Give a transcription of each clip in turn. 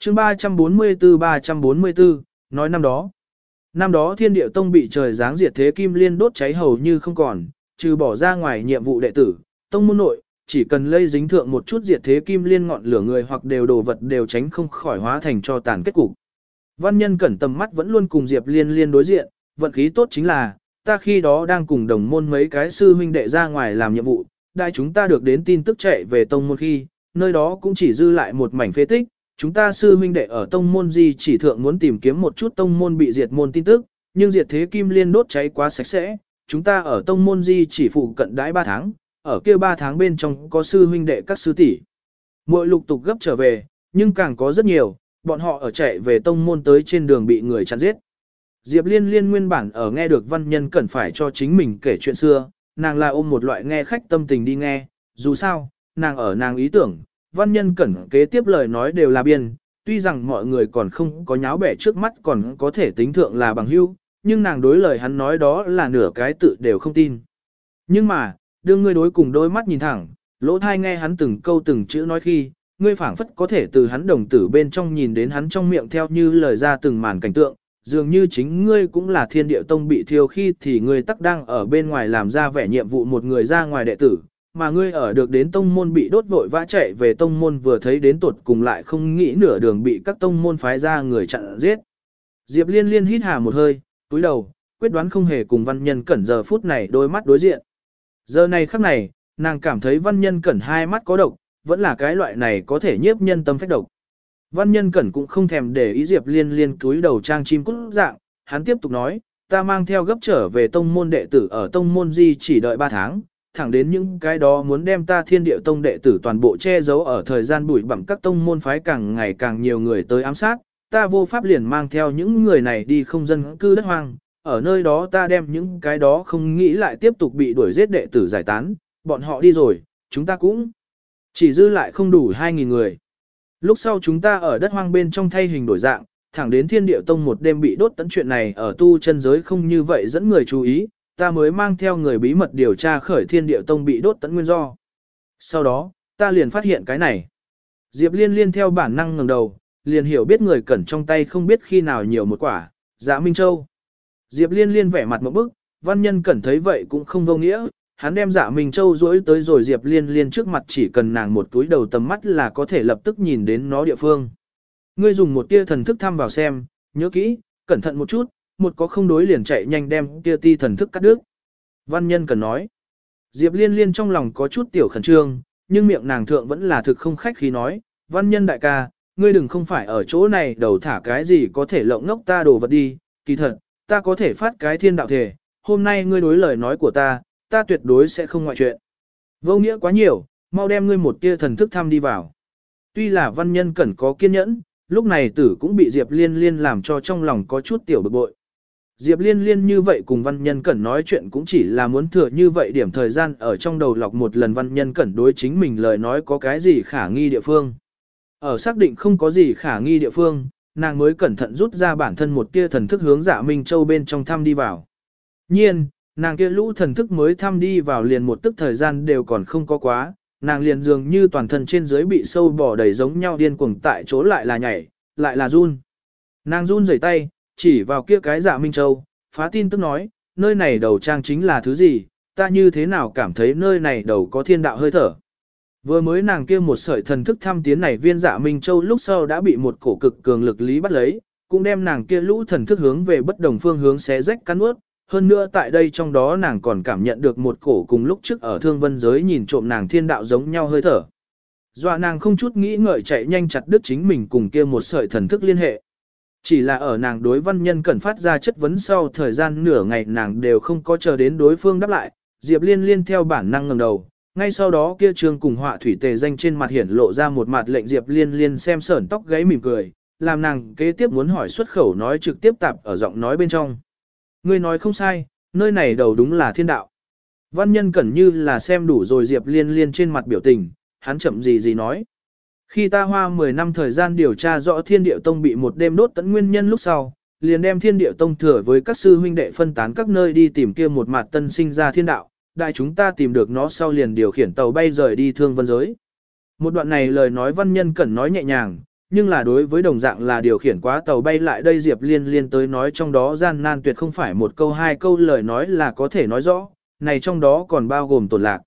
chương 344-344, nói năm đó. Năm đó thiên địa tông bị trời giáng diệt thế kim liên đốt cháy hầu như không còn, trừ bỏ ra ngoài nhiệm vụ đệ tử, tông môn nội, chỉ cần lây dính thượng một chút diệt thế kim liên ngọn lửa người hoặc đều đồ vật đều tránh không khỏi hóa thành cho tàn kết cục. Văn nhân cẩn tầm mắt vẫn luôn cùng Diệp Liên liên đối diện, vận khí tốt chính là, ta khi đó đang cùng đồng môn mấy cái sư huynh đệ ra ngoài làm nhiệm vụ, đại chúng ta được đến tin tức chạy về tông môn khi, nơi đó cũng chỉ dư lại một mảnh phế tích, chúng ta sư huynh đệ ở tông môn gì chỉ thượng muốn tìm kiếm một chút tông môn bị diệt môn tin tức, nhưng diệt thế kim liên đốt cháy quá sạch sẽ, chúng ta ở tông môn di chỉ phụ cận đãi 3 tháng, ở kia 3 tháng bên trong có sư huynh đệ các sư tỷ. Mỗi lục tục gấp trở về, nhưng càng có rất nhiều, bọn họ ở chạy về tông môn tới trên đường bị người chặn giết. Diệp Liên Liên nguyên bản ở nghe được văn nhân cần phải cho chính mình kể chuyện xưa, nàng là ôm một loại nghe khách tâm tình đi nghe, dù sao, nàng ở nàng ý tưởng, văn nhân cẩn kế tiếp lời nói đều là biên, tuy rằng mọi người còn không có nháo bẻ trước mắt còn có thể tính thượng là bằng hữu, nhưng nàng đối lời hắn nói đó là nửa cái tự đều không tin. Nhưng mà, đưa ngươi đối cùng đôi mắt nhìn thẳng, lỗ thai nghe hắn từng câu từng chữ nói khi, ngươi phảng phất có thể từ hắn đồng tử bên trong nhìn đến hắn trong miệng theo như lời ra từng màn cảnh tượng, dường như chính ngươi cũng là thiên địa tông bị thiêu khi thì ngươi tắc đang ở bên ngoài làm ra vẻ nhiệm vụ một người ra ngoài đệ tử, mà ngươi ở được đến tông môn bị đốt vội vã chạy về tông môn vừa thấy đến tuột cùng lại không nghĩ nửa đường bị các tông môn phái ra người chặn giết. Diệp liên liên hít hà một hơi, túi đầu, quyết đoán không hề cùng văn nhân cẩn giờ phút này đôi mắt đối diện. Giờ này khắc này, nàng cảm thấy văn nhân cẩn hai mắt có độc, vẫn là cái loại này có thể nhiếp nhân tâm phách độc. Văn nhân cẩn cũng không thèm để ý Diệp liên liên túi đầu trang chim cút dạng, hắn tiếp tục nói, ta mang theo gấp trở về tông môn đệ tử ở tông môn di chỉ đợi 3 tháng, thẳng đến những cái đó muốn đem ta thiên địa tông đệ tử toàn bộ che giấu ở thời gian bụi bặm các tông môn phái càng ngày càng nhiều người tới ám sát, ta vô pháp liền mang theo những người này đi không dân cư đất hoang, ở nơi đó ta đem những cái đó không nghĩ lại tiếp tục bị đuổi giết đệ tử giải tán, bọn họ đi rồi, chúng ta cũng chỉ dư lại không đủ 2.000 người. Lúc sau chúng ta ở đất hoang bên trong thay hình đổi dạng, thẳng đến thiên địa tông một đêm bị đốt tận chuyện này ở tu chân giới không như vậy dẫn người chú ý, ta mới mang theo người bí mật điều tra khởi thiên địa tông bị đốt tận nguyên do. Sau đó, ta liền phát hiện cái này. Diệp liên liên theo bản năng ngẩng đầu, liền hiểu biết người cẩn trong tay không biết khi nào nhiều một quả, dạ Minh Châu. Diệp liên liên vẻ mặt một bức, văn nhân cẩn thấy vậy cũng không vô nghĩa, hắn đem dạ Minh Châu rỗi tới rồi Diệp liên liên trước mặt chỉ cần nàng một túi đầu tầm mắt là có thể lập tức nhìn đến nó địa phương. Ngươi dùng một tia thần thức thăm vào xem, nhớ kỹ, cẩn thận một chút, một có không đối liền chạy nhanh đem tia ti thần thức cắt đứt. Văn nhân cần nói. Diệp liên liên trong lòng có chút tiểu khẩn trương, nhưng miệng nàng thượng vẫn là thực không khách khi nói, văn nhân đại ca, ngươi đừng không phải ở chỗ này đầu thả cái gì có thể lộng ngốc ta đồ vật đi, kỳ thật, ta có thể phát cái thiên đạo thể, hôm nay ngươi đối lời nói của ta, ta tuyệt đối sẽ không ngoại chuyện. Vô nghĩa quá nhiều, mau đem ngươi một tia thần thức thăm đi vào. Tuy là văn nhân cần có kiên nhẫn, lúc này tử cũng bị Diệp Liên Liên làm cho trong lòng có chút tiểu bực bội. Diệp Liên Liên như vậy cùng văn nhân cẩn nói chuyện cũng chỉ là muốn thừa như vậy điểm thời gian ở trong đầu lọc một lần văn nhân cẩn đối chính mình lời nói có cái gì khả nghi địa phương. Ở xác định không có gì khả nghi địa phương, nàng mới cẩn thận rút ra bản thân một tia thần thức hướng dạ Minh Châu bên trong thăm đi vào. Nhiên, nàng kia lũ thần thức mới thăm đi vào liền một tức thời gian đều còn không có quá, nàng liền dường như toàn thân trên dưới bị sâu bò đầy giống nhau điên cuồng tại chỗ lại là nhảy, lại là run. Nàng run rẩy tay, chỉ vào kia cái dạ Minh Châu, phá tin tức nói, nơi này đầu trang chính là thứ gì, ta như thế nào cảm thấy nơi này đầu có thiên đạo hơi thở. Vừa mới nàng kia một sợi thần thức thăm tiến này viên dạ Minh Châu lúc sau đã bị một cổ cực cường lực lý bắt lấy, cũng đem nàng kia lũ thần thức hướng về bất đồng phương hướng xé rách cắn ướt. Hơn nữa tại đây trong đó nàng còn cảm nhận được một cổ cùng lúc trước ở thương vân giới nhìn trộm nàng thiên đạo giống nhau hơi thở. Dọa nàng không chút nghĩ ngợi chạy nhanh chặt đứt chính mình cùng kia một sợi thần thức liên hệ. Chỉ là ở nàng đối văn nhân cần phát ra chất vấn sau thời gian nửa ngày nàng đều không có chờ đến đối phương đáp lại, Diệp Liên liên theo bản năng ngẩng đầu, ngay sau đó kia trường cùng họa thủy tề danh trên mặt hiển lộ ra một mặt lệnh Diệp Liên liên xem sởn tóc gáy mỉm cười, làm nàng kế tiếp muốn hỏi xuất khẩu nói trực tiếp tạp ở giọng nói bên trong. Ngươi nói không sai, nơi này đầu đúng là thiên đạo. Văn nhân cẩn như là xem đủ rồi Diệp Liên liên trên mặt biểu tình, hắn chậm gì gì nói. Khi ta hoa 10 năm thời gian điều tra rõ thiên điệu tông bị một đêm đốt tận nguyên nhân lúc sau, liền đem thiên điệu tông thừa với các sư huynh đệ phân tán các nơi đi tìm kia một mặt tân sinh ra thiên đạo, đại chúng ta tìm được nó sau liền điều khiển tàu bay rời đi thương vân giới. Một đoạn này lời nói văn nhân cẩn nói nhẹ nhàng, nhưng là đối với đồng dạng là điều khiển quá tàu bay lại đây Diệp Liên Liên tới nói trong đó gian nan tuyệt không phải một câu hai câu lời nói là có thể nói rõ, này trong đó còn bao gồm tổn lạc.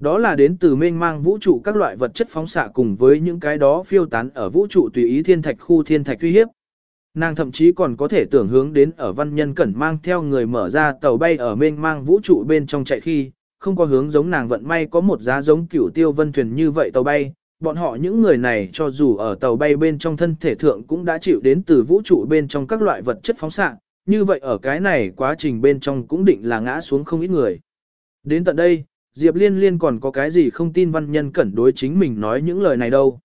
Đó là đến từ mênh mang vũ trụ các loại vật chất phóng xạ cùng với những cái đó phiêu tán ở vũ trụ tùy ý thiên thạch khu thiên thạch uy hiếp. Nàng thậm chí còn có thể tưởng hướng đến ở văn nhân cẩn mang theo người mở ra tàu bay ở mênh mang vũ trụ bên trong chạy khi, không có hướng giống nàng vận may có một giá giống cửu tiêu vân thuyền như vậy tàu bay. Bọn họ những người này cho dù ở tàu bay bên trong thân thể thượng cũng đã chịu đến từ vũ trụ bên trong các loại vật chất phóng xạ, như vậy ở cái này quá trình bên trong cũng định là ngã xuống không ít người. Đến tận đây, Diệp Liên Liên còn có cái gì không tin văn nhân cẩn đối chính mình nói những lời này đâu.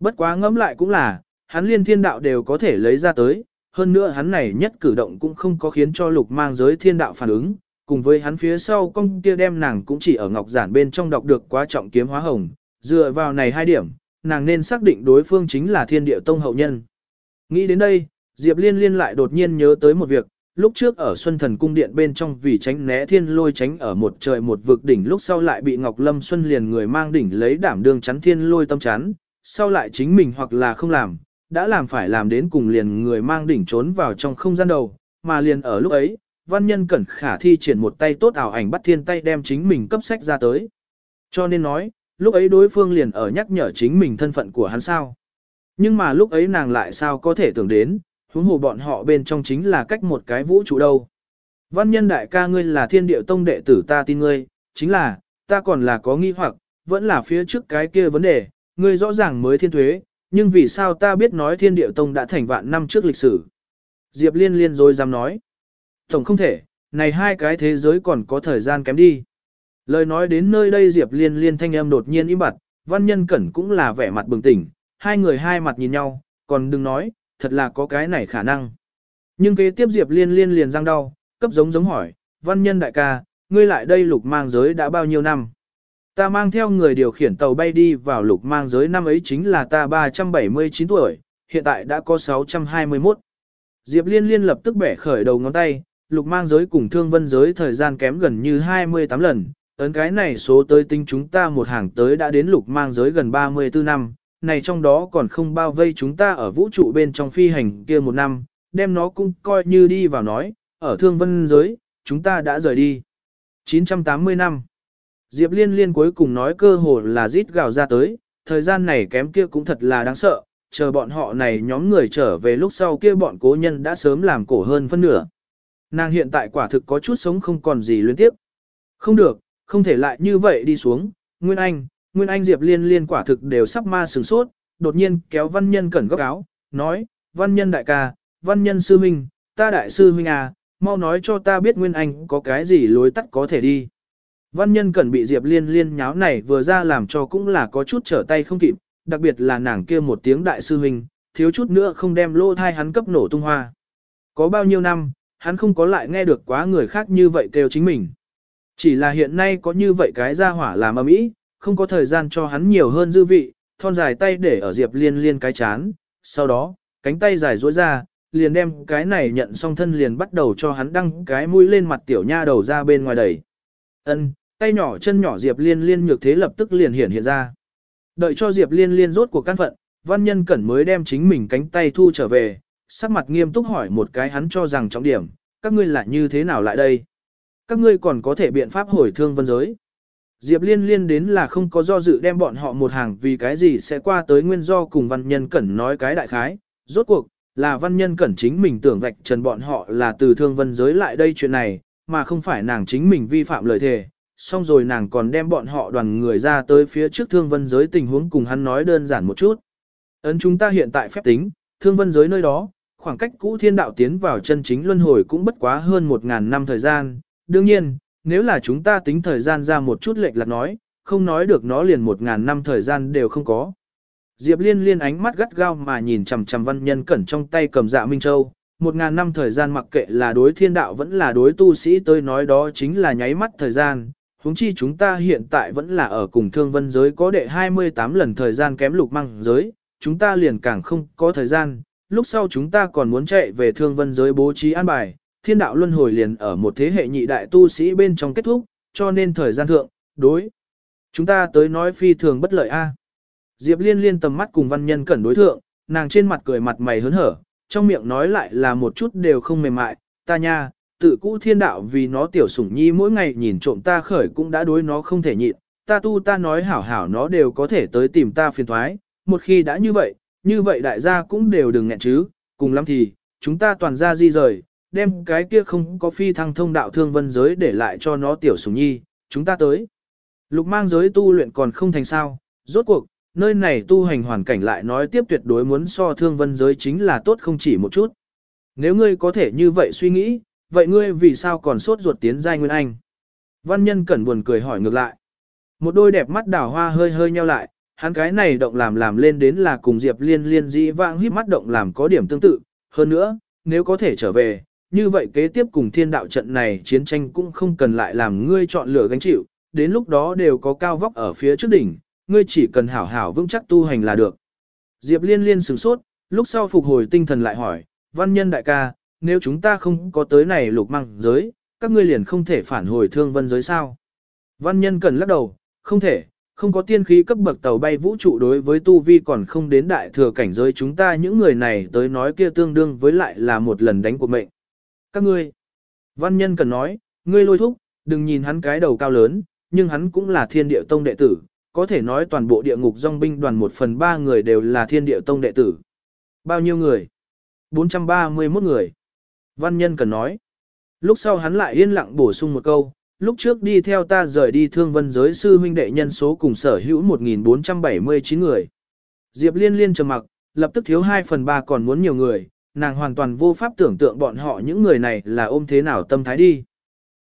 Bất quá ngẫm lại cũng là, hắn liên thiên đạo đều có thể lấy ra tới, hơn nữa hắn này nhất cử động cũng không có khiến cho lục mang giới thiên đạo phản ứng, cùng với hắn phía sau công kia đem nàng cũng chỉ ở ngọc giản bên trong đọc được quá trọng kiếm hóa hồng, dựa vào này hai điểm, nàng nên xác định đối phương chính là thiên địa tông hậu nhân. Nghĩ đến đây, Diệp Liên Liên lại đột nhiên nhớ tới một việc, lúc trước ở Xuân Thần Cung Điện bên trong vì tránh né thiên lôi tránh ở một trời một vực đỉnh lúc sau lại bị Ngọc Lâm Xuân liền người mang đỉnh lấy đảm đương chắn thiên lôi tâm chắn, sau lại chính mình hoặc là không làm, đã làm phải làm đến cùng liền người mang đỉnh trốn vào trong không gian đầu, mà liền ở lúc ấy, văn nhân cẩn khả thi triển một tay tốt ảo ảnh bắt thiên tay đem chính mình cấp sách ra tới. Cho nên nói, lúc ấy đối phương liền ở nhắc nhở chính mình thân phận của hắn sao. Nhưng mà lúc ấy nàng lại sao có thể tưởng đến, huống hồ bọn họ bên trong chính là cách một cái vũ trụ đâu. Văn nhân đại ca ngươi là thiên điệu tông đệ tử ta tin ngươi, chính là, ta còn là có nghi hoặc, vẫn là phía trước cái kia vấn đề, ngươi rõ ràng mới thiên thuế, nhưng vì sao ta biết nói thiên điệu tông đã thành vạn năm trước lịch sử. Diệp liên liên rồi dám nói. Tổng không thể, này hai cái thế giới còn có thời gian kém đi. Lời nói đến nơi đây Diệp liên liên thanh âm đột nhiên im bặt, văn nhân cẩn cũng là vẻ mặt bừng tỉnh, hai người hai mặt nhìn nhau, còn đừng nói, thật là có cái này khả năng. Nhưng kế tiếp Diệp Liên Liên liền răng đau, cấp giống giống hỏi, văn nhân đại ca, ngươi lại đây lục mang giới đã bao nhiêu năm? Ta mang theo người điều khiển tàu bay đi vào lục mang giới năm ấy chính là ta 379 tuổi, hiện tại đã có 621. Diệp Liên Liên lập tức bẻ khởi đầu ngón tay, lục mang giới cùng thương vân giới thời gian kém gần như 28 lần, ấn cái này số tới tinh chúng ta một hàng tới đã đến lục mang giới gần 34 năm, này trong đó còn không bao vây chúng ta ở vũ trụ bên trong phi hành kia một năm, đem nó cũng coi như đi vào nói, ở thương vân giới, chúng ta đã rời đi. 980 năm. Diệp Liên Liên cuối cùng nói cơ hồ là rít gào ra tới, thời gian này kém kia cũng thật là đáng sợ, chờ bọn họ này nhóm người trở về lúc sau kia bọn cố nhân đã sớm làm cổ hơn phân nửa. Nàng hiện tại quả thực có chút sống không còn gì luyến tiếp. Không được, không thể lại như vậy đi xuống, Nguyên Anh, Nguyên Anh Diệp Liên Liên quả thực đều sắp ma sừng sốt, đột nhiên kéo văn nhân cẩn góc áo, nói, văn nhân đại ca, văn nhân sư huynh, ta đại sư huynh à, mau nói cho ta biết Nguyên Anh có cái gì lối tắt có thể đi. Văn nhân cẩn bị Diệp Liên Liên nháo này vừa ra làm cho cũng là có chút trở tay không kịp, đặc biệt là nàng kia một tiếng đại sư huynh, thiếu chút nữa không đem lô thai hắn cấp nổ tung hoa. Có bao nhiêu năm, hắn không có lại nghe được quá người khác như vậy kêu chính mình. Chỉ là hiện nay có như vậy cái ra hỏa làm ầm ĩ, không có thời gian cho hắn nhiều hơn dư vị, thon dài tay để ở Diệp Liên Liên cái chán, sau đó, cánh tay dài duỗi ra, liền đem cái này nhận xong thân liền bắt đầu cho hắn đăng cái mũi lên mặt tiểu nha đầu ra bên ngoài đẩy. Ân, tay nhỏ chân nhỏ Diệp Liên Liên nhược thế lập tức liền hiện hiện ra. Đợi cho Diệp Liên Liên rốt cuộc căn phận, văn nhân cẩn mới đem chính mình cánh tay thu trở về, sắc mặt nghiêm túc hỏi một cái hắn cho rằng trọng điểm, các ngươi là như thế nào lại đây? Các ngươi còn có thể biện pháp hồi thương vân giới. Diệp Liên Liên đến là không có do dự đem bọn họ một hàng vì cái gì sẽ qua tới nguyên do cùng văn nhân cẩn nói cái đại khái. Rốt cuộc, là văn nhân cẩn chính mình tưởng vạch trần bọn họ là từ thương vân giới lại đây chuyện này, mà không phải nàng chính mình vi phạm lời thề. Xong rồi nàng còn đem bọn họ đoàn người ra tới phía trước thương vân giới tình huống cùng hắn nói đơn giản một chút. Ấn chúng ta hiện tại phép tính, thương vân giới nơi đó, khoảng cách cũ thiên đạo tiến vào chân chính luân hồi cũng bất quá hơn một ngàn năm thời gian. Đương nhiên, nếu là chúng ta tính thời gian ra một chút lệch lạc nói, không nói được nó liền một ngàn năm thời gian đều không có. Diệp liên liên ánh mắt gắt gao mà nhìn chằm chằm văn nhân cẩn trong tay cầm dạ Minh Châu, một ngàn năm thời gian mặc kệ là đối thiên đạo vẫn là đối tu sĩ tôi nói đó chính là nháy mắt thời gian. huống chi chúng ta hiện tại vẫn là ở cùng thương vân giới có đệ 28 lần thời gian kém lục măng giới, chúng ta liền càng không có thời gian, lúc sau chúng ta còn muốn chạy về thương vân giới bố trí an bài, thiên đạo luân hồi liền ở một thế hệ nhị đại tu sĩ bên trong kết thúc, cho nên thời gian thượng, đối. Chúng ta tới nói phi thường bất lợi a. Diệp liên liên tầm mắt cùng văn nhân cẩn đối thượng, nàng trên mặt cười mặt mày hớn hở, trong miệng nói lại là một chút đều không mềm mại, ta nha, tự cũ thiên đạo vì nó tiểu sủng nhi mỗi ngày nhìn trộm ta khởi cũng đã đối nó không thể nhịn, ta tu ta nói hảo hảo nó đều có thể tới tìm ta phiền thoái, một khi đã như vậy, như vậy đại gia cũng đều đừng nghẹn chứ, cùng lắm thì, chúng ta toàn ra di rời, đem cái kia không có phi thăng thông đạo thương vân giới để lại cho nó tiểu sủng nhi, chúng ta tới. Lục mang giới tu luyện còn không thành sao, rốt cuộc, nơi này tu hành hoàn cảnh lại nói tiếp tuyệt đối muốn so thương vân giới chính là tốt không chỉ một chút. Nếu ngươi có thể như vậy suy nghĩ, vậy ngươi vì sao còn sốt ruột tiến giai Nguyên Anh? Văn nhân cẩn buồn cười hỏi ngược lại. Một đôi đẹp mắt đào hoa hơi hơi nheo lại, hắn cái này động làm làm lên đến là cùng Diệp Liên liên dĩ vãng híp mắt động làm có điểm tương tự. Hơn nữa, nếu có thể trở về, như vậy kế tiếp cùng thiên đạo trận này chiến tranh cũng không cần lại làm ngươi chọn lựa gánh chịu, đến lúc đó đều có cao vóc ở phía trước đỉnh, ngươi chỉ cần hảo hảo vững chắc tu hành là được. Diệp liên liên sửng sốt, lúc sau phục hồi tinh thần lại hỏi, văn nhân đại ca, nếu chúng ta không có tới này lục măng giới, các ngươi liền không thể phản hồi thương vân giới sao. Văn nhân cần lắc đầu, không thể, không có tiên khí cấp bậc tàu bay vũ trụ đối với tu vi còn không đến đại thừa cảnh giới chúng ta những người này tới nói kia tương đương với lại là một lần đánh của mệnh. Các ngươi, văn nhân cần nói, ngươi lôi thúc, đừng nhìn hắn cái đầu cao lớn, nhưng hắn cũng là thiên địa tông đệ tử, có thể nói toàn bộ địa ngục dòng binh đoàn một phần ba người đều là thiên địa tông đệ tử. Bao nhiêu người? 431 người. Văn nhân cần nói. Lúc sau hắn lại yên lặng bổ sung một câu, lúc trước đi theo ta rời đi thương vân giới sư huynh đệ nhân số cùng sở hữu 1479 người. Diệp liên liên trầm mặc, lập tức thiếu 2 phần 3 còn muốn nhiều người, nàng hoàn toàn vô pháp tưởng tượng bọn họ những người này là ôm thế nào tâm thái đi.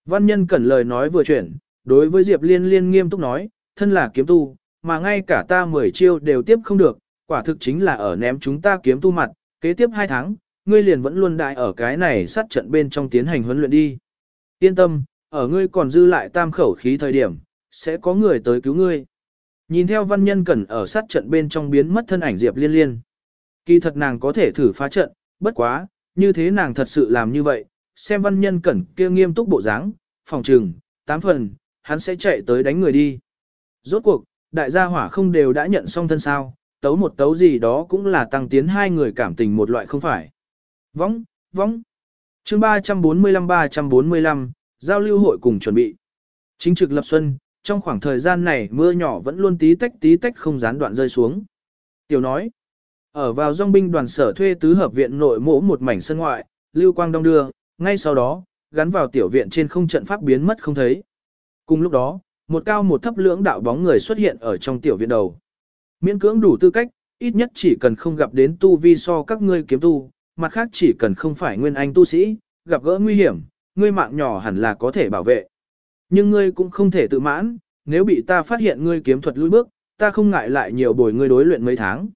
Văn nhân cẩn lời nói vừa chuyển, đối với Diệp liên liên nghiêm túc nói, thân là kiếm tu, mà ngay cả ta 10 chiêu đều tiếp không được, quả thực chính là ở ném chúng ta kiếm tu mặt, kế tiếp 2 tháng, ngươi liền vẫn luôn đại ở cái này sát trận bên trong tiến hành huấn luyện đi. Yên tâm, ở ngươi còn dư lại tam khẩu khí thời điểm, sẽ có người tới cứu ngươi. Nhìn theo văn nhân cẩn ở sát trận bên trong biến mất thân ảnh Diệp liên liên. Kỳ thật nàng có thể thử phá trận, bất quá, như thế nàng thật sự làm như vậy, xem văn nhân cẩn kia nghiêm túc bộ dáng, phòng trừng, tám phần, hắn sẽ chạy tới đánh người đi. Rốt cuộc, đại gia hỏa không đều đã nhận xong thân sao, tấu một tấu gì đó cũng là tăng tiến hai người cảm tình một loại không phải. Vóng, vóng. chương 345-345, giao lưu hội cùng chuẩn bị. Chính trực lập xuân, trong khoảng thời gian này mưa nhỏ vẫn luôn tí tách tí tách không gián đoạn rơi xuống. Tiểu nói, ở vào dòng binh đoàn sở thuê tứ hợp viện nội mỗ một mảnh sân ngoại, lưu quang đông đưa, ngay sau đó, gắn vào tiểu viện trên không trận pháp biến mất không thấy. Cùng lúc đó, một cao một thấp lưỡng đạo bóng người xuất hiện ở trong tiểu viện đầu. Miễn cưỡng đủ tư cách, ít nhất chỉ cần không gặp đến tu vi so các ngươi kiếm tu, mặt khác chỉ cần không phải nguyên anh tu sĩ, gặp gỡ nguy hiểm, ngươi mạng nhỏ hẳn là có thể bảo vệ. Nhưng ngươi cũng không thể tự mãn, nếu bị ta phát hiện ngươi kiếm thuật lùi bước, ta không ngại lại nhiều bồi ngươi đối luyện mấy tháng.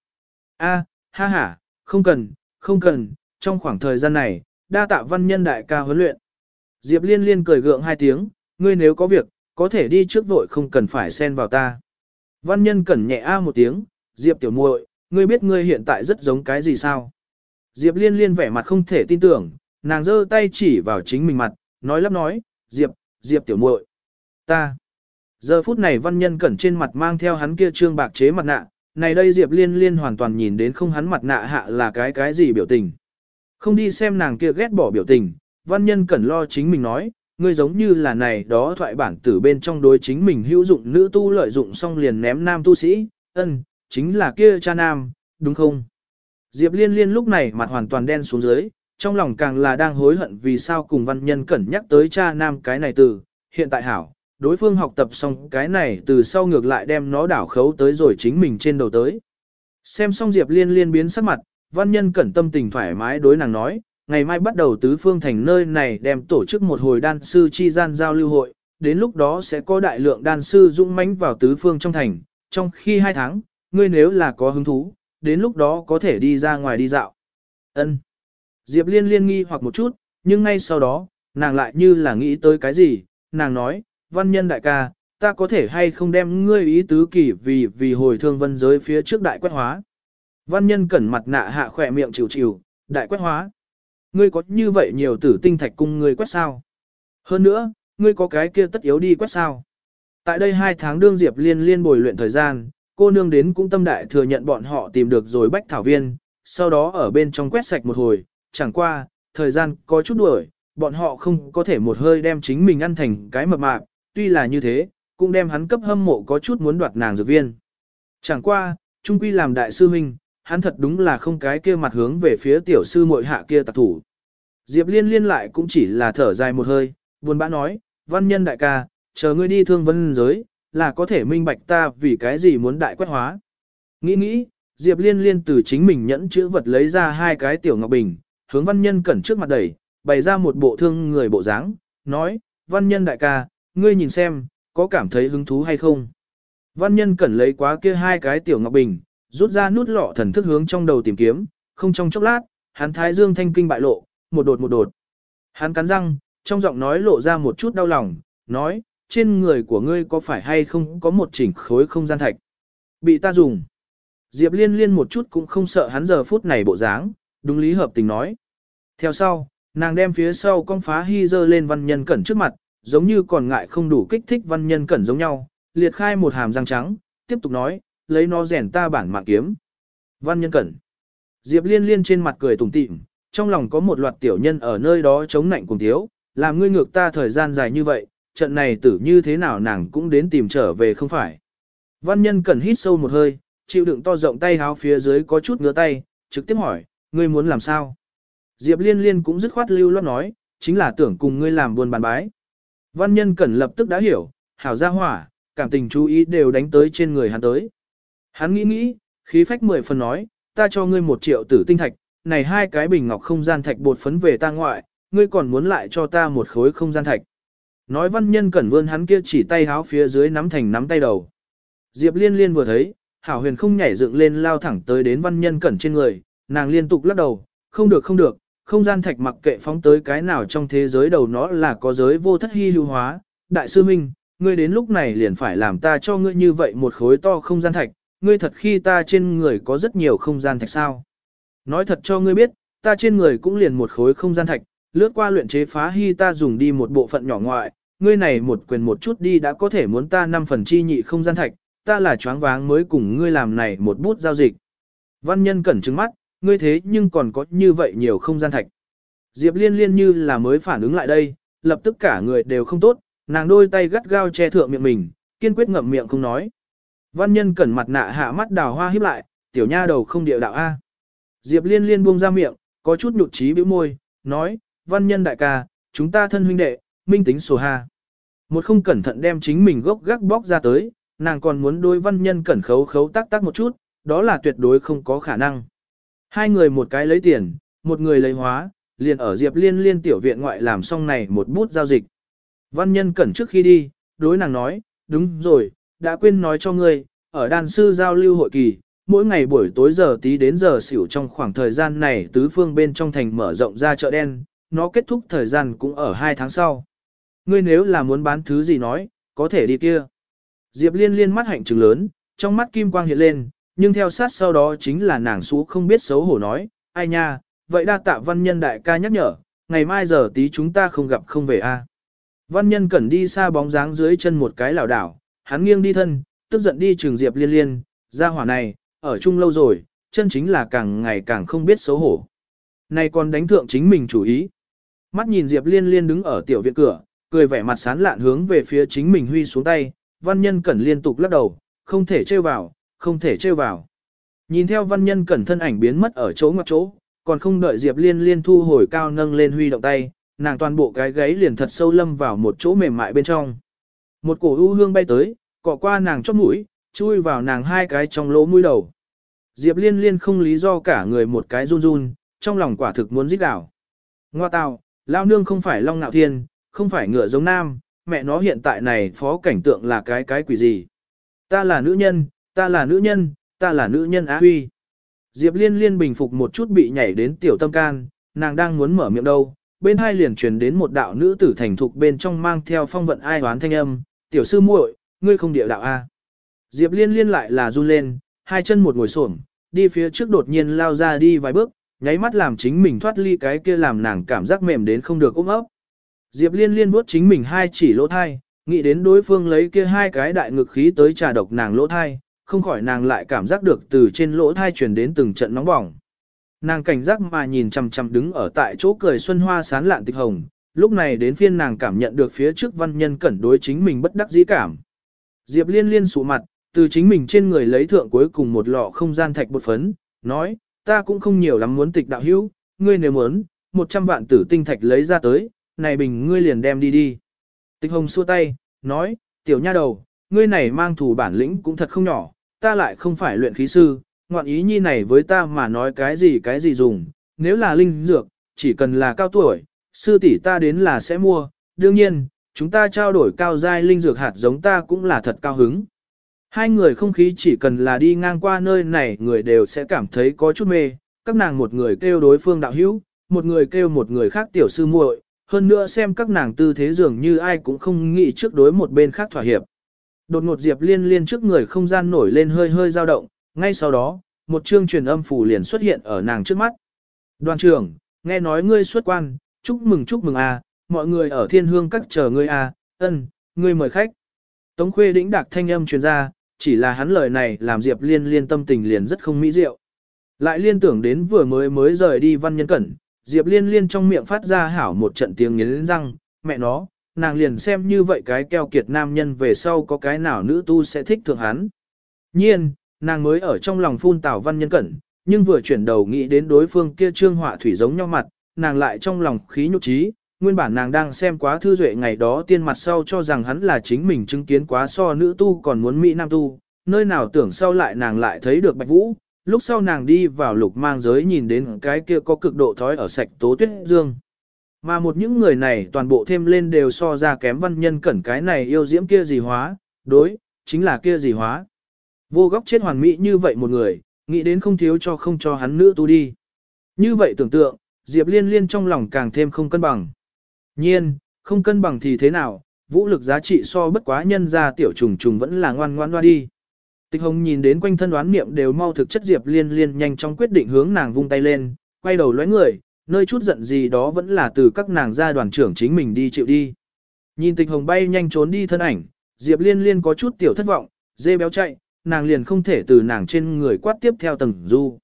A, ha ha, không cần, không cần, trong khoảng thời gian này, đa tạ văn nhân đại ca huấn luyện. Diệp liên liên cười gượng hai tiếng, ngươi nếu có việc, có thể đi trước vội không cần phải xen vào ta. Văn nhân cẩn nhẹ a một tiếng, Diệp tiểu muội, ngươi biết ngươi hiện tại rất giống cái gì sao? Diệp liên liên vẻ mặt không thể tin tưởng, nàng giơ tay chỉ vào chính mình mặt, nói lắp nói, Diệp, Diệp tiểu muội, ta. Giờ phút này văn nhân cẩn trên mặt mang theo hắn kia trương bạc chế mặt nạ, này đây Diệp liên liên hoàn toàn nhìn đến không hắn mặt nạ hạ là cái cái gì biểu tình. Không đi xem nàng kia ghét bỏ biểu tình, văn nhân cẩn lo chính mình nói, ngươi giống như là này đó thoại bản tử bên trong đối chính mình hữu dụng nữ tu lợi dụng xong liền ném nam tu sĩ, ân, chính là kia cha nam, đúng không? Diệp liên liên lúc này mặt hoàn toàn đen xuống dưới, trong lòng càng là đang hối hận vì sao cùng văn nhân cẩn nhắc tới cha nam cái này từ, hiện tại hảo, đối phương học tập xong cái này từ sau ngược lại đem nó đảo khấu tới rồi chính mình trên đầu tới. Xem xong Diệp liên liên biến sắc mặt, văn nhân cẩn tâm tình thoải mái đối nàng nói, ngày mai bắt đầu tứ phương thành nơi này đem tổ chức một hồi đan sư chi gian giao lưu hội, đến lúc đó sẽ có đại lượng đan sư dũng mãnh vào tứ phương trong thành, trong khi hai tháng, ngươi nếu là có hứng thú, đến lúc đó có thể đi ra ngoài đi dạo. Ân. Diệp liên liên nghi hoặc một chút, nhưng ngay sau đó, nàng lại như là nghĩ tới cái gì, nàng nói, văn nhân đại ca, ta có thể hay không đem ngươi ý tứ kỳ vì vì hồi thương vân giới phía trước đại quét hóa. Văn nhân cẩn mặt nạ hạ khỏe miệng chịu chịu, đại quét hóa. Ngươi có như vậy nhiều tử tinh thạch cung ngươi quét sao? Hơn nữa, ngươi có cái kia tất yếu đi quét sao? Tại đây hai tháng đương Diệp liên liên bồi luyện thời gian, cô nương đến cũng tâm đại thừa nhận bọn họ tìm được rồi bách thảo viên, sau đó ở bên trong quét sạch một hồi, chẳng qua, thời gian có chút đuổi, bọn họ không có thể một hơi đem chính mình ăn thành cái mập mạp, tuy là như thế, cũng đem hắn cấp hâm mộ có chút muốn đoạt nàng dược viên. Chẳng qua, trung quy làm đại sư huynh, hắn thật đúng là không cái kia mặt hướng về phía tiểu sư muội hạ kia tạc thủ. Diệp liên liên lại cũng chỉ là thở dài một hơi, buồn bã nói, văn nhân đại ca, chờ ngươi đi thương vân giới, là có thể minh bạch ta vì cái gì muốn đại quét hóa. Nghĩ nghĩ, Diệp liên liên từ chính mình nhẫn chữ vật lấy ra hai cái tiểu ngọc bình, hướng văn nhân cẩn trước mặt đẩy, bày ra một bộ thương người bộ dáng, nói, văn nhân đại ca, ngươi nhìn xem, có cảm thấy hứng thú hay không? Văn nhân cẩn lấy quá kia hai cái tiểu ngọc bình, rút ra nút lọ thần thức hướng trong đầu tìm kiếm, không trong chốc lát, hắn thái dương thanh kinh bại lộ, một đột một đột. Hắn cắn răng, trong giọng nói lộ ra một chút đau lòng, nói, trên người của ngươi có phải hay không có một chỉnh khối không gian thạch. Bị ta dùng. Diệp liên liên một chút cũng không sợ hắn giờ phút này bộ dáng, đúng lý hợp tình nói. Theo sau, nàng đem phía sau con phá hy dơ lên văn nhân cẩn trước mặt, giống như còn ngại không đủ kích thích văn nhân cẩn giống nhau, liệt khai một hàm răng trắng, tiếp tục nói, lấy nó rèn ta bản mạng kiếm. Văn nhân cẩn. Diệp liên liên trên mặt cười tủm tỉm, trong lòng có một loạt tiểu nhân ở nơi đó chống nạnh cùng thiếu, làm ngươi ngược ta thời gian dài như vậy, trận này tử như thế nào nàng cũng đến tìm trở về không phải. Văn nhân cẩn hít sâu một hơi, chịu đựng to rộng tay háo phía dưới có chút ngứa tay, trực tiếp hỏi, ngươi muốn làm sao? Diệp liên liên cũng dứt khoát lưu loát nói, chính là tưởng cùng ngươi làm buồn bàn bái. Văn nhân cẩn lập tức đã hiểu, hảo ra hỏa, cảm tình chú ý đều đánh tới trên người hắn tới. Hắn nghĩ nghĩ, khí phách mười phần nói, ta cho ngươi một triệu tử tinh thạch, này hai cái bình ngọc không gian thạch bột phấn về ta ngoại, ngươi còn muốn lại cho ta một khối không gian thạch. Nói văn nhân cẩn vươn hắn kia chỉ tay háo phía dưới nắm thành nắm tay đầu. Diệp liên liên vừa thấy, hảo huyền không nhảy dựng lên lao thẳng tới đến văn nhân cẩn trên người, nàng liên tục lắc đầu, không được không được, không gian thạch mặc kệ phóng tới cái nào trong thế giới đầu nó là có giới vô thất hy lưu hóa. Đại sư Minh, ngươi đến lúc này liền phải làm ta cho ngươi như vậy một khối to không gian thạch, ngươi thật khi ta trên người có rất nhiều không gian thạch sao. Nói thật cho ngươi biết, ta trên người cũng liền một khối không gian thạch, lướt qua luyện chế phá hy ta dùng đi một bộ phận nhỏ ngoại, ngươi này một quyền một chút đi đã có thể muốn ta năm phần chi nhị không gian thạch, ta là choáng váng mới cùng ngươi làm này một bút giao dịch. Văn nhân cẩn trứng mắt, ngươi thế nhưng còn có như vậy nhiều không gian thạch. Diệp liên liên như là mới phản ứng lại đây, lập tức cả người đều không tốt, nàng đôi tay gắt gao che thượng miệng mình, kiên quyết ngậm miệng không nói. Văn nhân cẩn mặt nạ hạ mắt đào hoa híp lại, tiểu nha đầu không địa đạo A. Diệp liên liên buông ra miệng, có chút nhụt chí bĩu môi, nói, văn nhân đại ca, chúng ta thân huynh đệ, minh tính sổ ha. Một không cẩn thận đem chính mình gốc gác bóc ra tới, nàng còn muốn đôi văn nhân cẩn khấu khấu tác tác một chút, đó là tuyệt đối không có khả năng. Hai người một cái lấy tiền, một người lấy hóa, liền ở Diệp Liên Liên tiểu viện ngoại làm xong này một bút giao dịch. Văn nhân cẩn trước khi đi, đối nàng nói, đúng rồi, đã quên nói cho ngươi, ở đàn sư giao lưu hội kỳ, mỗi ngày buổi tối giờ tí đến giờ xỉu trong khoảng thời gian này tứ phương bên trong thành mở rộng ra chợ đen, nó kết thúc thời gian cũng ở hai tháng sau. Ngươi nếu là muốn bán thứ gì nói, có thể đi kia. Diệp liên liên mắt hạnh trừng lớn, trong mắt kim quang hiện lên, nhưng theo sát sau đó chính là nàng xú không biết xấu hổ nói, ai nha, vậy đa tạ văn nhân đại ca nhắc nhở, ngày mai giờ tí chúng ta không gặp không về a. Văn nhân cẩn đi xa bóng dáng dưới chân một cái lảo đảo, hắn nghiêng đi thân, tức giận đi trường Diệp liên liên, ra hỏa này, ở chung lâu rồi, chân chính là càng ngày càng không biết xấu hổ. Này còn đánh thượng chính mình chủ ý. Mắt nhìn Diệp liên liên đứng ở tiểu viện cửa, cười vẻ mặt sán lạn hướng về phía chính mình huy xuống tay, văn nhân cẩn liên tục lắc đầu, không thể trêu vào, không thể trêu vào. Nhìn theo văn nhân cẩn thân ảnh biến mất ở chỗ ngoặc chỗ, còn không đợi Diệp liên liên thu hồi cao nâng lên huy động tay, nàng toàn bộ cái gáy liền thật sâu lâm vào một chỗ mềm mại bên trong. Một cổ u hương bay tới, cọ qua nàng chóp mũi, chui vào nàng hai cái trong lỗ mũi đầu. Diệp liên liên không lý do cả người một cái run run, trong lòng quả thực muốn giết đảo. Ngoa tào, lao nương không phải long nạo thiên, không phải ngựa giống nam, mẹ nó hiện tại này phó cảnh tượng là cái cái quỷ gì. Ta là nữ nhân, ta là nữ nhân, ta là nữ nhân á huy. Diệp liên liên bình phục một chút bị nhảy đến tiểu tâm can, nàng đang muốn mở miệng đâu, bên hai liền truyền đến một đạo nữ tử thành thục bên trong mang theo phong vận ai hoán thanh âm, tiểu sư muội, ngươi không địa đạo a. Diệp liên liên lại là run lên, hai chân một ngồi xổm, đi phía trước đột nhiên lao ra đi vài bước, nháy mắt làm chính mình thoát ly cái kia làm nàng cảm giác mềm đến không được ôm ấp. Diệp liên liên vuốt chính mình hai chỉ lỗ thai, nghĩ đến đối phương lấy kia hai cái đại ngực khí tới trà độc nàng lỗ thai, không khỏi nàng lại cảm giác được từ trên lỗ thai truyền đến từng trận nóng bỏng. nàng cảnh giác mà nhìn chằm chằm đứng ở tại chỗ cười xuân hoa sán lạn tịch hồng, lúc này đến phiên nàng cảm nhận được phía trước văn nhân cẩn đối chính mình bất đắc dĩ cảm. Diệp liên liên sụ mặt, từ chính mình trên người lấy thượng cuối cùng một lọ không gian thạch bột phấn, nói, ta cũng không nhiều lắm muốn tịch đạo hữu, ngươi nếu muốn, một trăm vạn tử tinh thạch lấy ra tới, này bình ngươi liền đem đi đi. Tịch hồng xua tay, nói, tiểu nha đầu, ngươi này mang thủ bản lĩnh cũng thật không nhỏ, ta lại không phải luyện khí sư, ngoạn ý nhi này với ta mà nói cái gì cái gì dùng, nếu là linh dược, chỉ cần là cao tuổi, sư tỷ ta đến là sẽ mua, đương nhiên, chúng ta trao đổi cao giai linh dược hạt giống ta cũng là thật cao hứng. Hai người không khí chỉ cần là đi ngang qua nơi này người đều sẽ cảm thấy có chút mê, các nàng một người kêu đối phương đạo hữu, một người kêu một người khác tiểu sư muội, hơn nữa xem các nàng tư thế dường như ai cũng không nghĩ trước đối một bên khác thỏa hiệp. Đột ngột Diệp Liên Liên trước người không gian nổi lên hơi hơi dao động, ngay sau đó, một chương truyền âm phủ liền xuất hiện ở nàng trước mắt. Đoàn trưởng, nghe nói ngươi xuất quan, chúc mừng chúc mừng a, mọi người ở thiên hương các chờ ngươi a, ân, ngươi mời khách. Tống khuê đĩnh đạc thanh âm truyền ra, chỉ là hắn lời này làm Diệp Liên Liên tâm tình liền rất không mỹ diệu. Lại liên tưởng đến vừa mới mới rời đi văn nhân cẩn, Diệp Liên Liên trong miệng phát ra hảo một trận tiếng nghiến răng, mẹ nó, nàng liền xem như vậy cái keo kiệt nam nhân về sau có cái nào nữ tu sẽ thích thượng hắn. Nhiên, nàng mới ở trong lòng phun tảo văn nhân cẩn, nhưng vừa chuyển đầu nghĩ đến đối phương kia trương họa thủy giống nhau mặt, nàng lại trong lòng khí nhục trí, nguyên bản nàng đang xem quá thư duệ ngày đó tiên mặt sau cho rằng hắn là chính mình chứng kiến quá so nữ tu còn muốn mỹ nam tu, nơi nào tưởng sau lại nàng lại thấy được bạch vũ, lúc sau nàng đi vào lục mang giới nhìn đến cái kia có cực độ thói ở sạch tố tuyết dương. Mà một những người này toàn bộ thêm lên đều so ra kém văn nhân cẩn cái này yêu diễm kia gì hóa, đối, chính là kia gì hóa. Vô góc chết hoàn mỹ như vậy một người, nghĩ đến không thiếu cho không cho hắn nữ tu đi. Như vậy tưởng tượng, Diệp Liên Liên trong lòng càng thêm không cân bằng. Nhiên, không cân bằng thì thế nào, vũ lực giá trị so bất quá nhân ra tiểu trùng trùng vẫn là ngoan ngoan loa đi. Tịch Hồng nhìn đến quanh thân đoán niệm đều mau thực chất Diệp Liên Liên nhanh chóng quyết định hướng nàng vung tay lên, quay đầu lóe người, nơi chút giận gì đó vẫn là từ các nàng gia đoàn trưởng chính mình đi chịu đi. Nhìn Tịch Hồng bay nhanh trốn đi thân ảnh, Diệp Liên Liên có chút tiểu thất vọng, dê béo chạy, nàng liền không thể từ nàng trên người quát tiếp theo tầng du.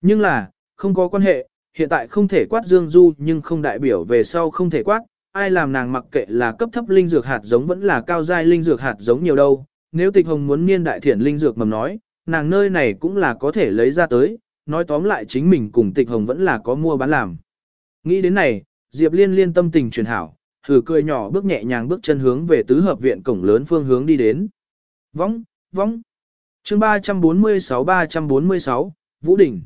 Nhưng là, không có quan hệ, hiện tại không thể quát Dương Du nhưng không đại biểu về sau không thể quát, ai làm nàng mặc kệ là cấp thấp linh dược hạt giống vẫn là cao giai linh dược hạt giống nhiều đâu. Nếu tịch hồng muốn niên đại thiển linh dược mầm nói, nàng nơi này cũng là có thể lấy ra tới, nói tóm lại chính mình cùng tịch hồng vẫn là có mua bán làm. Nghĩ đến này, Diệp Liên liên tâm tình truyền hảo, thử cười nhỏ bước nhẹ nhàng bước chân hướng về tứ hợp viện cổng lớn phương hướng đi đến. Vóng, vóng. chương 346-346, Vũ Đình.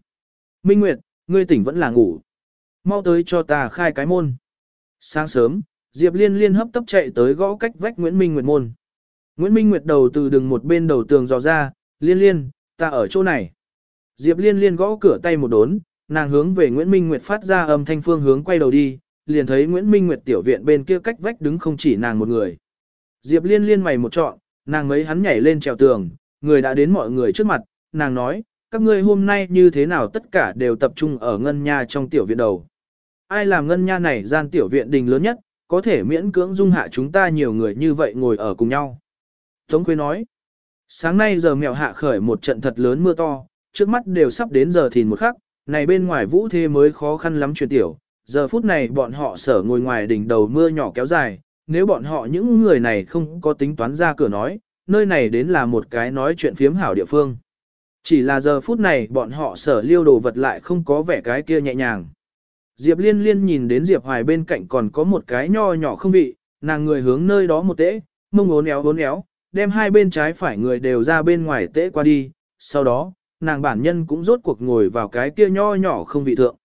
Minh Nguyệt, ngươi tỉnh vẫn là ngủ. Mau tới cho ta khai cái môn. Sáng sớm, Diệp Liên liên hấp tấp chạy tới gõ cách vách Nguyễn Minh Nguyệt môn. Nguyễn Minh Nguyệt đầu từ đường một bên đầu tường dò ra, liên liên, ta ở chỗ này. Diệp Liên liên gõ cửa tay một đốn, nàng hướng về Nguyễn Minh Nguyệt phát ra âm thanh phương hướng quay đầu đi, liền thấy Nguyễn Minh Nguyệt tiểu viện bên kia cách vách đứng không chỉ nàng một người. Diệp Liên liên mày một trọn, nàng mấy hắn nhảy lên trèo tường, người đã đến mọi người trước mặt, nàng nói, các ngươi hôm nay như thế nào tất cả đều tập trung ở ngân nha trong tiểu viện đầu. Ai làm ngân nha này gian tiểu viện đình lớn nhất, có thể miễn cưỡng dung hạ chúng ta nhiều người như vậy ngồi ở cùng nhau. Tống Quế nói, sáng nay giờ mèo hạ khởi một trận thật lớn mưa to, trước mắt đều sắp đến giờ thìn một khắc, này bên ngoài vũ thế mới khó khăn lắm truyền tiểu, giờ phút này bọn họ sở ngồi ngoài đỉnh đầu mưa nhỏ kéo dài, nếu bọn họ những người này không có tính toán ra cửa nói, nơi này đến là một cái nói chuyện phiếm hảo địa phương. Chỉ là giờ phút này bọn họ sở liêu đồ vật lại không có vẻ cái kia nhẹ nhàng. Diệp liên liên nhìn đến Diệp Hoài bên cạnh còn có một cái nho nhỏ không vị, nàng người hướng nơi đó một tễ, mông ốn éo ốn éo, đem hai bên trái phải người đều ra bên ngoài tễ qua đi, sau đó, nàng bản nhân cũng rốt cuộc ngồi vào cái kia nho nhỏ không vị thượng.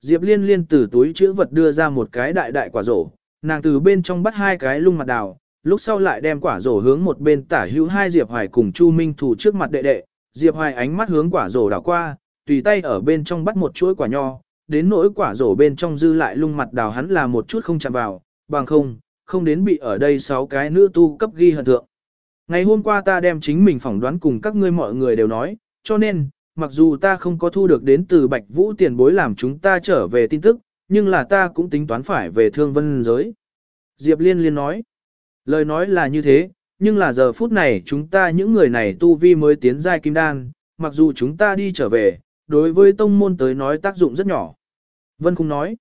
Diệp liên liên từ túi chữ vật đưa ra một cái đại đại quả rổ, nàng từ bên trong bắt hai cái lung mặt đào, lúc sau lại đem quả rổ hướng một bên tả hữu hai Diệp Hoài cùng Chu Minh Thủ trước mặt đệ đệ, Diệp Hoài ánh mắt hướng quả rổ đảo qua, tùy tay ở bên trong bắt một chuỗi quả nho, đến nỗi quả rổ bên trong dư lại lung mặt đào hắn là một chút không chạm vào, bằng không, không đến bị ở đây sáu cái nữ tu cấp ghi hận thượng. Ngày hôm qua ta đem chính mình phỏng đoán cùng các ngươi mọi người đều nói, cho nên, mặc dù ta không có thu được đến từ Bạch Vũ tiền bối làm chúng ta trở về tin tức, nhưng là ta cũng tính toán phải về thương vân giới. Diệp Liên Liên nói, lời nói là như thế, nhưng là giờ phút này chúng ta những người này tu vi mới tiến giai kim đan, mặc dù chúng ta đi trở về, đối với tông môn tới nói tác dụng rất nhỏ. Vân cung nói,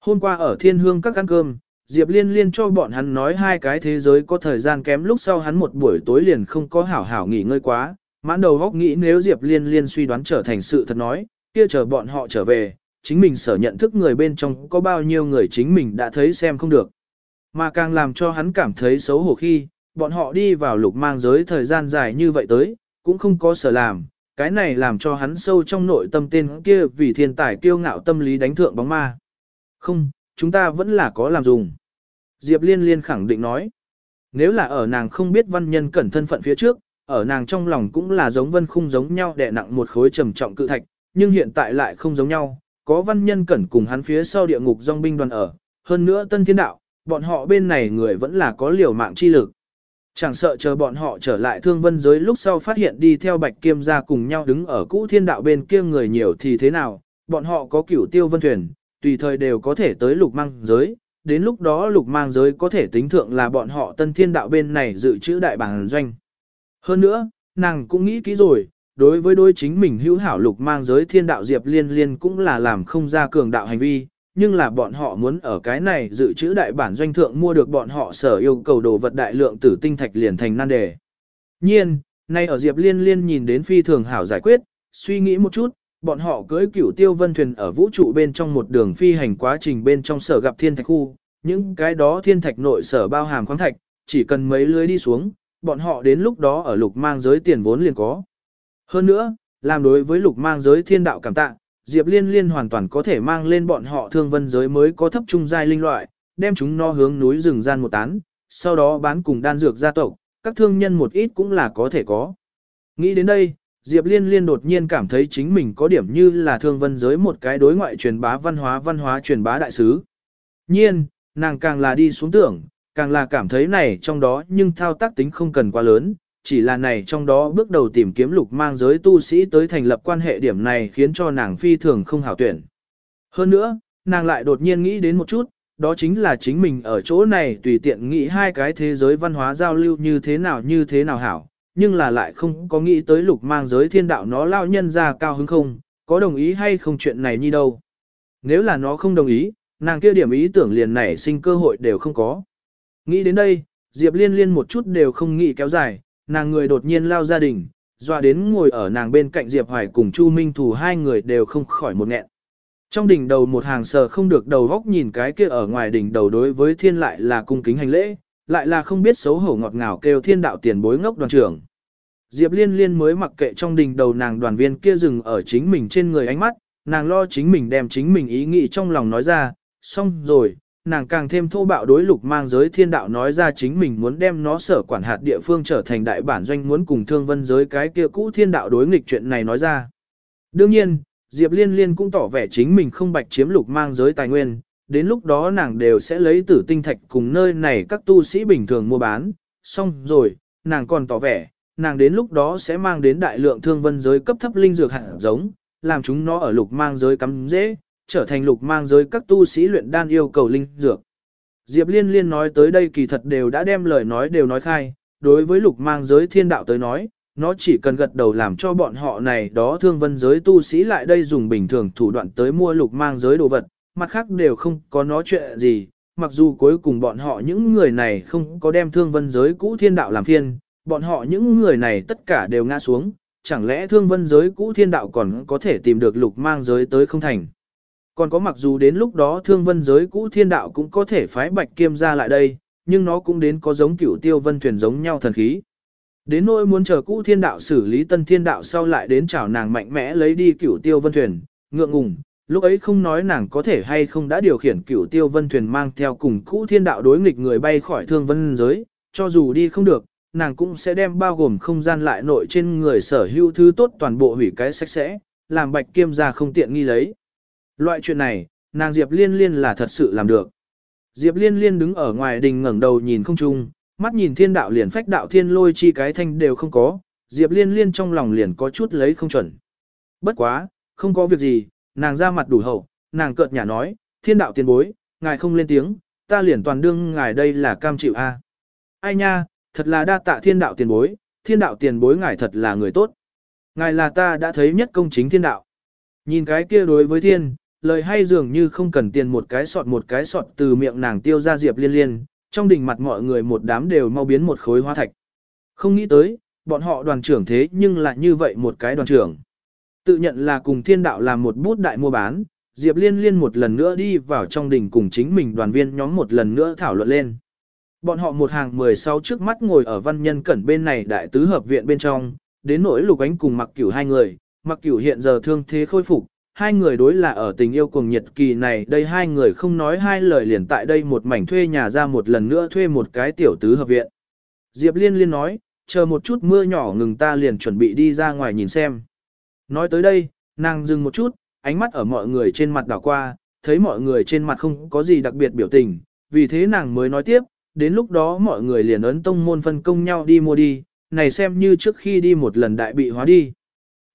hôm qua ở thiên hương các ăn cơm, Diệp Liên Liên cho bọn hắn nói hai cái thế giới có thời gian kém lúc sau hắn một buổi tối liền không có hảo hảo nghỉ ngơi quá, mãn đầu góc nghĩ nếu Diệp Liên Liên suy đoán trở thành sự thật nói, kia chờ bọn họ trở về, chính mình sở nhận thức người bên trong có bao nhiêu người chính mình đã thấy xem không được. Mà càng làm cho hắn cảm thấy xấu hổ khi, bọn họ đi vào lục mang giới thời gian dài như vậy tới, cũng không có sở làm, cái này làm cho hắn sâu trong nội tâm tên kia vì thiên tài kiêu ngạo tâm lý đánh thượng bóng ma. Không, chúng ta vẫn là có làm dùng. Diệp Liên Liên khẳng định nói, nếu là ở nàng không biết văn nhân cẩn thân phận phía trước, ở nàng trong lòng cũng là giống vân khung giống nhau đè nặng một khối trầm trọng cự thạch, nhưng hiện tại lại không giống nhau, có văn nhân cẩn cùng hắn phía sau địa ngục dòng binh đoàn ở, hơn nữa tân thiên đạo, bọn họ bên này người vẫn là có liều mạng chi lực. Chẳng sợ chờ bọn họ trở lại thương vân giới lúc sau phát hiện đi theo bạch kiêm ra cùng nhau đứng ở cũ thiên đạo bên kia người nhiều thì thế nào, bọn họ có cửu tiêu vân thuyền, tùy thời đều có thể tới lục mang giới, đến lúc đó lục mang giới có thể tính thượng là bọn họ tân thiên đạo bên này dự trữ đại bản doanh. Hơn nữa, nàng cũng nghĩ kỹ rồi, đối với đôi chính mình hữu hảo lục mang giới thiên đạo diệp liên liên cũng là làm không ra cường đạo hành vi, nhưng là bọn họ muốn ở cái này dự trữ đại bản doanh thượng mua được bọn họ sở yêu cầu đồ vật đại lượng tử tinh thạch liền thành nan đề. Nhiên, nay ở Diệp Liên Liên nhìn đến phi thường hảo giải quyết, suy nghĩ một chút, bọn họ cưới cửu tiêu vân thuyền ở vũ trụ bên trong một đường phi hành quá trình bên trong sở gặp thiên thạch khu, những cái đó thiên thạch nội sở bao hàm khoáng thạch, chỉ cần mấy lưới đi xuống, bọn họ đến lúc đó ở lục mang giới tiền vốn liền có. Hơn nữa, làm đối với lục mang giới thiên đạo cảm tạ, Diệp Liên Liên hoàn toàn có thể mang lên bọn họ thương vân giới mới có thấp trung giai linh loại, đem chúng no hướng núi rừng gian một tán, sau đó bán cùng đan dược gia tộc, các thương nhân một ít cũng là có thể có. Nghĩ đến đây, Diệp Liên Liên đột nhiên cảm thấy chính mình có điểm như là thương vân giới một cái đối ngoại truyền bá văn hóa văn hóa truyền bá đại sứ. Nhiên, nàng càng là đi xuống tưởng, càng là cảm thấy này trong đó nhưng thao tác tính không cần quá lớn, chỉ là này trong đó bước đầu tìm kiếm lục mang giới tu sĩ tới thành lập quan hệ điểm này khiến cho nàng phi thường không hảo tuyển. Hơn nữa, nàng lại đột nhiên nghĩ đến một chút, đó chính là chính mình ở chỗ này tùy tiện nghĩ hai cái thế giới văn hóa giao lưu như thế nào như thế nào hảo, nhưng là lại không có nghĩ tới lục mang giới thiên đạo nó lao nhân ra cao hứng không, có đồng ý hay không chuyện này như đâu. Nếu là nó không đồng ý, nàng kia điểm ý tưởng liền nảy sinh cơ hội đều không có. Nghĩ đến đây, Diệp Liên Liên một chút đều không nghĩ kéo dài, nàng người đột nhiên lao gia đình, dọa đến ngồi ở nàng bên cạnh Diệp Hoài cùng Chu Minh Thủ hai người đều không khỏi một nghẹn. Trong đỉnh đầu một hàng sờ không được đầu góc nhìn cái kia ở ngoài đỉnh đầu đối với thiên lại là cung kính hành lễ, lại là không biết xấu hổ ngọt ngào kêu thiên đạo tiền bối ngốc đoàn trưởng. Diệp liên liên mới mặc kệ trong đỉnh đầu nàng đoàn viên kia dừng ở chính mình trên người ánh mắt, nàng lo chính mình đem chính mình ý nghĩ trong lòng nói ra, xong rồi, nàng càng thêm thô bạo đối lục mang giới thiên đạo nói ra chính mình muốn đem nó sở quản hạt địa phương trở thành đại bản doanh muốn cùng thương vân giới cái kia cũ thiên đạo đối nghịch chuyện này nói ra. Đương nhiên, Diệp Liên Liên cũng tỏ vẻ chính mình không bạch chiếm lục mang giới tài nguyên, đến lúc đó nàng đều sẽ lấy tử tinh thạch cùng nơi này các tu sĩ bình thường mua bán, xong rồi, nàng còn tỏ vẻ, nàng đến lúc đó sẽ mang đến đại lượng thương vân giới cấp thấp linh dược hạt giống, làm chúng nó ở lục mang giới cắm dễ, trở thành lục mang giới các tu sĩ luyện đan yêu cầu linh dược. Diệp Liên Liên nói tới đây kỳ thật đều đã đem lời nói đều nói khai, đối với lục mang giới thiên đạo tới nói, nó chỉ cần gật đầu làm cho bọn họ này đó thương vân giới tu sĩ lại đây dùng bình thường thủ đoạn tới mua lục mang giới đồ vật, mặt khác đều không có nói chuyện gì, mặc dù cuối cùng bọn họ những người này không có đem thương vân giới cũ thiên đạo làm phiên, bọn họ những người này tất cả đều ngã xuống, chẳng lẽ thương vân giới cũ thiên đạo còn có thể tìm được lục mang giới tới không thành. Còn có mặc dù đến lúc đó thương vân giới cũ thiên đạo cũng có thể phái bạch kiêm ra lại đây, nhưng nó cũng đến có giống cửu tiêu vân thuyền giống nhau thần khí. Đến nỗi muốn chờ cũ thiên đạo xử lý tân thiên đạo sau lại đến chào nàng mạnh mẽ lấy đi cửu tiêu vân thuyền, ngượng ngùng, lúc ấy không nói nàng có thể hay không đã điều khiển cửu tiêu vân thuyền mang theo cùng cũ thiên đạo đối nghịch người bay khỏi thương vân giới, cho dù đi không được, nàng cũng sẽ đem bao gồm không gian lại nội trên người sở hữu thứ tốt toàn bộ hủy cái sạch sẽ, làm bạch kiêm ra không tiện nghi lấy. Loại chuyện này, nàng Diệp Liên Liên là thật sự làm được. Diệp Liên Liên đứng ở ngoài đình ngẩng đầu nhìn không trung, mắt nhìn thiên đạo liền phách đạo thiên lôi chi cái thanh đều không có, Diệp Liên Liên trong lòng liền có chút lấy không chuẩn. Bất quá, không có việc gì, nàng ra mặt đủ hậu, nàng cợt nhả nói, thiên đạo tiền bối, ngài không lên tiếng, ta liền toàn đương ngài đây là cam chịu a. Ai nha, thật là đa tạ thiên đạo tiền bối, thiên đạo tiền bối ngài thật là người tốt. Ngài là ta đã thấy nhất công chính thiên đạo. Nhìn cái kia đối với thiên, lời hay dường như không cần tiền một cái sọt một cái sọt từ miệng nàng tiêu ra Diệp Liên Liên, trong đình mặt mọi người một đám đều mau biến một khối hoa thạch. Không nghĩ tới, bọn họ đoàn trưởng thế nhưng lại như vậy một cái đoàn trưởng. Tự nhận là cùng thiên đạo làm một bút đại mua bán, Diệp Liên Liên một lần nữa đi vào trong đình cùng chính mình đoàn viên nhóm một lần nữa thảo luận lên. Bọn họ một hàng 16 trước mắt ngồi ở văn nhân cẩn bên này đại tứ hợp viện bên trong, đến nỗi lục ánh cùng mặc cửu hai người, mặc cửu hiện giờ thương thế khôi phục, hai người đối là ở tình yêu cùng nhiệt kỳ này đây hai người không nói hai lời liền tại đây một mảnh thuê nhà ra một lần nữa thuê một cái tiểu tứ hợp viện. Diệp Liên Liên nói, chờ một chút mưa nhỏ ngừng ta liền chuẩn bị đi ra ngoài nhìn xem. Nói tới đây, nàng dừng một chút, ánh mắt ở mọi người trên mặt đảo qua, thấy mọi người trên mặt không có gì đặc biệt biểu tình, vì thế nàng mới nói tiếp, đến lúc đó mọi người liền ấn tông môn phân công nhau đi mua đi, này xem như trước khi đi một lần đại bị hóa đi.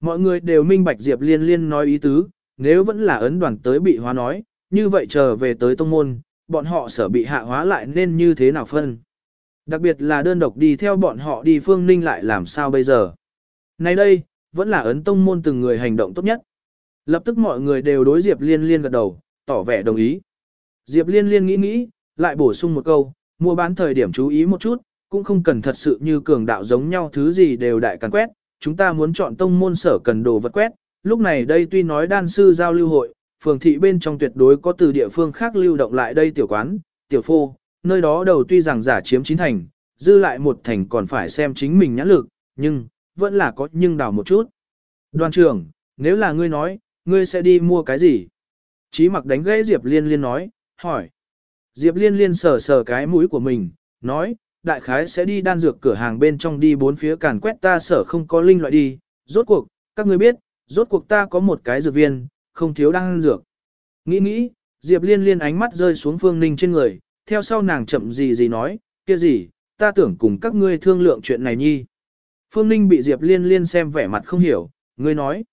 Mọi người đều minh bạch Diệp Liên Liên nói ý tứ, nếu vẫn là ấn đoàn tới bị hóa nói, như vậy chờ về tới tông môn, bọn họ sở bị hạ hóa lại nên như thế nào phân. Đặc biệt là đơn độc đi theo bọn họ đi phương ninh lại làm sao bây giờ. Nay đây, vẫn là ấn tông môn từng người hành động tốt nhất. Lập tức mọi người đều đối Diệp Liên Liên gật đầu, tỏ vẻ đồng ý. Diệp Liên Liên nghĩ nghĩ, lại bổ sung một câu, mua bán thời điểm chú ý một chút, cũng không cần thật sự như cường đạo giống nhau thứ gì đều đại càn quét, chúng ta muốn chọn tông môn sở cần đồ vật quét, lúc này đây tuy nói đan sư giao lưu hội, phường thị bên trong tuyệt đối có từ địa phương khác lưu động lại đây tiểu quán, tiểu phô, nơi đó đầu tuy rằng giả chiếm chín thành, dư lại một thành còn phải xem chính mình nhãn lực, nhưng, vẫn là có nhưng đào một chút. Đoàn trưởng, nếu là ngươi nói, ngươi sẽ đi mua cái gì? Chí mặc đánh gãy Diệp Liên Liên nói, hỏi. Diệp Liên Liên sờ sờ cái mũi của mình, nói, đại khái sẽ đi đan dược cửa hàng bên trong đi bốn phía càn quét ta sở không có linh loại đi, rốt cuộc, các ngươi biết, rốt cuộc ta có một cái dược viên, không thiếu đan dược. Nghĩ nghĩ, Diệp Liên Liên ánh mắt rơi xuống Phương Ninh trên người, theo sau nàng chậm gì gì nói, kia gì, ta tưởng cùng các ngươi thương lượng chuyện này nhi. Phương Ninh bị Diệp Liên Liên xem vẻ mặt không hiểu, ngươi nói.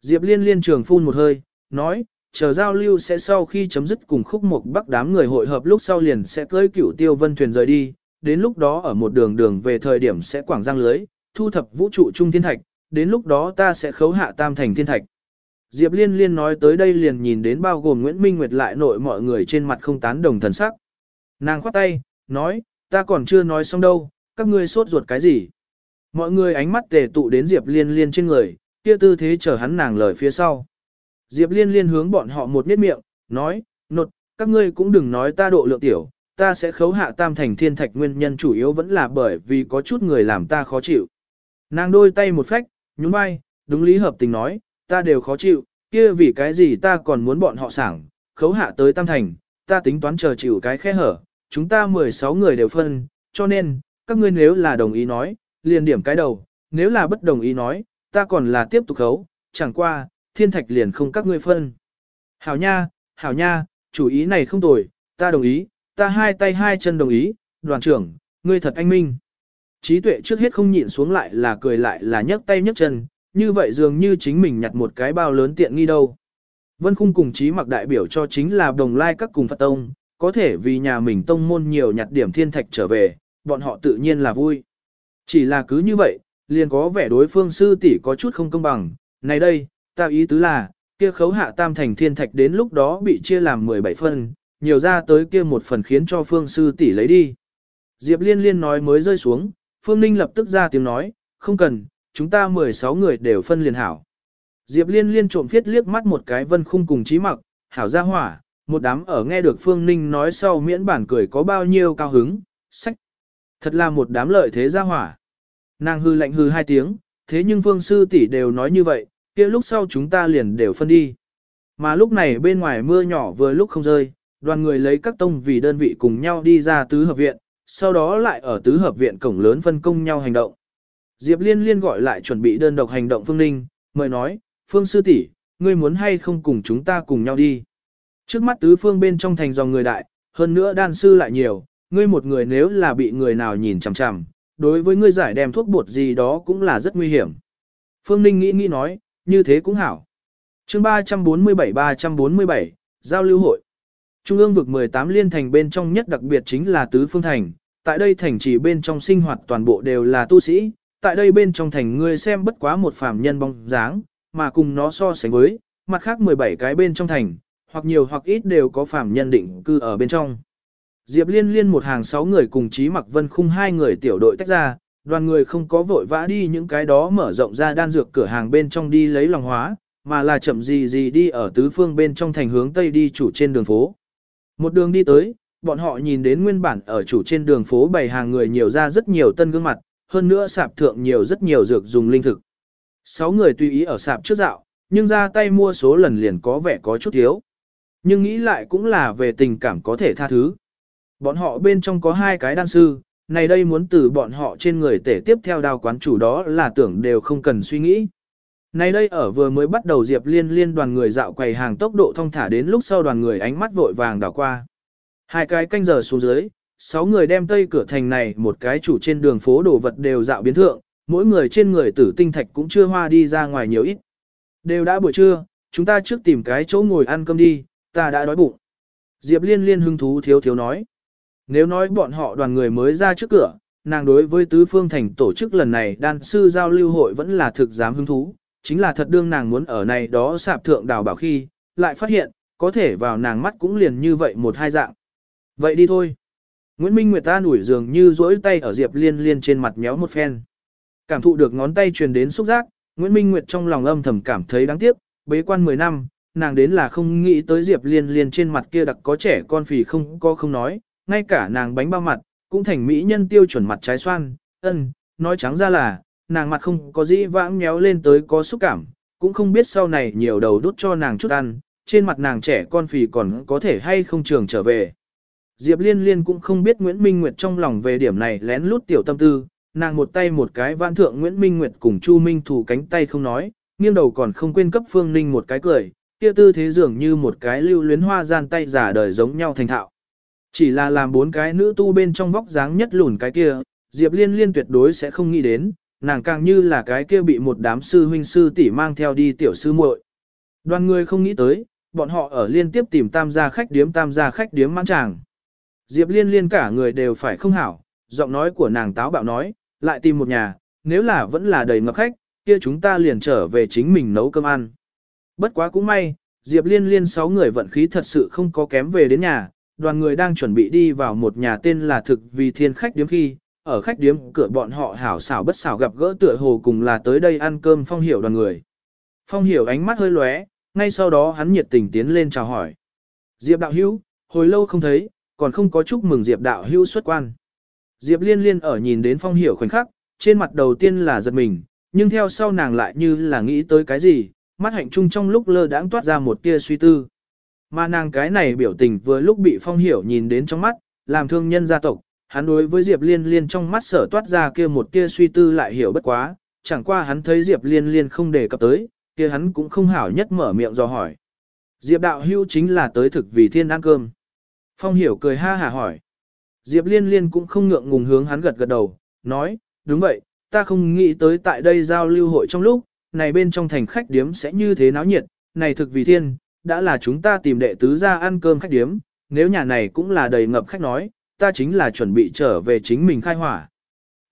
Diệp Liên Liên trường phun một hơi, nói, chờ giao lưu sẽ sau khi chấm dứt cùng khúc một bắc đám người hội hợp lúc sau liền sẽ cưới cửu tiêu vân thuyền rời đi, đến lúc đó ở một đường đường về thời điểm sẽ quảng giang lưới, thu thập vũ trụ trung thiên thạch, đến lúc đó ta sẽ khấu hạ tam thành thiên thạch. Diệp Liên Liên nói tới đây liền nhìn đến bao gồm Nguyễn Minh Nguyệt lại nội mọi người trên mặt không tán đồng thần sắc. Nàng khoát tay, nói, ta còn chưa nói xong đâu, các ngươi sốt ruột cái gì. Mọi người ánh mắt tề tụ đến Diệp Liên Liên trên người, kia tư thế chờ hắn nàng lời phía sau. Diệp Liên Liên hướng bọn họ một miết miệng, nói, nột, các ngươi cũng đừng nói ta độ lượng tiểu, ta sẽ khấu hạ tam thành thiên thạch nguyên nhân chủ yếu vẫn là bởi vì có chút người làm ta khó chịu. Nàng đôi tay một phách, nhún vai, đúng lý hợp tình nói, ta đều khó chịu, kia vì cái gì ta còn muốn bọn họ sảng, khấu hạ tới tam thành, ta tính toán chờ chịu cái khe hở, chúng ta 16 người đều phân, cho nên, các ngươi nếu là đồng ý nói, liền điểm cái đầu, nếu là bất đồng ý nói, ta còn là tiếp tục khấu, chẳng qua, thiên thạch liền không các ngươi phân. Hảo nha, hảo nha, chủ ý này không tồi, ta đồng ý, ta hai tay hai chân đồng ý, đoàn trưởng, ngươi thật anh minh. Trí tuệ trước hết không nhịn xuống lại là cười lại là nhấc tay nhấc chân, như vậy dường như chính mình nhặt một cái bao lớn tiện nghi đâu. Vân khung cùng trí mặc đại biểu cho chính là đồng lai các cùng Phật Tông, có thể vì nhà mình tông môn nhiều nhặt điểm thiên thạch trở về, bọn họ tự nhiên là vui. Chỉ là cứ như vậy, liền có vẻ đối phương sư tỷ có chút không công bằng, này đây, ta ý tứ là, kia khấu hạ tam thành thiên thạch đến lúc đó bị chia làm 17 phân, nhiều ra tới kia một phần khiến cho phương sư tỷ lấy đi. Diệp liên liên nói mới rơi xuống, phương ninh lập tức ra tiếng nói, không cần, chúng ta 16 người đều phân liền hảo. Diệp liên liên trộm phiết liếc mắt một cái vân khung cùng trí mặc, hảo ra hỏa, một đám ở nghe được phương ninh nói sau miễn bản cười có bao nhiêu cao hứng, sách. Thật là một đám lợi thế ra hỏa. Nàng hư lạnh hư hai tiếng, thế nhưng phương sư tỷ đều nói như vậy, kia lúc sau chúng ta liền đều phân đi. Mà lúc này bên ngoài mưa nhỏ vừa lúc không rơi, đoàn người lấy các tông vì đơn vị cùng nhau đi ra tứ hợp viện, sau đó lại ở tứ hợp viện cổng lớn phân công nhau hành động. Diệp Liên Liên gọi lại chuẩn bị đơn độc hành động Phương Ninh, mời nói, Phương Sư tỷ, ngươi muốn hay không cùng chúng ta cùng nhau đi. Trước mắt tứ phương bên trong thành dòng người đại, hơn nữa đan sư lại nhiều, ngươi một người nếu là bị người nào nhìn chằm chằm, đối với ngươi giải đem thuốc bột gì đó cũng là rất nguy hiểm. Phương Ninh nghĩ nghĩ nói, như thế cũng hảo. chương 347-347, Giao lưu hội. Trung ương vực 18 liên thành bên trong nhất đặc biệt chính là Tứ Phương Thành, tại đây thành chỉ bên trong sinh hoạt toàn bộ đều là tu sĩ, tại đây bên trong thành ngươi xem bất quá một phàm nhân bóng dáng, mà cùng nó so sánh với, mặt khác 17 cái bên trong thành, hoặc nhiều hoặc ít đều có phàm nhân định cư ở bên trong. Diệp Liên Liên một hàng sáu người cùng Chí Mặc Vân Khung hai người tiểu đội tách ra, đoàn người không có vội vã đi những cái đó mở rộng ra đan dược cửa hàng bên trong đi lấy lòng hóa, mà là chậm gì gì đi ở tứ phương bên trong thành hướng tây đi chủ trên đường phố. Một đường đi tới, bọn họ nhìn đến nguyên bản ở chủ trên đường phố bày hàng người nhiều ra rất nhiều tân gương mặt, hơn nữa sạp thượng nhiều rất nhiều dược dùng linh thực. Sáu người tùy ý ở sạp trước dạo, nhưng ra tay mua số lần liền có vẻ có chút thiếu. Nhưng nghĩ lại cũng là về tình cảm có thể tha thứ. Bọn họ bên trong có hai cái đan sư, này đây muốn từ bọn họ trên người tể tiếp theo đào quán chủ đó là tưởng đều không cần suy nghĩ. Này đây ở vừa mới bắt đầu Diệp Liên liên đoàn người dạo quầy hàng tốc độ thông thả đến lúc sau đoàn người ánh mắt vội vàng đảo qua. Hai cái canh giờ xuống dưới, sáu người đem tây cửa thành này một cái chủ trên đường phố đồ vật đều dạo biến thượng, mỗi người trên người tử tinh thạch cũng chưa hoa đi ra ngoài nhiều ít. Đều đã buổi trưa, chúng ta trước tìm cái chỗ ngồi ăn cơm đi, ta đã đói bụng. Diệp liên liên hưng thú thiếu thiếu nói. Nếu nói bọn họ đoàn người mới ra trước cửa, nàng đối với tứ phương thành tổ chức lần này đan sư giao lưu hội vẫn là thực dám hứng thú, chính là thật đương nàng muốn ở này đó sạp thượng đào bảo khi, lại phát hiện, có thể vào nàng mắt cũng liền như vậy một hai dạng. Vậy đi thôi. Nguyễn Minh Nguyệt ta nủi dường như duỗi tay ở Diệp Liên Liên trên mặt méo một phen. Cảm thụ được ngón tay truyền đến xúc giác, Nguyễn Minh Nguyệt trong lòng âm thầm cảm thấy đáng tiếc, bế quan 10 năm, nàng đến là không nghĩ tới Diệp Liên Liên trên mặt kia đặc có trẻ con phì không có không nói, ngay cả nàng bánh bao mặt, cũng thành mỹ nhân tiêu chuẩn mặt trái xoan, ân, nói trắng ra là, nàng mặt không có dĩ vãng méo lên tới có xúc cảm, cũng không biết sau này nhiều đầu đút cho nàng chút ăn, trên mặt nàng trẻ con phì còn có thể hay không trường trở về. Diệp Liên Liên cũng không biết Nguyễn Minh Nguyệt trong lòng về điểm này lén lút tiểu tâm tư, nàng một tay một cái vãn thượng Nguyễn Minh Nguyệt cùng Chu Minh thủ cánh tay không nói, nghiêng đầu còn không quên cấp Phương Ninh một cái cười, kia tư thế dường như một cái lưu luyến hoa gian tay giả đời giống nhau thành thạo. Chỉ là làm bốn cái nữ tu bên trong vóc dáng nhất lùn cái kia, Diệp Liên Liên tuyệt đối sẽ không nghĩ đến, nàng càng như là cái kia bị một đám sư huynh sư tỷ mang theo đi tiểu sư muội. Đoàn người không nghĩ tới, bọn họ ở liên tiếp tìm tam gia khách điếm tam gia khách điếm mãn tràng. Diệp liên liên cả người đều phải không hảo, giọng nói của nàng táo bạo nói, lại tìm một nhà, nếu là vẫn là đầy ngập khách, kia chúng ta liền trở về chính mình nấu cơm ăn. Bất quá cũng may, Diệp liên liên sáu người vận khí thật sự không có kém về đến nhà, đoàn người đang chuẩn bị đi vào một nhà tên là thực vì thiên khách điếm khi, ở khách điếm cửa bọn họ hảo xảo bất xảo gặp gỡ tựa hồ cùng là tới đây ăn cơm phong hiểu đoàn người. Phong hiểu ánh mắt hơi lóe, ngay sau đó hắn nhiệt tình tiến lên chào hỏi. Diệp đạo hữu, hồi lâu không thấy, còn không có chúc mừng Diệp đạo hữu xuất quan. Diệp liên liên ở nhìn đến phong hiểu khoảnh khắc, trên mặt đầu tiên là giật mình, nhưng theo sau nàng lại như là nghĩ tới cái gì, mắt hạnh trung trong lúc lơ đãng toát ra một tia suy tư. Mà nàng cái này biểu tình vừa lúc bị phong hiểu nhìn đến trong mắt, làm thương nhân gia tộc, hắn đối với Diệp Liên Liên trong mắt sở toát ra kia một tia suy tư lại hiểu bất quá, chẳng qua hắn thấy Diệp Liên Liên không đề cập tới, kia hắn cũng không hảo nhất mở miệng do hỏi. Diệp đạo hưu chính là tới thực vì thiên ăn cơm. Phong hiểu cười ha hả hỏi. Diệp liên liên cũng không ngượng ngùng hướng hắn gật gật đầu, nói, đúng vậy, ta không nghĩ tới tại đây giao lưu hội trong lúc, này bên trong thành khách điếm sẽ như thế náo nhiệt, này thực vì thiên, đã là chúng ta tìm đệ tứ ra ăn cơm khách điếm, nếu nhà này cũng là đầy ngập khách nói, ta chính là chuẩn bị trở về chính mình khai hỏa.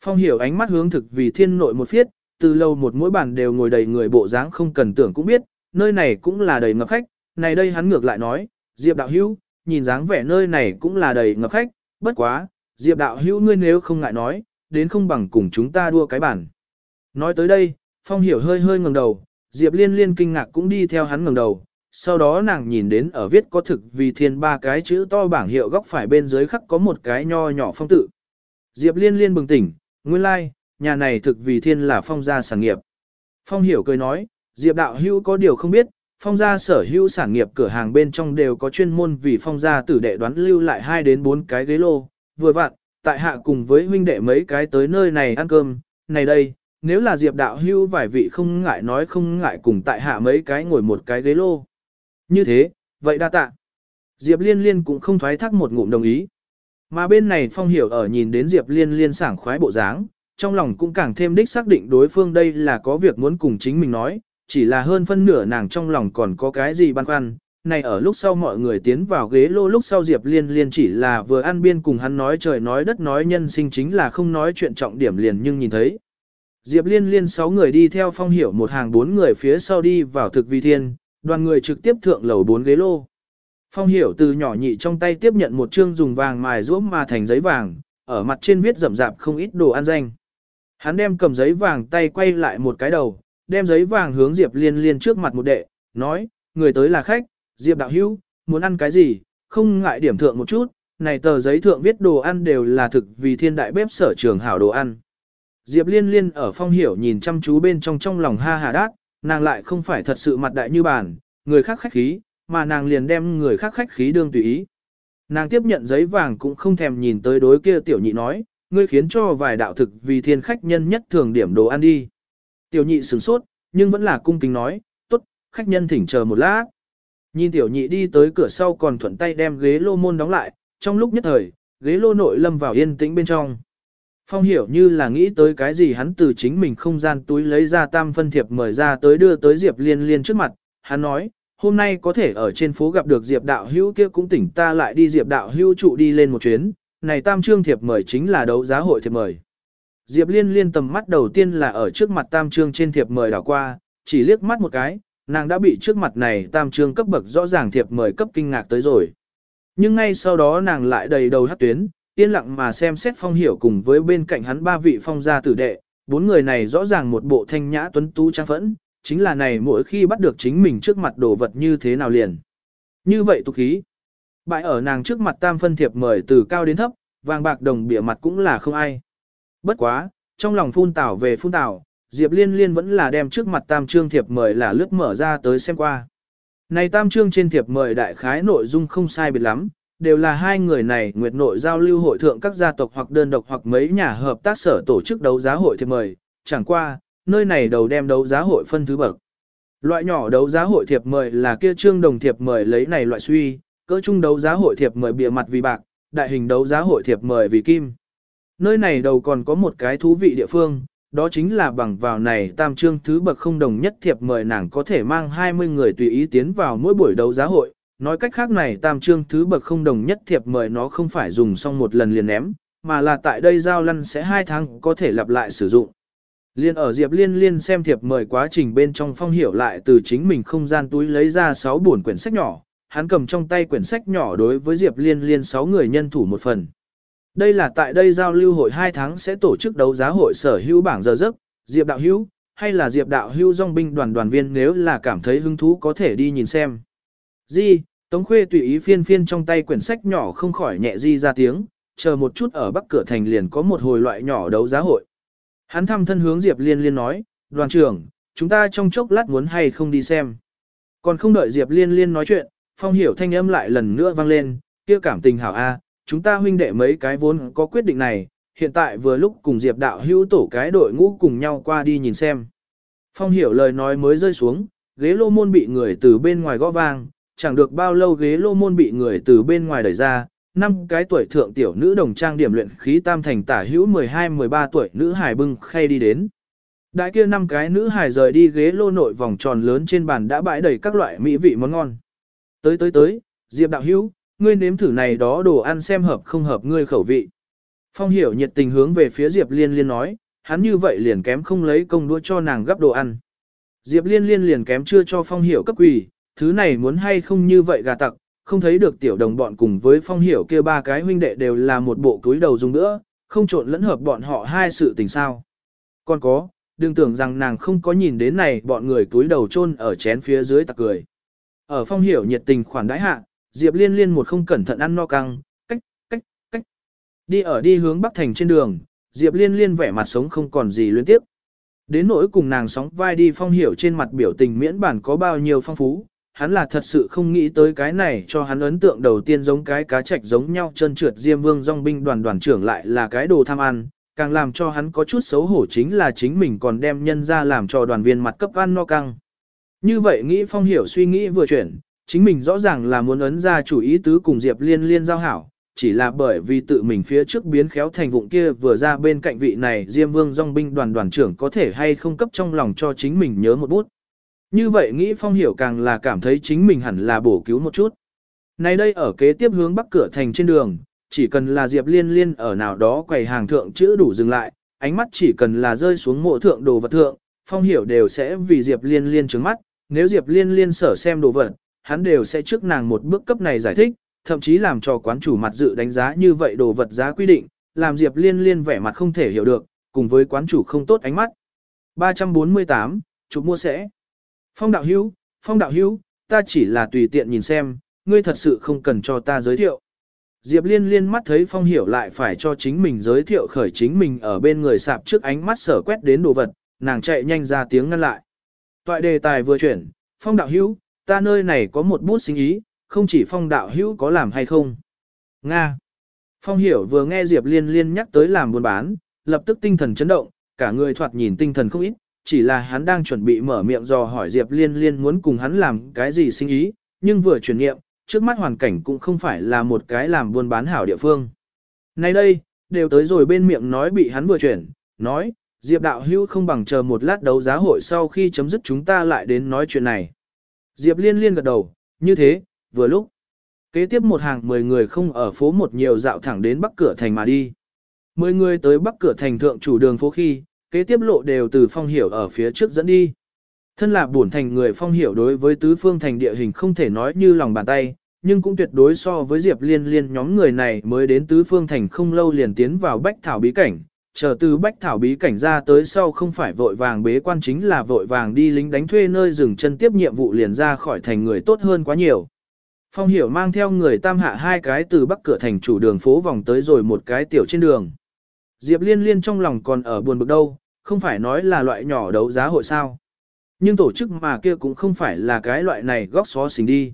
Phong hiểu ánh mắt hướng thực vì thiên nội một phiết, từ lâu một mỗi bàn đều ngồi đầy người bộ dáng không cần tưởng cũng biết, nơi này cũng là đầy ngập khách, này đây hắn ngược lại nói, Diệp đạo hữu, nhìn dáng vẻ nơi này cũng là đầy ngập khách, bất quá, Diệp đạo hữu ngươi nếu không ngại nói, đến không bằng cùng chúng ta đua cái bản. Nói tới đây, Phong Hiểu hơi hơi ngẩng đầu, Diệp Liên Liên kinh ngạc cũng đi theo hắn ngẩng đầu, sau đó nàng nhìn đến ở viết có thực vì thiên ba cái chữ to bảng hiệu góc phải bên dưới khắc có một cái nho nhỏ phong tự. Diệp Liên Liên bừng tỉnh, nguyên lai, like, nhà này thực vì thiên là phong gia sản nghiệp. Phong Hiểu cười nói, Diệp đạo hữu có điều không biết, phong gia sở hữu sản nghiệp cửa hàng bên trong đều có chuyên môn vì phong gia tử đệ đoán lưu lại 2 đến 4 cái ghế lô, vừa vặn, tại hạ cùng với huynh đệ mấy cái tới nơi này ăn cơm, này đây, nếu là diệp đạo hưu vài vị không ngại nói không ngại cùng tại hạ mấy cái ngồi một cái ghế lô. Như thế, vậy đa tạ. Diệp liên liên cũng không thoái thác một ngụm đồng ý. Mà bên này phong hiểu ở nhìn đến diệp liên liên sảng khoái bộ dáng, trong lòng cũng càng thêm đích xác định đối phương đây là có việc muốn cùng chính mình nói, chỉ là hơn phân nửa nàng trong lòng còn có cái gì băn khoăn. Này ở lúc sau mọi người tiến vào ghế lô lúc sau Diệp Liên Liên chỉ là vừa ăn biên cùng hắn nói trời nói đất nói nhân sinh chính là không nói chuyện trọng điểm liền nhưng nhìn thấy. Diệp Liên Liên sáu người đi theo phong hiểu một hàng bốn người phía sau đi vào thực vi thiên, đoàn người trực tiếp thượng lầu bốn ghế lô. Phong hiểu từ nhỏ nhị trong tay tiếp nhận một chương dùng vàng mài ruỗm mà thành giấy vàng, ở mặt trên viết rậm rạp không ít đồ ăn danh. Hắn đem cầm giấy vàng tay quay lại một cái đầu, đem giấy vàng hướng Diệp Liên Liên trước mặt một đệ, nói, người tới là khách, Diệp đạo hữu, muốn ăn cái gì, không ngại điểm thượng một chút, này tờ giấy thượng viết đồ ăn đều là thực vì thiên đại bếp sở trường hảo đồ ăn. Diệp Liên Liên ở phong hiểu nhìn chăm chú bên trong trong lòng ha hà đát, nàng lại không phải thật sự mặt đại như bản, người khác khách khí, mà nàng liền đem người khác khách khí đương tùy ý. Nàng tiếp nhận giấy vàng cũng không thèm nhìn tới đối kia tiểu nhị nói, ngươi khiến cho vài đạo thực vì thiên khách nhân nhất thường điểm đồ ăn đi. Tiểu nhị sửng sốt, nhưng vẫn là cung kính nói, tốt, khách nhân thỉnh chờ một lát. Nhìn tiểu nhị đi tới cửa sau còn thuận tay đem ghế lô môn đóng lại, trong lúc nhất thời, ghế lô nội lâm vào yên tĩnh bên trong. Phong hiểu như là nghĩ tới cái gì hắn từ chính mình không gian túi lấy ra tam phân thiệp mời ra tới đưa tới Diệp Liên Liên trước mặt, hắn nói, hôm nay có thể ở trên phố gặp được Diệp đạo hữu kia cũng tỉnh ta lại đi Diệp đạo hữu trụ đi lên một chuyến, này tam trương thiệp mời chính là đấu giá hội thiệp mời. Diệp Liên Liên tầm mắt đầu tiên là ở trước mặt tam trương trên thiệp mời đảo qua, chỉ liếc mắt một cái, nàng đã bị trước mặt này tam trương cấp bậc rõ ràng thiệp mời cấp kinh ngạc tới rồi. Nhưng ngay sau đó nàng lại đầy đầu hát tuyến, yên lặng mà xem xét phong hiểu cùng với bên cạnh hắn ba vị phong gia tử đệ, bốn người này rõ ràng một bộ thanh nhã tuấn tú trang phẫn, chính là này mỗi khi bắt được chính mình trước mặt đồ vật như thế nào liền. Như vậy tục khí. Bại ở nàng trước mặt tam phân thiệp mời từ cao đến thấp, vàng bạc đồng bịa mặt cũng là không ai. Bất quá, trong lòng phun tảo về phun tảo, Diệp Liên Liên vẫn là đem trước mặt tam trương thiệp mời là lướt mở ra tới xem qua. Này tam trương trên thiệp mời đại khái nội dung không sai biệt lắm, đều là hai người này nguyệt nội giao lưu hội thượng các gia tộc hoặc đơn độc hoặc mấy nhà hợp tác sở tổ chức đấu giá hội thiệp mời, chẳng qua, nơi này đầu đem đấu giá hội phân thứ bậc. Loại nhỏ đấu giá hội thiệp mời là kia trương đồng thiệp mời lấy này loại suy, cỡ trung đấu giá hội thiệp mời bìa mặt vì bạc, đại hình đấu giá hội thiệp mời vì kim. Nơi này đầu còn có một cái thú vị địa phương, đó chính là bằng vào này tam trương thứ bậc không đồng nhất thiệp mời nàng có thể mang 20 người tùy ý tiến vào mỗi buổi đấu giá hội. Nói cách khác này tam trương thứ bậc không đồng nhất thiệp mời nó không phải dùng xong một lần liền ném, mà là tại đây giao lăn sẽ hai tháng có thể lặp lại sử dụng. Liên ở Diệp Liên Liên xem thiệp mời quá trình bên trong phong hiểu lại từ chính mình không gian túi lấy ra 6 buồn quyển sách nhỏ, hắn cầm trong tay quyển sách nhỏ đối với Diệp Liên Liên 6 người nhân thủ một phần. Đây là tại đây giao lưu hội 2 tháng sẽ tổ chức đấu giá hội sở hữu bảng giờ giấc, Diệp Đạo Hữu, hay là Diệp Đạo Hữu dòng binh đoàn đoàn viên nếu là cảm thấy hứng thú có thể đi nhìn xem. Di, Tống Khuê tùy ý phiên phiên trong tay quyển sách nhỏ không khỏi nhẹ di ra tiếng, chờ một chút ở bắc cửa thành liền có một hồi loại nhỏ đấu giá hội. Hắn thăm thân hướng Diệp Liên Liên nói, đoàn trưởng, chúng ta trong chốc lát muốn hay không đi xem. Còn không đợi Diệp Liên Liên nói chuyện, phong hiểu thanh âm lại lần nữa vang lên, kia cảm tình hảo A, chúng ta huynh đệ mấy cái vốn có quyết định này, hiện tại vừa lúc cùng Diệp đạo hữu tổ cái đội ngũ cùng nhau qua đi nhìn xem. Phong hiểu lời nói mới rơi xuống, ghế lô môn bị người từ bên ngoài gõ vang, chẳng được bao lâu ghế lô môn bị người từ bên ngoài đẩy ra, năm cái tuổi thượng tiểu nữ đồng trang điểm luyện khí tam thành tả hữu 12-13 tuổi nữ hài bưng khay đi đến. Đại kia năm cái nữ hài rời đi ghế lô nội vòng tròn lớn trên bàn đã bãi đầy các loại mỹ vị món ngon. Tới tới tới, Diệp đạo hữu, ngươi nếm thử này đó đồ ăn xem hợp không hợp ngươi khẩu vị. Phong hiểu nhiệt tình hướng về phía Diệp Liên Liên nói, hắn như vậy liền kém không lấy công đua cho nàng gấp đồ ăn. Diệp Liên Liên liền kém chưa cho Phong hiểu cấp quỷ, thứ này muốn hay không như vậy gà tặc, không thấy được tiểu đồng bọn cùng với Phong hiểu kia ba cái huynh đệ đều là một bộ túi đầu dùng nữa, không trộn lẫn hợp bọn họ hai sự tình sao. Còn có, đừng tưởng rằng nàng không có nhìn đến này bọn người túi đầu chôn ở chén phía dưới tặc cười. Ở Phong hiểu nhiệt tình khoản đãi hạ, Diệp Liên Liên một không cẩn thận ăn no căng, cách, cách, cách. Đi ở đi hướng Bắc Thành trên đường, Diệp Liên Liên vẻ mặt sống không còn gì liên tiếp. Đến nỗi cùng nàng sóng vai đi phong hiểu trên mặt biểu tình miễn bản có bao nhiêu phong phú, hắn là thật sự không nghĩ tới cái này cho hắn ấn tượng đầu tiên giống cái cá trạch giống nhau chân trượt Diêm Vương dòng binh đoàn đoàn trưởng lại là cái đồ tham ăn, càng làm cho hắn có chút xấu hổ chính là chính mình còn đem nhân ra làm cho đoàn viên mặt cấp ăn no căng. Như vậy nghĩ phong hiểu suy nghĩ vừa chuyển, chính mình rõ ràng là muốn ấn ra chủ ý tứ cùng Diệp Liên Liên giao hảo, chỉ là bởi vì tự mình phía trước biến khéo thành vụng kia vừa ra bên cạnh vị này Diêm Vương dòng binh đoàn đoàn trưởng có thể hay không cấp trong lòng cho chính mình nhớ một bút. Như vậy nghĩ Phong Hiểu càng là cảm thấy chính mình hẳn là bổ cứu một chút. Nay đây ở kế tiếp hướng bắc cửa thành trên đường, chỉ cần là Diệp Liên Liên ở nào đó quầy hàng thượng chữ đủ dừng lại, ánh mắt chỉ cần là rơi xuống mộ thượng đồ vật thượng, Phong Hiểu đều sẽ vì Diệp Liên Liên trứng mắt, nếu Diệp Liên Liên sở xem đồ vật, hắn đều sẽ trước nàng một bước cấp này giải thích, thậm chí làm cho quán chủ mặt dự đánh giá như vậy đồ vật giá quy định, làm Diệp Liên Liên vẻ mặt không thể hiểu được, cùng với quán chủ không tốt ánh mắt. 348, chụp mua sẽ. Phong đạo hữu, phong đạo hữu, ta chỉ là tùy tiện nhìn xem, ngươi thật sự không cần cho ta giới thiệu. Diệp liên liên mắt thấy phong hiểu lại phải cho chính mình giới thiệu khởi chính mình ở bên người sạp trước ánh mắt sở quét đến đồ vật, nàng chạy nhanh ra tiếng ngăn lại. Toại đề tài vừa chuyển, phong đạo hữu, ta nơi này có một bút sinh ý, không chỉ phong đạo hữu có làm hay không. Nga. Phong hiểu vừa nghe Diệp liên liên nhắc tới làm buôn bán, lập tức tinh thần chấn động, cả người thoạt nhìn tinh thần không ít, chỉ là hắn đang chuẩn bị mở miệng dò hỏi Diệp Liên Liên muốn cùng hắn làm cái gì sinh ý, nhưng vừa chuyển nghiệm, trước mắt hoàn cảnh cũng không phải là một cái làm buôn bán hảo địa phương. Nay đây, đều tới rồi bên miệng nói bị hắn vừa chuyển, nói, Diệp đạo hưu không bằng chờ một lát đấu giá hội sau khi chấm dứt chúng ta lại đến nói chuyện này. Diệp liên liên gật đầu, như thế, vừa lúc. Kế tiếp một hàng mười người không ở phố một nhiều dạo thẳng đến bắc cửa thành mà đi. Mười người tới bắc cửa thành thượng chủ đường phố khi, kế tiếp lộ đều từ phong hiểu ở phía trước dẫn đi. Thân là bổn thành người phong hiểu đối với tứ phương thành địa hình không thể nói như lòng bàn tay, nhưng cũng tuyệt đối so với Diệp Liên Liên nhóm người này mới đến tứ phương thành không lâu liền tiến vào bách thảo bí cảnh, chờ từ bách thảo bí cảnh ra tới sau không phải vội vàng bế quan chính là vội vàng đi lính đánh thuê nơi dừng chân tiếp nhiệm vụ liền ra khỏi thành người tốt hơn quá nhiều. Phong hiểu mang theo người tam hạ hai cái từ bắc cửa thành chủ đường phố vòng tới rồi một cái tiểu trên đường. Diệp liên liên trong lòng còn ở buồn bực đâu, không phải nói là loại nhỏ đấu giá hội sao. Nhưng tổ chức mà kia cũng không phải là cái loại này góc xó xỉnh đi.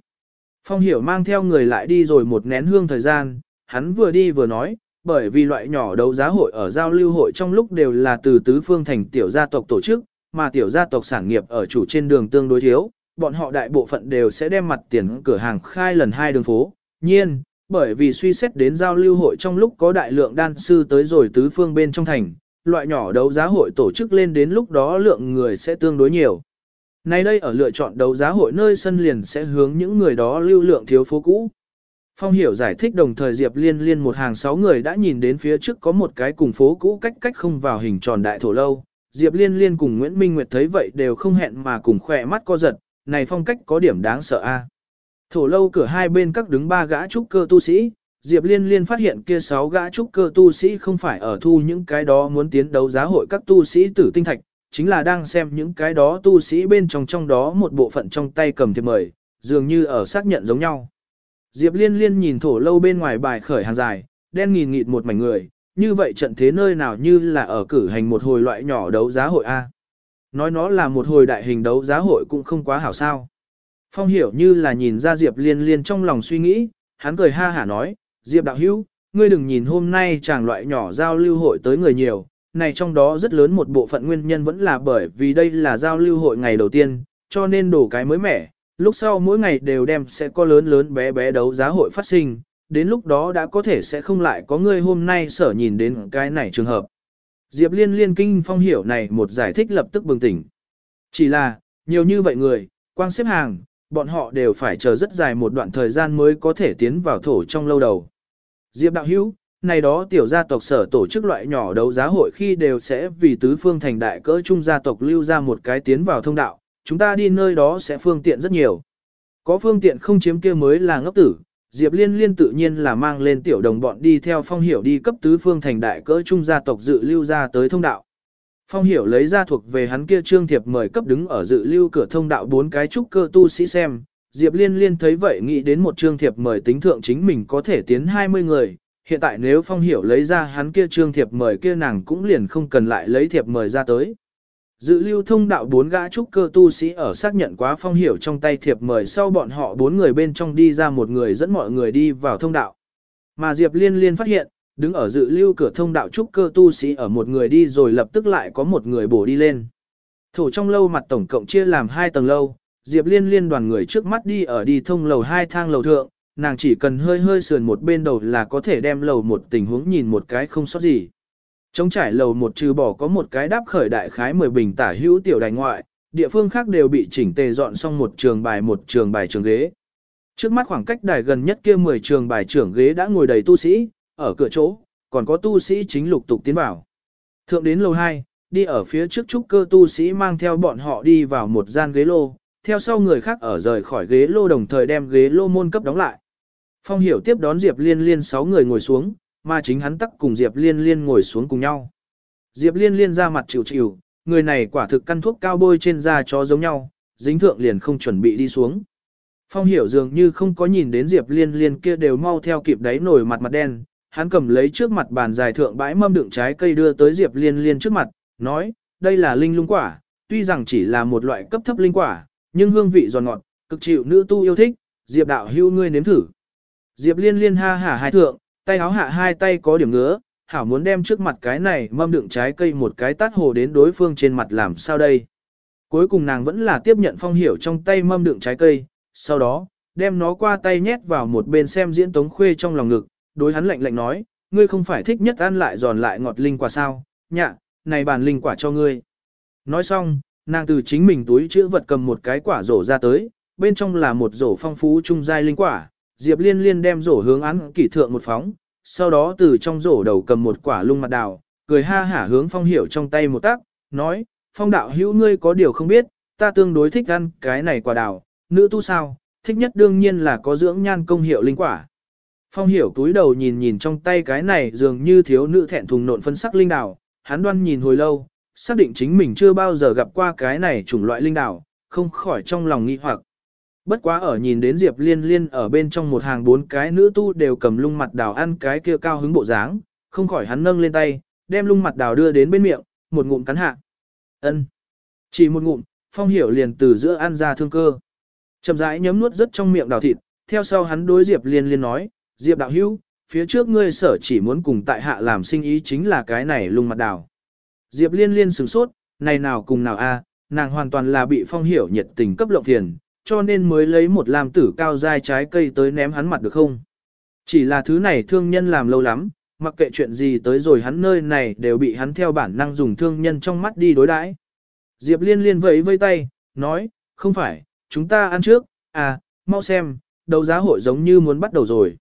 Phong hiểu mang theo người lại đi rồi một nén hương thời gian, hắn vừa đi vừa nói, bởi vì loại nhỏ đấu giá hội ở giao lưu hội trong lúc đều là từ tứ phương thành tiểu gia tộc tổ chức, mà tiểu gia tộc sản nghiệp ở chủ trên đường tương đối thiếu, bọn họ đại bộ phận đều sẽ đem mặt tiền cửa hàng khai lần hai đường phố. Nhiên, bởi vì suy xét đến giao lưu hội trong lúc có đại lượng đan sư tới rồi tứ phương bên trong thành, loại nhỏ đấu giá hội tổ chức lên đến lúc đó lượng người sẽ tương đối nhiều. Nay đây ở lựa chọn đấu giá hội nơi sân liền sẽ hướng những người đó lưu lượng thiếu phố cũ. Phong hiểu giải thích đồng thời Diệp Liên Liên một hàng sáu người đã nhìn đến phía trước có một cái cùng phố cũ cách cách không vào hình tròn đại thổ lâu. Diệp Liên Liên cùng Nguyễn Minh Nguyệt thấy vậy đều không hẹn mà cùng khỏe mắt co giật, này phong cách có điểm đáng sợ a. Thổ lâu cửa hai bên các đứng ba gã trúc cơ tu sĩ, Diệp Liên Liên phát hiện kia sáu gã trúc cơ tu sĩ không phải ở thu những cái đó muốn tiến đấu giá hội các tu sĩ tử tinh thạch, chính là đang xem những cái đó tu sĩ bên trong trong đó một bộ phận trong tay cầm thiệp mời, dường như ở xác nhận giống nhau. Diệp Liên Liên nhìn thổ lâu bên ngoài bài khởi hàng dài, đen nghìn nghịt một mảnh người, như vậy trận thế nơi nào như là ở cử hành một hồi loại nhỏ đấu giá hội A. Nói nó là một hồi đại hình đấu giá hội cũng không quá hảo sao. Phong hiểu như là nhìn ra Diệp Liên Liên trong lòng suy nghĩ, hắn cười ha hả nói, Diệp đạo hữu, ngươi đừng nhìn hôm nay chàng loại nhỏ giao lưu hội tới người nhiều, này trong đó rất lớn một bộ phận nguyên nhân vẫn là bởi vì đây là giao lưu hội ngày đầu tiên, cho nên đổ cái mới mẻ, lúc sau mỗi ngày đều đem sẽ có lớn lớn bé bé đấu giá hội phát sinh, đến lúc đó đã có thể sẽ không lại có người hôm nay sở nhìn đến cái này trường hợp. Diệp Liên liên kinh phong hiểu này một giải thích lập tức bừng tỉnh. Chỉ là, nhiều như vậy người, quang xếp hàng, bọn họ đều phải chờ rất dài một đoạn thời gian mới có thể tiến vào thổ trong lâu đầu. Diệp đạo hữu, này đó tiểu gia tộc sở tổ chức loại nhỏ đấu giá hội khi đều sẽ vì tứ phương thành đại cỡ trung gia tộc lưu ra một cái tiến vào thông đạo, chúng ta đi nơi đó sẽ phương tiện rất nhiều. Có phương tiện không chiếm kia mới là ngốc tử, Diệp Liên Liên tự nhiên là mang lên tiểu đồng bọn đi theo phong hiểu đi cấp tứ phương thành đại cỡ trung gia tộc dự lưu ra tới thông đạo. Phong hiểu lấy ra thuộc về hắn kia trương thiệp mời cấp đứng ở dự lưu cửa thông đạo bốn cái trúc cơ tu sĩ xem. Diệp Liên Liên thấy vậy nghĩ đến một trương thiệp mời tính thượng chính mình có thể tiến 20 người, hiện tại nếu Phong Hiểu lấy ra hắn kia trương thiệp mời kia nàng cũng liền không cần lại lấy thiệp mời ra tới. Dự lưu thông đạo bốn gã trúc cơ tu sĩ ở xác nhận quá Phong Hiểu trong tay thiệp mời sau bọn họ bốn người bên trong đi ra một người dẫn mọi người đi vào thông đạo. Mà Diệp Liên Liên phát hiện, đứng ở dự lưu cửa thông đạo trúc cơ tu sĩ ở một người đi rồi lập tức lại có một người bổ đi lên. Thổ trong lâu mặt tổng cộng chia làm hai tầng lâu, Diệp Liên Liên đoàn người trước mắt đi ở đi thông lầu hai thang lầu thượng, nàng chỉ cần hơi hơi sườn một bên đầu là có thể đem lầu một tình huống nhìn một cái không sót gì. Trong trải lầu một trừ bỏ có một cái đáp khởi đại khái 10 bình tả hữu tiểu đài ngoại, địa phương khác đều bị chỉnh tề dọn xong một trường bài một trường bài trường ghế. Trước mắt khoảng cách đài gần nhất kia 10 trường bài trưởng ghế đã ngồi đầy tu sĩ, ở cửa chỗ, còn có tu sĩ chính lục tục tiến vào. Thượng đến lầu 2, đi ở phía trước trúc cơ tu sĩ mang theo bọn họ đi vào một gian ghế lô, theo sau người khác ở rời khỏi ghế lô đồng thời đem ghế lô môn cấp đóng lại. Phong hiểu tiếp đón Diệp Liên Liên 6 người ngồi xuống, mà chính hắn tắc cùng Diệp Liên Liên ngồi xuống cùng nhau. Diệp Liên Liên ra mặt chịu chịu, người này quả thực căn thuốc cao bôi trên da chó giống nhau, dính thượng liền không chuẩn bị đi xuống. Phong hiểu dường như không có nhìn đến Diệp Liên Liên kia đều mau theo kịp đáy nổi mặt mặt đen, hắn cầm lấy trước mặt bàn dài thượng bãi mâm đựng trái cây đưa tới Diệp Liên Liên trước mặt, nói, đây là linh lung quả, tuy rằng chỉ là một loại cấp thấp linh quả, nhưng hương vị giòn ngọt, cực chịu nữ tu yêu thích, Diệp đạo hưu ngươi nếm thử. Diệp Liên Liên ha hả hai thượng, tay áo hạ hai tay có điểm ngứa, hảo muốn đem trước mặt cái này mâm đựng trái cây một cái tát hồ đến đối phương trên mặt làm sao đây. Cuối cùng nàng vẫn là tiếp nhận phong hiểu trong tay mâm đựng trái cây, sau đó, đem nó qua tay nhét vào một bên xem diễn tống khuê trong lòng ngực, đối hắn lạnh lạnh nói, ngươi không phải thích nhất ăn lại giòn lại ngọt linh quả sao, nhạ, này bàn linh quả cho ngươi. Nói xong, nàng từ chính mình túi chữ vật cầm một cái quả rổ ra tới, bên trong là một rổ phong phú trung giai linh quả, Diệp Liên Liên đem rổ hướng án kỷ thượng một phóng, sau đó từ trong rổ đầu cầm một quả lung mặt đào, cười ha hả hướng phong hiểu trong tay một tác, nói, phong đạo hữu ngươi có điều không biết, ta tương đối thích ăn cái này quả đào, nữ tu sao, thích nhất đương nhiên là có dưỡng nhan công hiệu linh quả. Phong hiểu túi đầu nhìn nhìn trong tay cái này dường như thiếu nữ thẹn thùng nộn phân sắc linh đào, hắn đoan nhìn hồi lâu, xác định chính mình chưa bao giờ gặp qua cái này chủng loại linh đảo không khỏi trong lòng nghi hoặc. Bất quá ở nhìn đến Diệp Liên Liên ở bên trong một hàng bốn cái nữ tu đều cầm lung mặt đào ăn cái kia cao hứng bộ dáng, không khỏi hắn nâng lên tay, đem lung mặt đào đưa đến bên miệng, một ngụm cắn hạ. Ân, Chỉ một ngụm, Phong Hiểu liền từ giữa ăn ra thương cơ. Chậm rãi nhấm nuốt rất trong miệng đào thịt, theo sau hắn đối Diệp Liên Liên nói, Diệp đạo hữu, phía trước ngươi sở chỉ muốn cùng tại hạ làm sinh ý chính là cái này lung mặt đào. Diệp Liên Liên sửng sốt, này nào cùng nào a, à, nàng hoàn toàn là bị Phong Hiểu nhiệt tình cấp lộng tiền, cho nên mới lấy một làm tử cao dai trái cây tới ném hắn mặt được không? Chỉ là thứ này thương nhân làm lâu lắm, mặc kệ chuyện gì tới rồi hắn nơi này đều bị hắn theo bản năng dùng thương nhân trong mắt đi đối đãi. Diệp liên liên vẫy vây tay, nói, không phải, chúng ta ăn trước, à, mau xem, đấu giá hội giống như muốn bắt đầu rồi.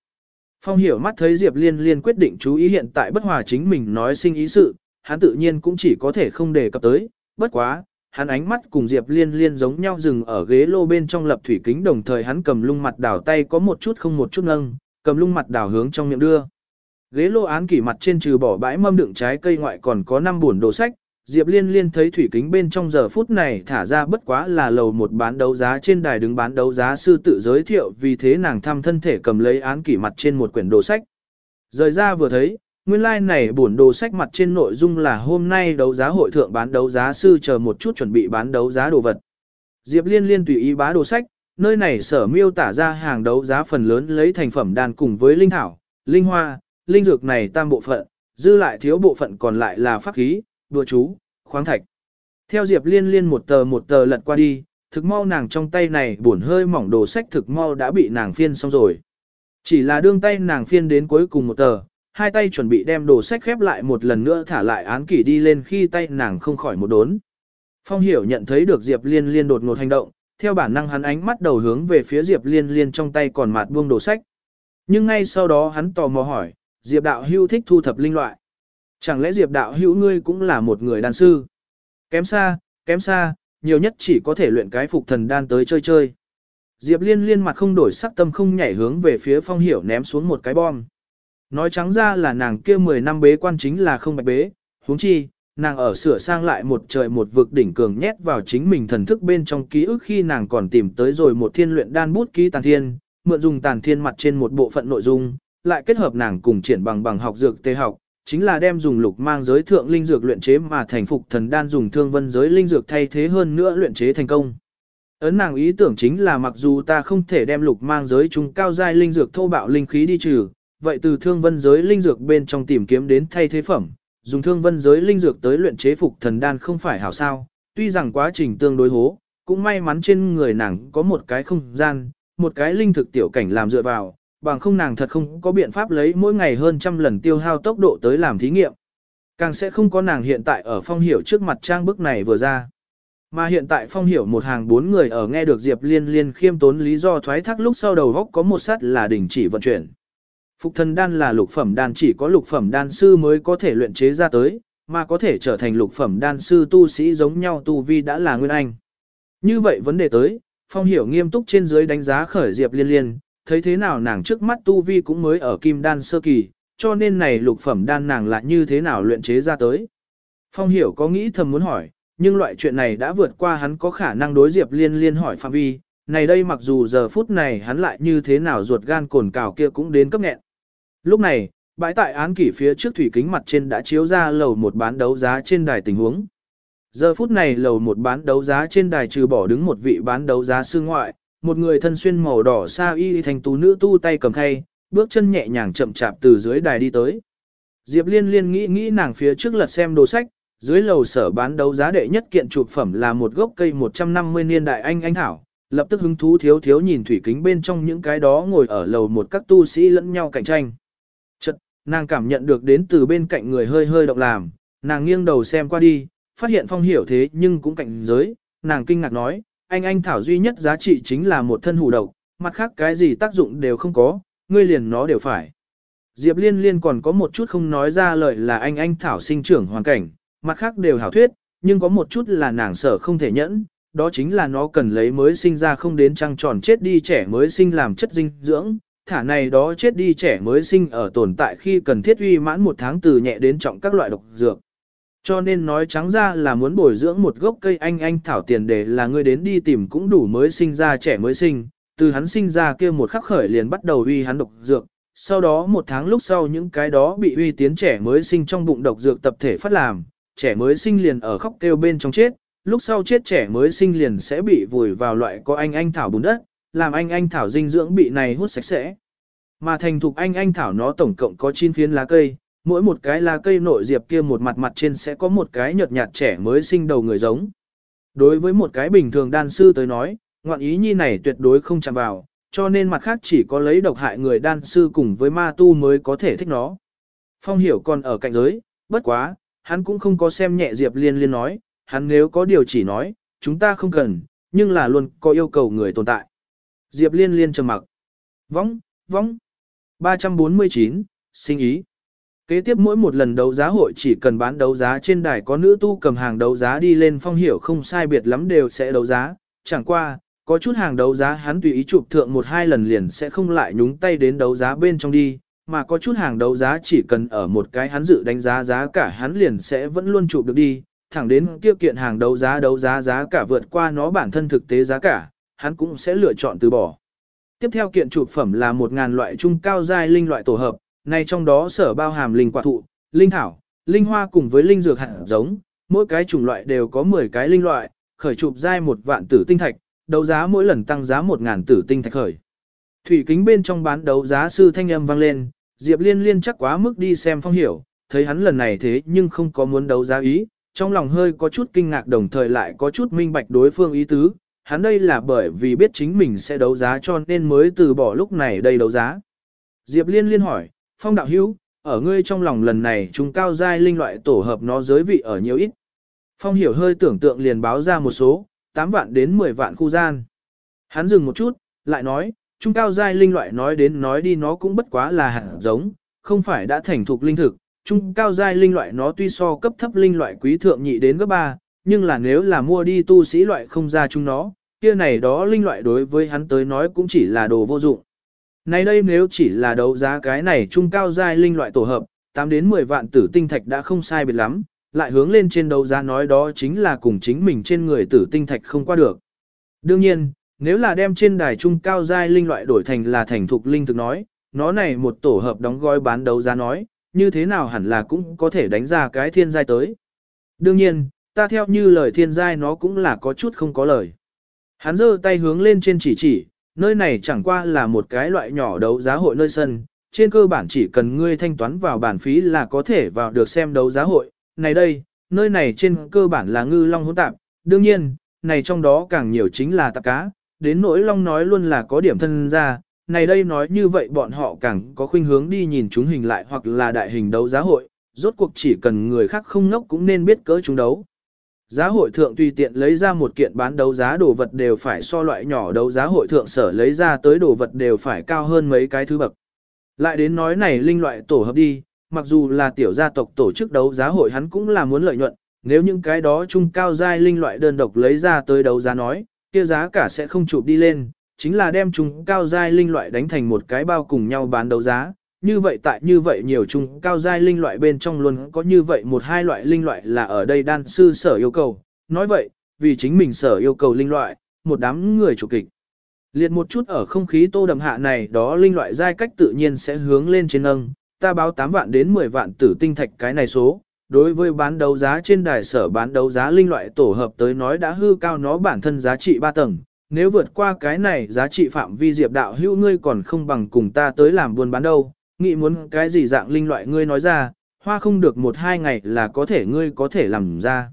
Phong hiểu mắt thấy Diệp liên liên quyết định chú ý hiện tại bất hòa chính mình nói sinh ý sự, hắn tự nhiên cũng chỉ có thể không đề cập tới, bất quá, hắn ánh mắt cùng Diệp Liên Liên giống nhau dừng ở ghế lô bên trong lập thủy kính đồng thời hắn cầm lung mặt đảo tay có một chút không một chút nâng, cầm lung mặt đảo hướng trong miệng đưa. Ghế lô án kỷ mặt trên trừ bỏ bãi mâm đựng trái cây ngoại còn có 5 buồn đồ sách, Diệp Liên Liên thấy thủy kính bên trong giờ phút này thả ra bất quá là lầu một bán đấu giá trên đài đứng bán đấu giá sư tự giới thiệu vì thế nàng thăm thân thể cầm lấy án kỷ mặt trên một quyển đồ sách. Rời ra vừa thấy, Nguyên lai like này bổn đồ sách mặt trên nội dung là hôm nay đấu giá hội thượng bán đấu giá sư chờ một chút chuẩn bị bán đấu giá đồ vật. Diệp Liên liên tùy ý bá đồ sách, nơi này sở miêu tả ra hàng đấu giá phần lớn lấy thành phẩm đàn cùng với linh thảo, linh hoa, linh dược này tam bộ phận, dư lại thiếu bộ phận còn lại là pháp khí, đùa chú, khoáng thạch. Theo Diệp Liên liên một tờ một tờ lật qua đi, thực mau nàng trong tay này buồn hơi mỏng đồ sách thực mau đã bị nàng phiên xong rồi. Chỉ là đương tay nàng phiên đến cuối cùng một tờ, hai tay chuẩn bị đem đồ sách khép lại một lần nữa thả lại án kỷ đi lên khi tay nàng không khỏi một đốn. Phong hiểu nhận thấy được Diệp Liên Liên đột ngột hành động, theo bản năng hắn ánh mắt đầu hướng về phía Diệp Liên Liên trong tay còn mạt buông đồ sách. Nhưng ngay sau đó hắn tò mò hỏi, Diệp đạo hữu thích thu thập linh loại. Chẳng lẽ Diệp đạo hữu ngươi cũng là một người đàn sư? Kém xa, kém xa, nhiều nhất chỉ có thể luyện cái phục thần đan tới chơi chơi. Diệp Liên Liên mặt không đổi sắc tâm không nhảy hướng về phía Phong Hiểu ném xuống một cái bom. Nói trắng ra là nàng kia 10 năm bế quan chính là không bạch bế, huống chi, nàng ở sửa sang lại một trời một vực đỉnh cường nhét vào chính mình thần thức bên trong ký ức khi nàng còn tìm tới rồi một thiên luyện đan bút ký tàn thiên, mượn dùng tàn thiên mặt trên một bộ phận nội dung, lại kết hợp nàng cùng triển bằng bằng học dược tê học, chính là đem dùng lục mang giới thượng linh dược luyện chế mà thành phục thần đan dùng thương vân giới linh dược thay thế hơn nữa luyện chế thành công. Ấn nàng ý tưởng chính là mặc dù ta không thể đem lục mang giới chúng cao giai linh dược thô bạo linh khí đi trừ, vậy từ thương vân giới linh dược bên trong tìm kiếm đến thay thế phẩm, dùng thương vân giới linh dược tới luyện chế phục thần đan không phải hảo sao, tuy rằng quá trình tương đối hố, cũng may mắn trên người nàng có một cái không gian, một cái linh thực tiểu cảnh làm dựa vào, bằng không nàng thật không có biện pháp lấy mỗi ngày hơn trăm lần tiêu hao tốc độ tới làm thí nghiệm. Càng sẽ không có nàng hiện tại ở phong hiểu trước mặt trang bức này vừa ra. Mà hiện tại phong hiểu một hàng bốn người ở nghe được Diệp Liên Liên khiêm tốn lý do thoái thác lúc sau đầu góc có một sát là đình chỉ vận chuyển. Phục thần đan là lục phẩm đan chỉ có lục phẩm đan sư mới có thể luyện chế ra tới, mà có thể trở thành lục phẩm đan sư tu sĩ giống nhau tu vi đã là nguyên anh. Như vậy vấn đề tới, Phong hiểu nghiêm túc trên dưới đánh giá khởi Diệp Liên Liên, thấy thế nào nàng trước mắt tu vi cũng mới ở kim đan sơ kỳ, cho nên này lục phẩm đan nàng lại như thế nào luyện chế ra tới. Phong hiểu có nghĩ thầm muốn hỏi, nhưng loại chuyện này đã vượt qua hắn có khả năng đối Diệp Liên Liên hỏi phạm vi, này đây mặc dù giờ phút này hắn lại như thế nào ruột gan cồn cào kia cũng đến cấp nghẹn. Lúc này, bãi tại án kỷ phía trước thủy kính mặt trên đã chiếu ra lầu một bán đấu giá trên đài tình huống. Giờ phút này lầu một bán đấu giá trên đài trừ bỏ đứng một vị bán đấu giá sư ngoại, một người thân xuyên màu đỏ sa y thành tú nữ tu tay cầm khay, bước chân nhẹ nhàng chậm chạp từ dưới đài đi tới. Diệp Liên Liên nghĩ nghĩ nàng phía trước lật xem đồ sách, dưới lầu sở bán đấu giá đệ nhất kiện chụp phẩm là một gốc cây 150 niên đại anh anh thảo, lập tức hứng thú thiếu thiếu nhìn thủy kính bên trong những cái đó ngồi ở lầu một các tu sĩ lẫn nhau cạnh tranh. Nàng cảm nhận được đến từ bên cạnh người hơi hơi động làm, nàng nghiêng đầu xem qua đi, phát hiện phong hiểu thế nhưng cũng cạnh giới, nàng kinh ngạc nói, anh anh thảo duy nhất giá trị chính là một thân hủ độc, mặt khác cái gì tác dụng đều không có, ngươi liền nó đều phải. Diệp liên liên còn có một chút không nói ra lời là anh anh thảo sinh trưởng hoàn cảnh, mặt khác đều hảo thuyết, nhưng có một chút là nàng sợ không thể nhẫn, đó chính là nó cần lấy mới sinh ra không đến trăng tròn chết đi trẻ mới sinh làm chất dinh dưỡng, thả này đó chết đi trẻ mới sinh ở tồn tại khi cần thiết uy mãn một tháng từ nhẹ đến trọng các loại độc dược. Cho nên nói trắng ra là muốn bồi dưỡng một gốc cây anh anh thảo tiền để là người đến đi tìm cũng đủ mới sinh ra trẻ mới sinh, từ hắn sinh ra kia một khắc khởi liền bắt đầu uy hắn độc dược, sau đó một tháng lúc sau những cái đó bị uy tiến trẻ mới sinh trong bụng độc dược tập thể phát làm, trẻ mới sinh liền ở khóc kêu bên trong chết, lúc sau chết trẻ mới sinh liền sẽ bị vùi vào loại có anh anh thảo bùn đất, làm anh anh thảo dinh dưỡng bị này hút sạch sẽ. Mà thành thục anh anh thảo nó tổng cộng có 9 phiến lá cây, mỗi một cái lá cây nội diệp kia một mặt mặt trên sẽ có một cái nhợt nhạt trẻ mới sinh đầu người giống. Đối với một cái bình thường đan sư tới nói, ngoạn ý nhi này tuyệt đối không chạm vào, cho nên mặt khác chỉ có lấy độc hại người đan sư cùng với ma tu mới có thể thích nó. Phong hiểu còn ở cạnh giới, bất quá, hắn cũng không có xem nhẹ Diệp Liên Liên nói, hắn nếu có điều chỉ nói, chúng ta không cần, nhưng là luôn có yêu cầu người tồn tại. Diệp Liên Liên trầm mặc. Vóng, vóng. 349, sinh ý. Kế tiếp mỗi một lần đấu giá hội chỉ cần bán đấu giá trên đài có nữ tu cầm hàng đấu giá đi lên phong hiểu không sai biệt lắm đều sẽ đấu giá, chẳng qua, có chút hàng đấu giá hắn tùy ý chụp thượng một hai lần liền sẽ không lại nhúng tay đến đấu giá bên trong đi, mà có chút hàng đấu giá chỉ cần ở một cái hắn dự đánh giá giá cả hắn liền sẽ vẫn luôn chụp được đi, thẳng đến kia kiện hàng đấu giá đấu giá giá cả vượt qua nó bản thân thực tế giá cả, hắn cũng sẽ lựa chọn từ bỏ. Tiếp theo kiện chụp phẩm là một ngàn loại trung cao giai linh loại tổ hợp, này trong đó sở bao hàm linh quả thụ, linh thảo, linh hoa cùng với linh dược hạt giống, mỗi cái chủng loại đều có 10 cái linh loại, khởi chụp giai một vạn tử tinh thạch, đấu giá mỗi lần tăng giá một ngàn tử tinh thạch khởi. Thủy kính bên trong bán đấu giá sư thanh âm vang lên, Diệp Liên Liên chắc quá mức đi xem phong hiểu, thấy hắn lần này thế nhưng không có muốn đấu giá ý, trong lòng hơi có chút kinh ngạc đồng thời lại có chút minh bạch đối phương ý tứ, hắn đây là bởi vì biết chính mình sẽ đấu giá cho nên mới từ bỏ lúc này đây đấu giá. Diệp Liên Liên hỏi, Phong đạo hữu, ở ngươi trong lòng lần này chúng cao giai linh loại tổ hợp nó giới vị ở nhiều ít. Phong hiểu hơi tưởng tượng liền báo ra một số, 8 vạn đến 10 vạn khu gian. Hắn dừng một chút, lại nói, trung cao giai linh loại nói đến nói đi nó cũng bất quá là hạt giống, không phải đã thành thục linh thực. Trung cao giai linh loại nó tuy so cấp thấp linh loại quý thượng nhị đến gấp 3, nhưng là nếu là mua đi tu sĩ loại không ra chúng nó, kia này đó linh loại đối với hắn tới nói cũng chỉ là đồ vô dụng. Này đây nếu chỉ là đấu giá cái này trung cao giai linh loại tổ hợp, 8 đến 10 vạn tử tinh thạch đã không sai biệt lắm, lại hướng lên trên đấu giá nói đó chính là cùng chính mình trên người tử tinh thạch không qua được. Đương nhiên, nếu là đem trên đài trung cao giai linh loại đổi thành là thành thục linh thực nói, nó này một tổ hợp đóng gói bán đấu giá nói, như thế nào hẳn là cũng có thể đánh ra cái thiên giai tới. Đương nhiên, ta theo như lời thiên giai nó cũng là có chút không có lời. Hắn giơ tay hướng lên trên chỉ chỉ, nơi này chẳng qua là một cái loại nhỏ đấu giá hội nơi sân, trên cơ bản chỉ cần ngươi thanh toán vào bản phí là có thể vào được xem đấu giá hội. Này đây, nơi này trên cơ bản là ngư long hỗn tạp, đương nhiên, này trong đó càng nhiều chính là tạp cá, đến nỗi long nói luôn là có điểm thân ra, này đây nói như vậy bọn họ càng có khuynh hướng đi nhìn chúng hình lại hoặc là đại hình đấu giá hội, rốt cuộc chỉ cần người khác không ngốc cũng nên biết cỡ chúng đấu. Giá hội thượng tùy tiện lấy ra một kiện bán đấu giá đồ vật đều phải so loại nhỏ đấu giá hội thượng sở lấy ra tới đồ vật đều phải cao hơn mấy cái thứ bậc. Lại đến nói này linh loại tổ hợp đi, mặc dù là tiểu gia tộc tổ chức đấu giá hội hắn cũng là muốn lợi nhuận, nếu những cái đó trung cao giai linh loại đơn độc lấy ra tới đấu giá nói, kia giá cả sẽ không chụp đi lên, chính là đem chúng cao giai linh loại đánh thành một cái bao cùng nhau bán đấu giá. Như vậy tại như vậy nhiều chung cao giai linh loại bên trong luôn có như vậy một hai loại linh loại là ở đây đan sư sở yêu cầu. Nói vậy, vì chính mình sở yêu cầu linh loại, một đám người chủ kịch. Liệt một chút ở không khí tô đậm hạ này đó linh loại giai cách tự nhiên sẽ hướng lên trên nâng, ta báo 8 vạn đến 10 vạn tử tinh thạch cái này số. Đối với bán đấu giá trên đài sở bán đấu giá linh loại tổ hợp tới nói đã hư cao nó bản thân giá trị 3 tầng, nếu vượt qua cái này giá trị phạm vi diệp đạo hữu ngươi còn không bằng cùng ta tới làm buôn bán đâu, nghĩ muốn cái gì dạng linh loại ngươi nói ra, hoa không được một hai ngày là có thể ngươi có thể làm ra.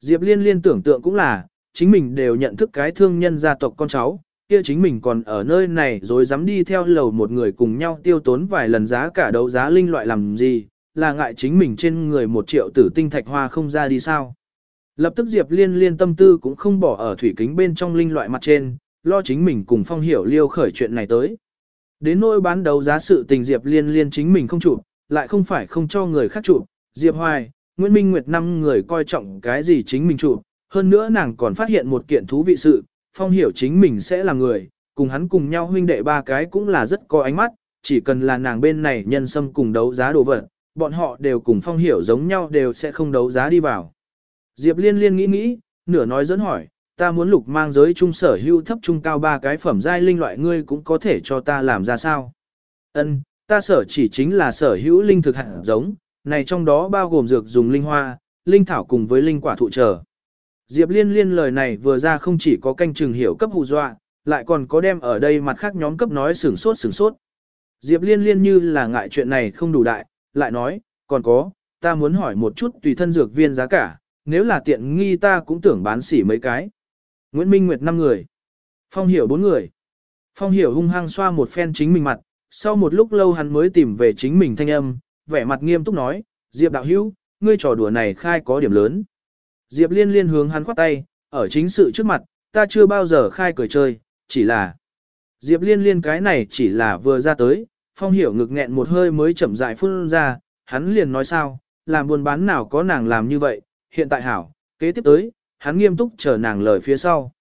Diệp liên liên tưởng tượng cũng là, chính mình đều nhận thức cái thương nhân gia tộc con cháu, kia chính mình còn ở nơi này rồi dám đi theo lầu một người cùng nhau tiêu tốn vài lần giá cả đấu giá linh loại làm gì, là ngại chính mình trên người một triệu tử tinh thạch hoa không ra đi sao. Lập tức Diệp Liên liên tâm tư cũng không bỏ ở thủy kính bên trong linh loại mặt trên, lo chính mình cùng phong hiểu liêu khởi chuyện này tới. Đến nỗi bán đấu giá sự tình Diệp Liên liên chính mình không chụp, lại không phải không cho người khác chụp. Diệp Hoài, Nguyễn Minh Nguyệt năm người coi trọng cái gì chính mình chụp. Hơn nữa nàng còn phát hiện một kiện thú vị sự, phong hiểu chính mình sẽ là người, cùng hắn cùng nhau huynh đệ ba cái cũng là rất có ánh mắt, chỉ cần là nàng bên này nhân sâm cùng đấu giá đồ vật, bọn họ đều cùng phong hiểu giống nhau đều sẽ không đấu giá đi vào. Diệp liên liên nghĩ nghĩ, nửa nói dẫn hỏi, ta muốn lục mang giới trung sở hữu thấp trung cao ba cái phẩm giai linh loại ngươi cũng có thể cho ta làm ra sao. Ân, ta sở chỉ chính là sở hữu linh thực hạt giống, này trong đó bao gồm dược dùng linh hoa, linh thảo cùng với linh quả thụ trở. Diệp liên liên lời này vừa ra không chỉ có canh chừng hiểu cấp hù dọa, lại còn có đem ở đây mặt khác nhóm cấp nói sửng sốt sửng sốt. Diệp liên liên như là ngại chuyện này không đủ đại, lại nói, còn có, ta muốn hỏi một chút tùy thân dược viên giá cả, nếu là tiện nghi ta cũng tưởng bán xỉ mấy cái. Nguyễn Minh Nguyệt 5 người. Phong Hiểu 4 người. Phong Hiểu hung hăng xoa một phen chính mình mặt, sau một lúc lâu hắn mới tìm về chính mình thanh âm, vẻ mặt nghiêm túc nói, Diệp đạo hữu, ngươi trò đùa này khai có điểm lớn. Diệp liên liên hướng hắn khoát tay, ở chính sự trước mặt, ta chưa bao giờ khai cười chơi, chỉ là... Diệp liên liên cái này chỉ là vừa ra tới, Phong Hiểu ngực nghẹn một hơi mới chậm rãi phun ra, hắn liền nói sao, làm buôn bán nào có nàng làm như vậy, hiện tại hảo, kế tiếp tới, hắn nghiêm túc chờ nàng lời phía sau.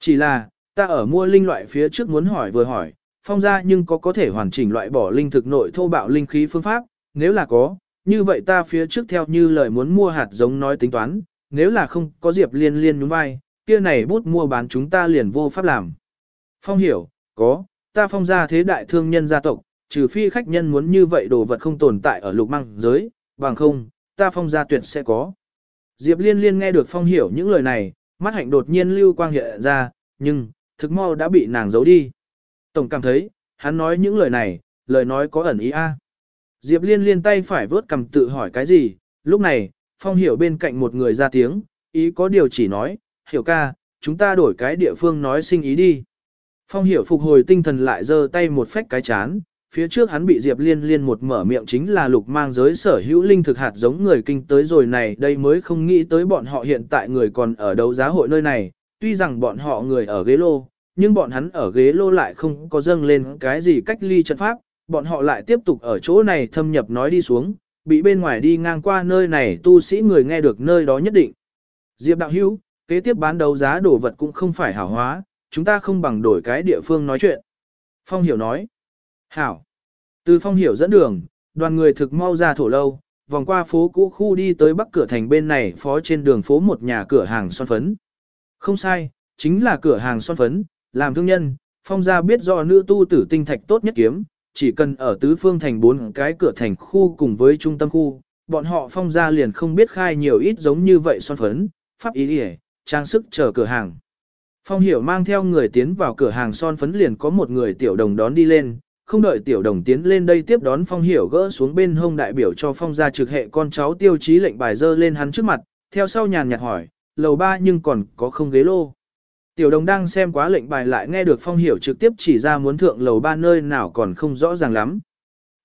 Chỉ là, ta ở mua linh loại phía trước muốn hỏi vừa hỏi, phong ra nhưng có có thể hoàn chỉnh loại bỏ linh thực nội thô bạo linh khí phương pháp, nếu là có, như vậy ta phía trước theo như lời muốn mua hạt giống nói tính toán, nếu là không có diệp liên liên nhún vai, kia này bút mua bán chúng ta liền vô pháp làm. Phong hiểu, có, ta phong ra thế đại thương nhân gia tộc, trừ phi khách nhân muốn như vậy đồ vật không tồn tại ở lục măng giới, bằng không, ta phong ra tuyệt sẽ có. Diệp Liên Liên nghe được Phong hiểu những lời này, mắt hạnh đột nhiên lưu quang hiện ra, nhưng, thực mau đã bị nàng giấu đi. Tổng cảm thấy, hắn nói những lời này, lời nói có ẩn ý a. Diệp Liên Liên tay phải vớt cầm tự hỏi cái gì, lúc này, Phong hiểu bên cạnh một người ra tiếng, ý có điều chỉ nói, hiểu ca, chúng ta đổi cái địa phương nói sinh ý đi. Phong hiểu phục hồi tinh thần lại giơ tay một phách cái chán, phía trước hắn bị Diệp Liên Liên một mở miệng chính là lục mang giới sở hữu linh thực hạt giống người kinh tới rồi này đây mới không nghĩ tới bọn họ hiện tại người còn ở đấu giá hội nơi này, tuy rằng bọn họ người ở ghế lô, nhưng bọn hắn ở ghế lô lại không có dâng lên cái gì cách ly trận pháp, bọn họ lại tiếp tục ở chỗ này thâm nhập nói đi xuống, bị bên ngoài đi ngang qua nơi này tu sĩ người nghe được nơi đó nhất định. Diệp đạo hữu, kế tiếp bán đấu giá đồ vật cũng không phải hảo hóa, chúng ta không bằng đổi cái địa phương nói chuyện. Phong hiểu nói. Hảo. Từ phong hiểu dẫn đường, đoàn người thực mau ra thổ lâu, vòng qua phố cũ khu đi tới bắc cửa thành bên này phó trên đường phố một nhà cửa hàng son phấn. Không sai, chính là cửa hàng son phấn, làm thương nhân, phong gia biết do nữ tu tử tinh thạch tốt nhất kiếm, chỉ cần ở tứ phương thành bốn cái cửa thành khu cùng với trung tâm khu, bọn họ phong gia liền không biết khai nhiều ít giống như vậy son phấn, pháp ý địa, trang sức chờ cửa hàng. Phong hiểu mang theo người tiến vào cửa hàng son phấn liền có một người tiểu đồng đón đi lên, không đợi tiểu đồng tiến lên đây tiếp đón phong hiểu gỡ xuống bên hông đại biểu cho phong gia trực hệ con cháu tiêu chí lệnh bài dơ lên hắn trước mặt, theo sau nhàn nhạt hỏi, lầu ba nhưng còn có không ghế lô. Tiểu đồng đang xem quá lệnh bài lại nghe được phong hiểu trực tiếp chỉ ra muốn thượng lầu ba nơi nào còn không rõ ràng lắm.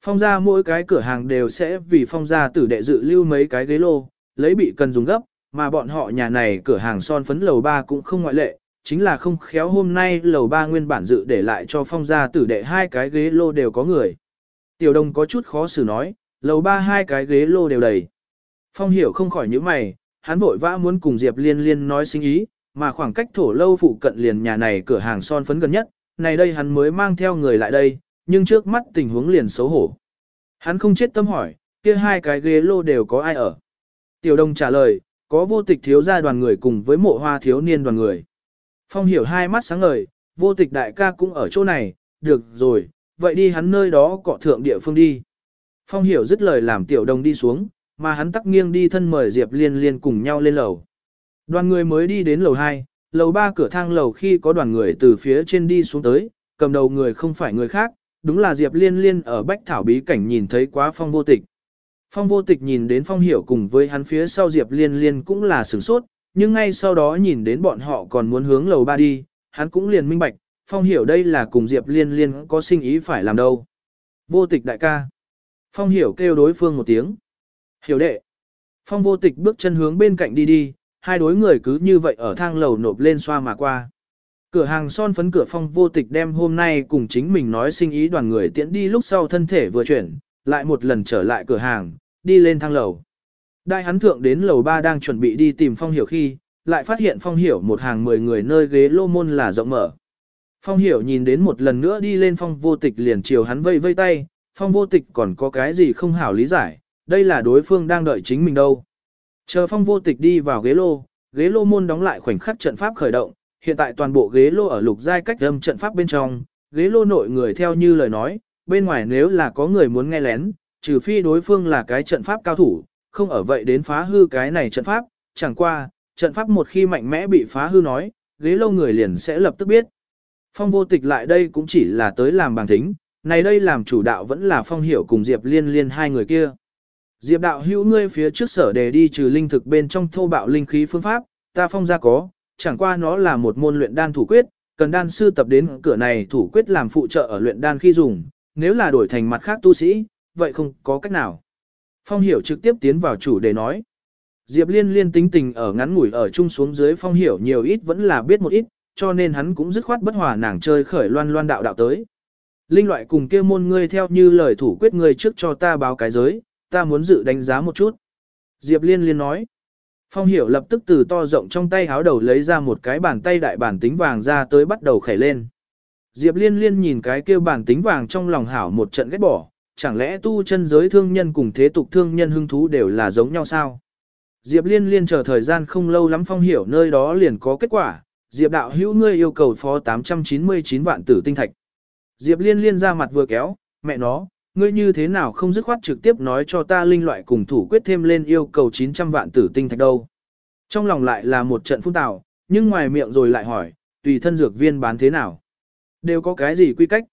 Phong gia mỗi cái cửa hàng đều sẽ vì phong gia tử đệ dự lưu mấy cái ghế lô, lấy bị cần dùng gấp, mà bọn họ nhà này cửa hàng son phấn lầu ba cũng không ngoại lệ, chính là không khéo hôm nay lầu ba nguyên bản dự để lại cho phong gia tử đệ hai cái ghế lô đều có người. Tiểu đồng có chút khó xử nói, lầu ba hai cái ghế lô đều đầy. Phong hiểu không khỏi những mày, hắn vội vã muốn cùng Diệp liên liên nói sinh ý, mà khoảng cách thổ lâu phụ cận liền nhà này cửa hàng son phấn gần nhất, này đây hắn mới mang theo người lại đây, nhưng trước mắt tình huống liền xấu hổ. Hắn không chết tâm hỏi, kia hai cái ghế lô đều có ai ở. Tiểu đồng trả lời, có vô tịch thiếu gia đoàn người cùng với mộ hoa thiếu niên đoàn người. Phong hiểu hai mắt sáng ngời, vô tịch đại ca cũng ở chỗ này, được rồi, vậy đi hắn nơi đó cọ thượng địa phương đi. Phong hiểu dứt lời làm tiểu đồng đi xuống, mà hắn tắc nghiêng đi thân mời Diệp Liên Liên cùng nhau lên lầu. Đoàn người mới đi đến lầu 2, lầu 3 cửa thang lầu khi có đoàn người từ phía trên đi xuống tới, cầm đầu người không phải người khác, đúng là Diệp Liên Liên ở Bách Thảo Bí Cảnh nhìn thấy quá phong vô tịch. Phong vô tịch nhìn đến phong hiểu cùng với hắn phía sau Diệp Liên Liên cũng là sửng sốt, nhưng ngay sau đó nhìn đến bọn họ còn muốn hướng lầu ba đi, hắn cũng liền minh bạch, phong hiểu đây là cùng Diệp Liên Liên có sinh ý phải làm đâu. Vô tịch đại ca. Phong hiểu kêu đối phương một tiếng. Hiểu đệ. Phong vô tịch bước chân hướng bên cạnh đi đi, hai đối người cứ như vậy ở thang lầu nộp lên xoa mà qua. Cửa hàng son phấn cửa phong vô tịch đem hôm nay cùng chính mình nói sinh ý đoàn người tiễn đi lúc sau thân thể vừa chuyển, lại một lần trở lại cửa hàng, đi lên thang lầu. Đại hắn thượng đến lầu ba đang chuẩn bị đi tìm phong hiểu khi, lại phát hiện phong hiểu một hàng 10 người nơi ghế lô môn là rộng mở. Phong hiểu nhìn đến một lần nữa đi lên phong vô tịch liền chiều hắn vây vây tay, phong vô tịch còn có cái gì không hảo lý giải, đây là đối phương đang đợi chính mình đâu. Chờ phong vô tịch đi vào ghế lô, ghế lô môn đóng lại khoảnh khắc trận pháp khởi động, hiện tại toàn bộ ghế lô ở lục giai cách âm trận pháp bên trong, ghế lô nội người theo như lời nói, bên ngoài nếu là có người muốn nghe lén, trừ phi đối phương là cái trận pháp cao thủ, không ở vậy đến phá hư cái này trận pháp, chẳng qua, trận pháp một khi mạnh mẽ bị phá hư nói, ghế lâu người liền sẽ lập tức biết. Phong vô tịch lại đây cũng chỉ là tới làm bằng thính, này đây làm chủ đạo vẫn là phong hiểu cùng Diệp liên liên hai người kia. Diệp đạo hữu ngươi phía trước sở đề đi trừ linh thực bên trong thô bạo linh khí phương pháp, ta phong ra có, chẳng qua nó là một môn luyện đan thủ quyết, cần đan sư tập đến cửa này thủ quyết làm phụ trợ ở luyện đan khi dùng, nếu là đổi thành mặt khác tu sĩ, vậy không có cách nào. Phong hiểu trực tiếp tiến vào chủ đề nói. Diệp liên liên tính tình ở ngắn ngủi ở chung xuống dưới phong hiểu nhiều ít vẫn là biết một ít, cho nên hắn cũng dứt khoát bất hòa nàng chơi khởi loan loan đạo đạo tới. Linh loại cùng kia môn ngươi theo như lời thủ quyết ngươi trước cho ta báo cái giới, ta muốn dự đánh giá một chút. Diệp liên liên nói. Phong hiểu lập tức từ to rộng trong tay háo đầu lấy ra một cái bàn tay đại bản tính vàng ra tới bắt đầu khẩy lên. Diệp liên liên nhìn cái kia bản tính vàng trong lòng hảo một trận ghét bỏ, chẳng lẽ tu chân giới thương nhân cùng thế tục thương nhân hưng thú đều là giống nhau sao? Diệp liên liên chờ thời gian không lâu lắm phong hiểu nơi đó liền có kết quả, Diệp đạo hữu ngươi yêu cầu phó 899 vạn tử tinh thạch. Diệp liên liên ra mặt vừa kéo, mẹ nó, ngươi như thế nào không dứt khoát trực tiếp nói cho ta linh loại cùng thủ quyết thêm lên yêu cầu 900 vạn tử tinh thạch đâu. Trong lòng lại là một trận phun tào, nhưng ngoài miệng rồi lại hỏi, tùy thân dược viên bán thế nào? Đều có cái gì quy cách?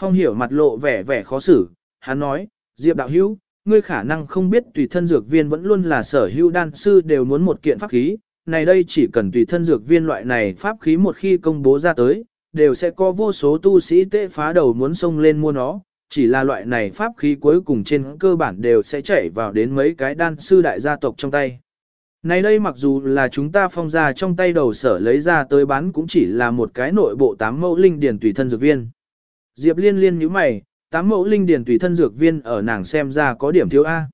Phong hiểu mặt lộ vẻ vẻ khó xử, hắn nói, Diệp đạo hữu, ngươi khả năng không biết tùy thân dược viên vẫn luôn là sở hữu đan sư đều muốn một kiện pháp khí, này đây chỉ cần tùy thân dược viên loại này pháp khí một khi công bố ra tới, đều sẽ có vô số tu sĩ tệ phá đầu muốn xông lên mua nó, chỉ là loại này pháp khí cuối cùng trên cơ bản đều sẽ chảy vào đến mấy cái đan sư đại gia tộc trong tay. Này đây mặc dù là chúng ta phong ra trong tay đầu sở lấy ra tới bán cũng chỉ là một cái nội bộ tám mẫu linh điển tùy thân dược viên. Diệp liên liên như mày, tám mẫu linh điển tùy thân dược viên ở nàng xem ra có điểm thiếu A.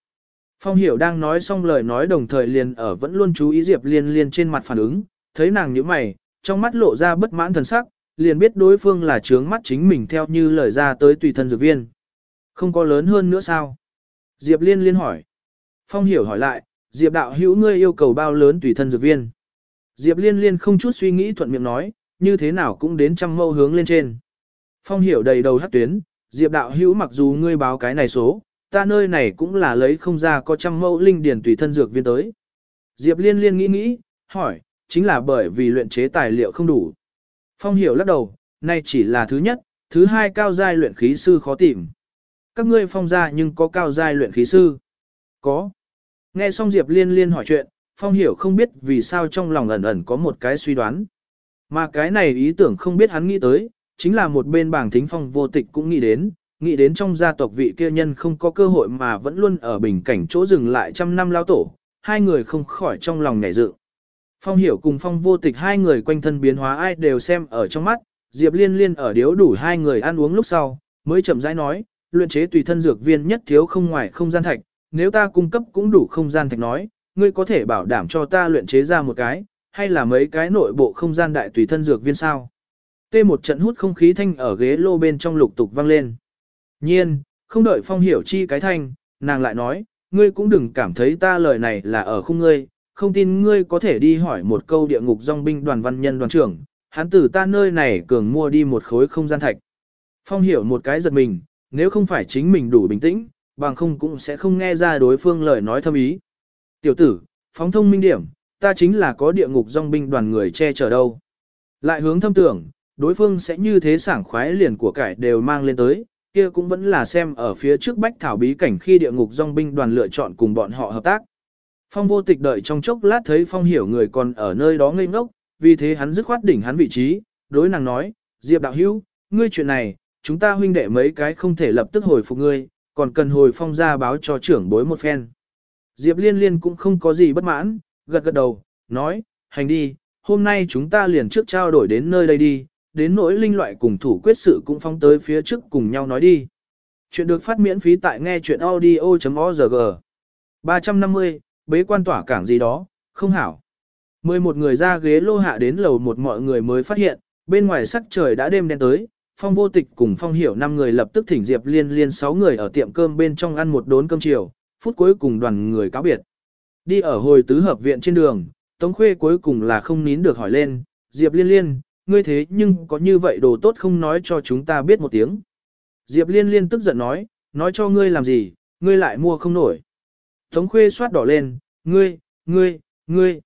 Phong hiểu đang nói xong lời nói đồng thời liền ở vẫn luôn chú ý Diệp liên liên trên mặt phản ứng, thấy nàng như mày, trong mắt lộ ra bất mãn thần sắc, liền biết đối phương là trướng mắt chính mình theo như lời ra tới tùy thân dược viên. Không có lớn hơn nữa sao? Diệp liên liên hỏi. Phong hiểu hỏi lại, Diệp đạo hữu ngươi yêu cầu bao lớn tùy thân dược viên. Diệp liên liên không chút suy nghĩ thuận miệng nói, như thế nào cũng đến trăm mâu hướng lên trên. Phong hiểu đầy đầu hát tuyến, Diệp đạo hữu mặc dù ngươi báo cái này số, ta nơi này cũng là lấy không ra có trăm mẫu linh điển tùy thân dược viên tới. Diệp liên liên nghĩ nghĩ, hỏi, chính là bởi vì luyện chế tài liệu không đủ. Phong hiểu lắc đầu, nay chỉ là thứ nhất, thứ hai cao giai luyện khí sư khó tìm. Các ngươi phong ra nhưng có cao giai luyện khí sư? Có. Nghe xong Diệp liên liên hỏi chuyện, Phong hiểu không biết vì sao trong lòng ẩn ẩn có một cái suy đoán. Mà cái này ý tưởng không biết hắn nghĩ tới, chính là một bên bảng thính phong vô tịch cũng nghĩ đến, nghĩ đến trong gia tộc vị kia nhân không có cơ hội mà vẫn luôn ở bình cảnh chỗ dừng lại trăm năm lao tổ, hai người không khỏi trong lòng nhảy dự. Phong hiểu cùng phong vô tịch hai người quanh thân biến hóa ai đều xem ở trong mắt, Diệp liên liên ở điếu đủ hai người ăn uống lúc sau, mới chậm rãi nói, luyện chế tùy thân dược viên nhất thiếu không ngoài không gian thạch, nếu ta cung cấp cũng đủ không gian thạch nói, ngươi có thể bảo đảm cho ta luyện chế ra một cái, hay là mấy cái nội bộ không gian đại tùy thân dược viên sao. Tê một trận hút không khí thanh ở ghế lô bên trong lục tục vang lên. Nhiên, không đợi phong hiểu chi cái thanh, nàng lại nói, ngươi cũng đừng cảm thấy ta lời này là ở khung ngươi, không tin ngươi có thể đi hỏi một câu địa ngục dòng binh đoàn văn nhân đoàn trưởng, hắn từ ta nơi này cường mua đi một khối không gian thạch. Phong hiểu một cái giật mình, nếu không phải chính mình đủ bình tĩnh, bằng không cũng sẽ không nghe ra đối phương lời nói thâm ý. Tiểu tử, phóng thông minh điểm, ta chính là có địa ngục dòng binh đoàn người che chở đâu. Lại hướng thâm tưởng, đối phương sẽ như thế sảng khoái liền của cải đều mang lên tới, kia cũng vẫn là xem ở phía trước bách thảo bí cảnh khi địa ngục dòng binh đoàn lựa chọn cùng bọn họ hợp tác. Phong vô tịch đợi trong chốc lát thấy phong hiểu người còn ở nơi đó ngây ngốc, vì thế hắn dứt khoát đỉnh hắn vị trí, đối nàng nói, Diệp đạo hữu, ngươi chuyện này, chúng ta huynh đệ mấy cái không thể lập tức hồi phục ngươi, còn cần hồi phong ra báo cho trưởng bối một phen. Diệp liên liên cũng không có gì bất mãn, gật gật đầu, nói, hành đi, hôm nay chúng ta liền trước trao đổi đến nơi đây đi, đến nỗi linh loại cùng thủ quyết sự cũng phong tới phía trước cùng nhau nói đi. Chuyện được phát miễn phí tại nghe chuyện audio.org 350, bế quan tỏa cảng gì đó, không hảo. 11 người ra ghế lô hạ đến lầu một mọi người mới phát hiện, bên ngoài sắc trời đã đêm đen tới, phong vô tịch cùng phong hiểu năm người lập tức thỉnh Diệp liên liên 6 người ở tiệm cơm bên trong ăn một đốn cơm chiều, phút cuối cùng đoàn người cáo biệt. Đi ở hồi tứ hợp viện trên đường, Tống Khuê cuối cùng là không nín được hỏi lên, Diệp liên liên, ngươi thế nhưng có như vậy đồ tốt không nói cho chúng ta biết một tiếng. Diệp liên liên tức giận nói, nói cho ngươi làm gì, ngươi lại mua không nổi. Tống Khuê soát đỏ lên, ngươi, ngươi, ngươi.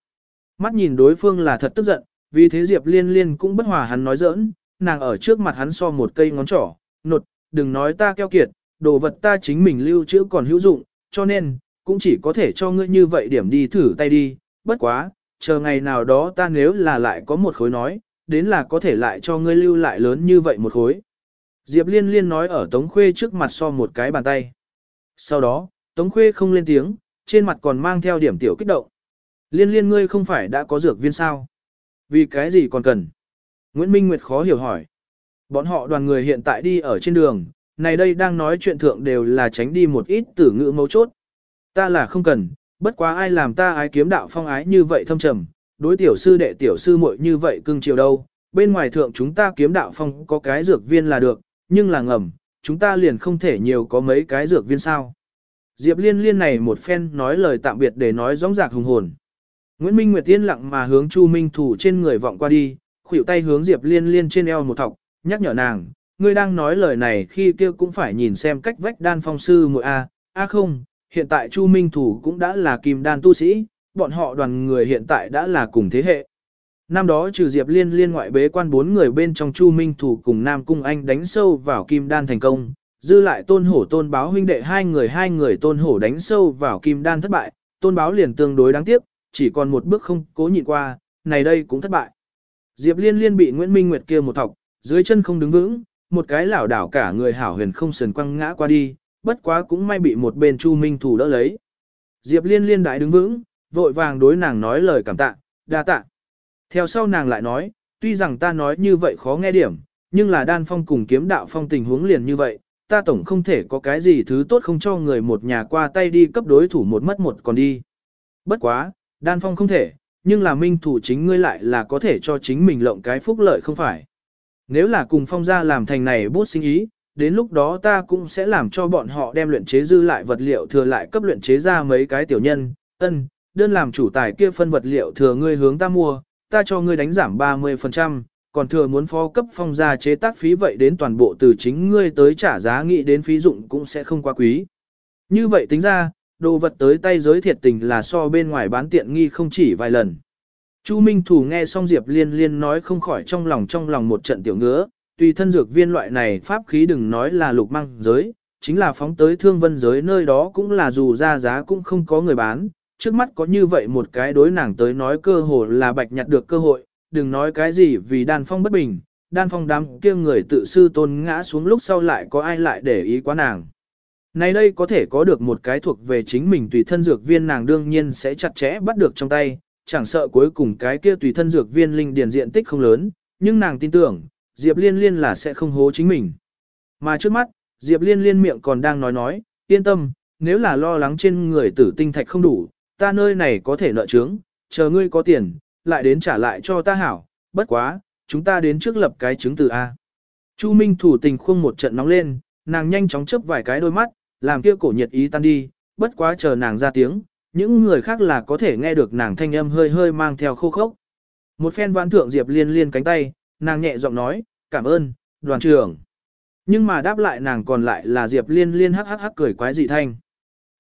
Mắt nhìn đối phương là thật tức giận, vì thế Diệp liên liên cũng bất hòa hắn nói giỡn, nàng ở trước mặt hắn so một cây ngón trỏ, nột, đừng nói ta keo kiệt, đồ vật ta chính mình lưu trữ còn hữu dụng, cho nên, cũng chỉ có thể cho ngươi như vậy điểm đi thử tay đi, bất quá, chờ ngày nào đó ta nếu là lại có một khối nói, đến là có thể lại cho ngươi lưu lại lớn như vậy một khối. Diệp liên liên nói ở Tống Khuê trước mặt so một cái bàn tay. Sau đó, Tống Khuê không lên tiếng, trên mặt còn mang theo điểm tiểu kích động. Liên liên ngươi không phải đã có dược viên sao? Vì cái gì còn cần? Nguyễn Minh Nguyệt khó hiểu hỏi. Bọn họ đoàn người hiện tại đi ở trên đường, này đây đang nói chuyện thượng đều là tránh đi một ít tử ngữ mấu chốt. Ta là không cần, bất quá ai làm ta ái kiếm đạo phong ái như vậy thâm trầm, đối tiểu sư đệ tiểu sư muội như vậy cưng chiều đâu. Bên ngoài thượng chúng ta kiếm đạo phong có cái dược viên là được, nhưng là ngầm, chúng ta liền không thể nhiều có mấy cái dược viên sao. Diệp liên liên này một phen nói lời tạm biệt để nói rõ rạc hùng hồn. Nguyễn Minh Nguyệt tiên lặng mà hướng Chu Minh Thủ trên người vọng qua đi, khuỷu tay hướng Diệp Liên Liên trên eo một thọc, nhắc nhở nàng, ngươi đang nói lời này khi kia cũng phải nhìn xem cách vách đan phong sư muội a, a không, hiện tại Chu Minh Thủ cũng đã là kim đan tu sĩ, bọn họ đoàn người hiện tại đã là cùng thế hệ. Năm đó trừ Diệp Liên Liên ngoại bế quan bốn người bên trong Chu Minh Thủ cùng Nam Cung Anh đánh sâu vào kim đan thành công, dư lại tôn hổ tôn báo huynh đệ hai người hai người tôn hổ đánh sâu vào kim đan thất bại, tôn báo liền tương đối đáng tiếc, chỉ còn một bước không cố nhịn qua, này đây cũng thất bại. Diệp Liên Liên bị Nguyễn Minh Nguyệt kia một thọc, dưới chân không đứng vững, một cái lảo đảo cả người hảo huyền không sườn quăng ngã qua đi, bất quá cũng may bị một bên Chu Minh thủ đỡ lấy. Diệp Liên Liên đại đứng vững, vội vàng đối nàng nói lời cảm tạ, đa tạ. Theo sau nàng lại nói, tuy rằng ta nói như vậy khó nghe điểm, nhưng là đan phong cùng kiếm đạo phong tình huống liền như vậy, ta tổng không thể có cái gì thứ tốt không cho người một nhà qua tay đi cấp đối thủ một mất một còn đi. Bất quá, đan phong không thể, nhưng là minh thủ chính ngươi lại là có thể cho chính mình lộng cái phúc lợi không phải. Nếu là cùng phong gia làm thành này bút sinh ý, đến lúc đó ta cũng sẽ làm cho bọn họ đem luyện chế dư lại vật liệu thừa lại cấp luyện chế ra mấy cái tiểu nhân, ân, đơn làm chủ tài kia phân vật liệu thừa ngươi hướng ta mua, ta cho ngươi đánh giảm 30%, còn thừa muốn phó cấp phong gia chế tác phí vậy đến toàn bộ từ chính ngươi tới trả giá nghị đến phí dụng cũng sẽ không quá quý. Như vậy tính ra, đồ vật tới tay giới thiệt tình là so bên ngoài bán tiện nghi không chỉ vài lần. Chu Minh Thủ nghe xong Diệp Liên Liên nói không khỏi trong lòng trong lòng một trận tiểu ngứa, tùy thân dược viên loại này pháp khí đừng nói là lục mang giới, chính là phóng tới thương vân giới nơi đó cũng là dù ra giá cũng không có người bán, trước mắt có như vậy một cái đối nàng tới nói cơ hội là bạch nhặt được cơ hội, đừng nói cái gì vì đan phong bất bình, đan phong đám kia người tự sư tôn ngã xuống lúc sau lại có ai lại để ý quá nàng. Này đây có thể có được một cái thuộc về chính mình tùy thân dược viên nàng đương nhiên sẽ chặt chẽ bắt được trong tay, chẳng sợ cuối cùng cái kia tùy thân dược viên linh điền diện tích không lớn, nhưng nàng tin tưởng, Diệp Liên Liên là sẽ không hố chính mình. Mà trước mắt, Diệp Liên Liên miệng còn đang nói nói, yên tâm, nếu là lo lắng trên người tử tinh thạch không đủ, ta nơi này có thể nợ trướng, chờ ngươi có tiền, lại đến trả lại cho ta hảo, bất quá, chúng ta đến trước lập cái chứng từ A. Chu Minh thủ tình khuôn một trận nóng lên, nàng nhanh chóng chớp vài cái đôi mắt, làm kia cổ nhiệt ý tan đi, bất quá chờ nàng ra tiếng, những người khác là có thể nghe được nàng thanh âm hơi hơi mang theo khô khốc. Một phen vãn thượng Diệp liên liên cánh tay, nàng nhẹ giọng nói, cảm ơn, đoàn trưởng. Nhưng mà đáp lại nàng còn lại là Diệp liên liên hắc hắc hắc cười quái dị thanh.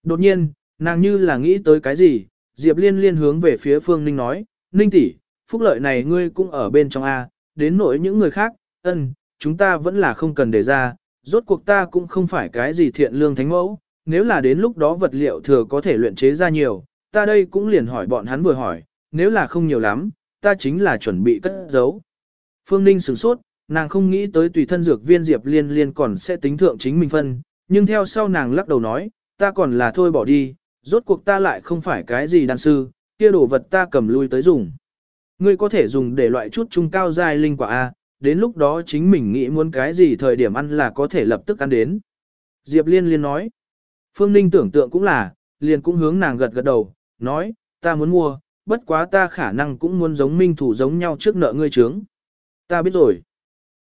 Đột nhiên, nàng như là nghĩ tới cái gì, Diệp liên liên hướng về phía Phương Ninh nói, Ninh tỷ, phúc lợi này ngươi cũng ở bên trong A, đến nỗi những người khác, ân, chúng ta vẫn là không cần để ra, rốt cuộc ta cũng không phải cái gì thiện lương thánh mẫu, nếu là đến lúc đó vật liệu thừa có thể luyện chế ra nhiều, ta đây cũng liền hỏi bọn hắn vừa hỏi, nếu là không nhiều lắm, ta chính là chuẩn bị cất giấu. Phương Ninh sửng sốt, nàng không nghĩ tới tùy thân dược viên Diệp Liên Liên còn sẽ tính thượng chính mình phân, nhưng theo sau nàng lắc đầu nói, ta còn là thôi bỏ đi, rốt cuộc ta lại không phải cái gì đan sư, kia đồ vật ta cầm lui tới dùng. Ngươi có thể dùng để loại chút trung cao giai linh quả A, đến lúc đó chính mình nghĩ muốn cái gì thời điểm ăn là có thể lập tức ăn đến. Diệp Liên Liên nói, Phương Ninh tưởng tượng cũng là, liền cũng hướng nàng gật gật đầu, nói, ta muốn mua, bất quá ta khả năng cũng muốn giống minh thủ giống nhau trước nợ ngươi trướng. Ta biết rồi.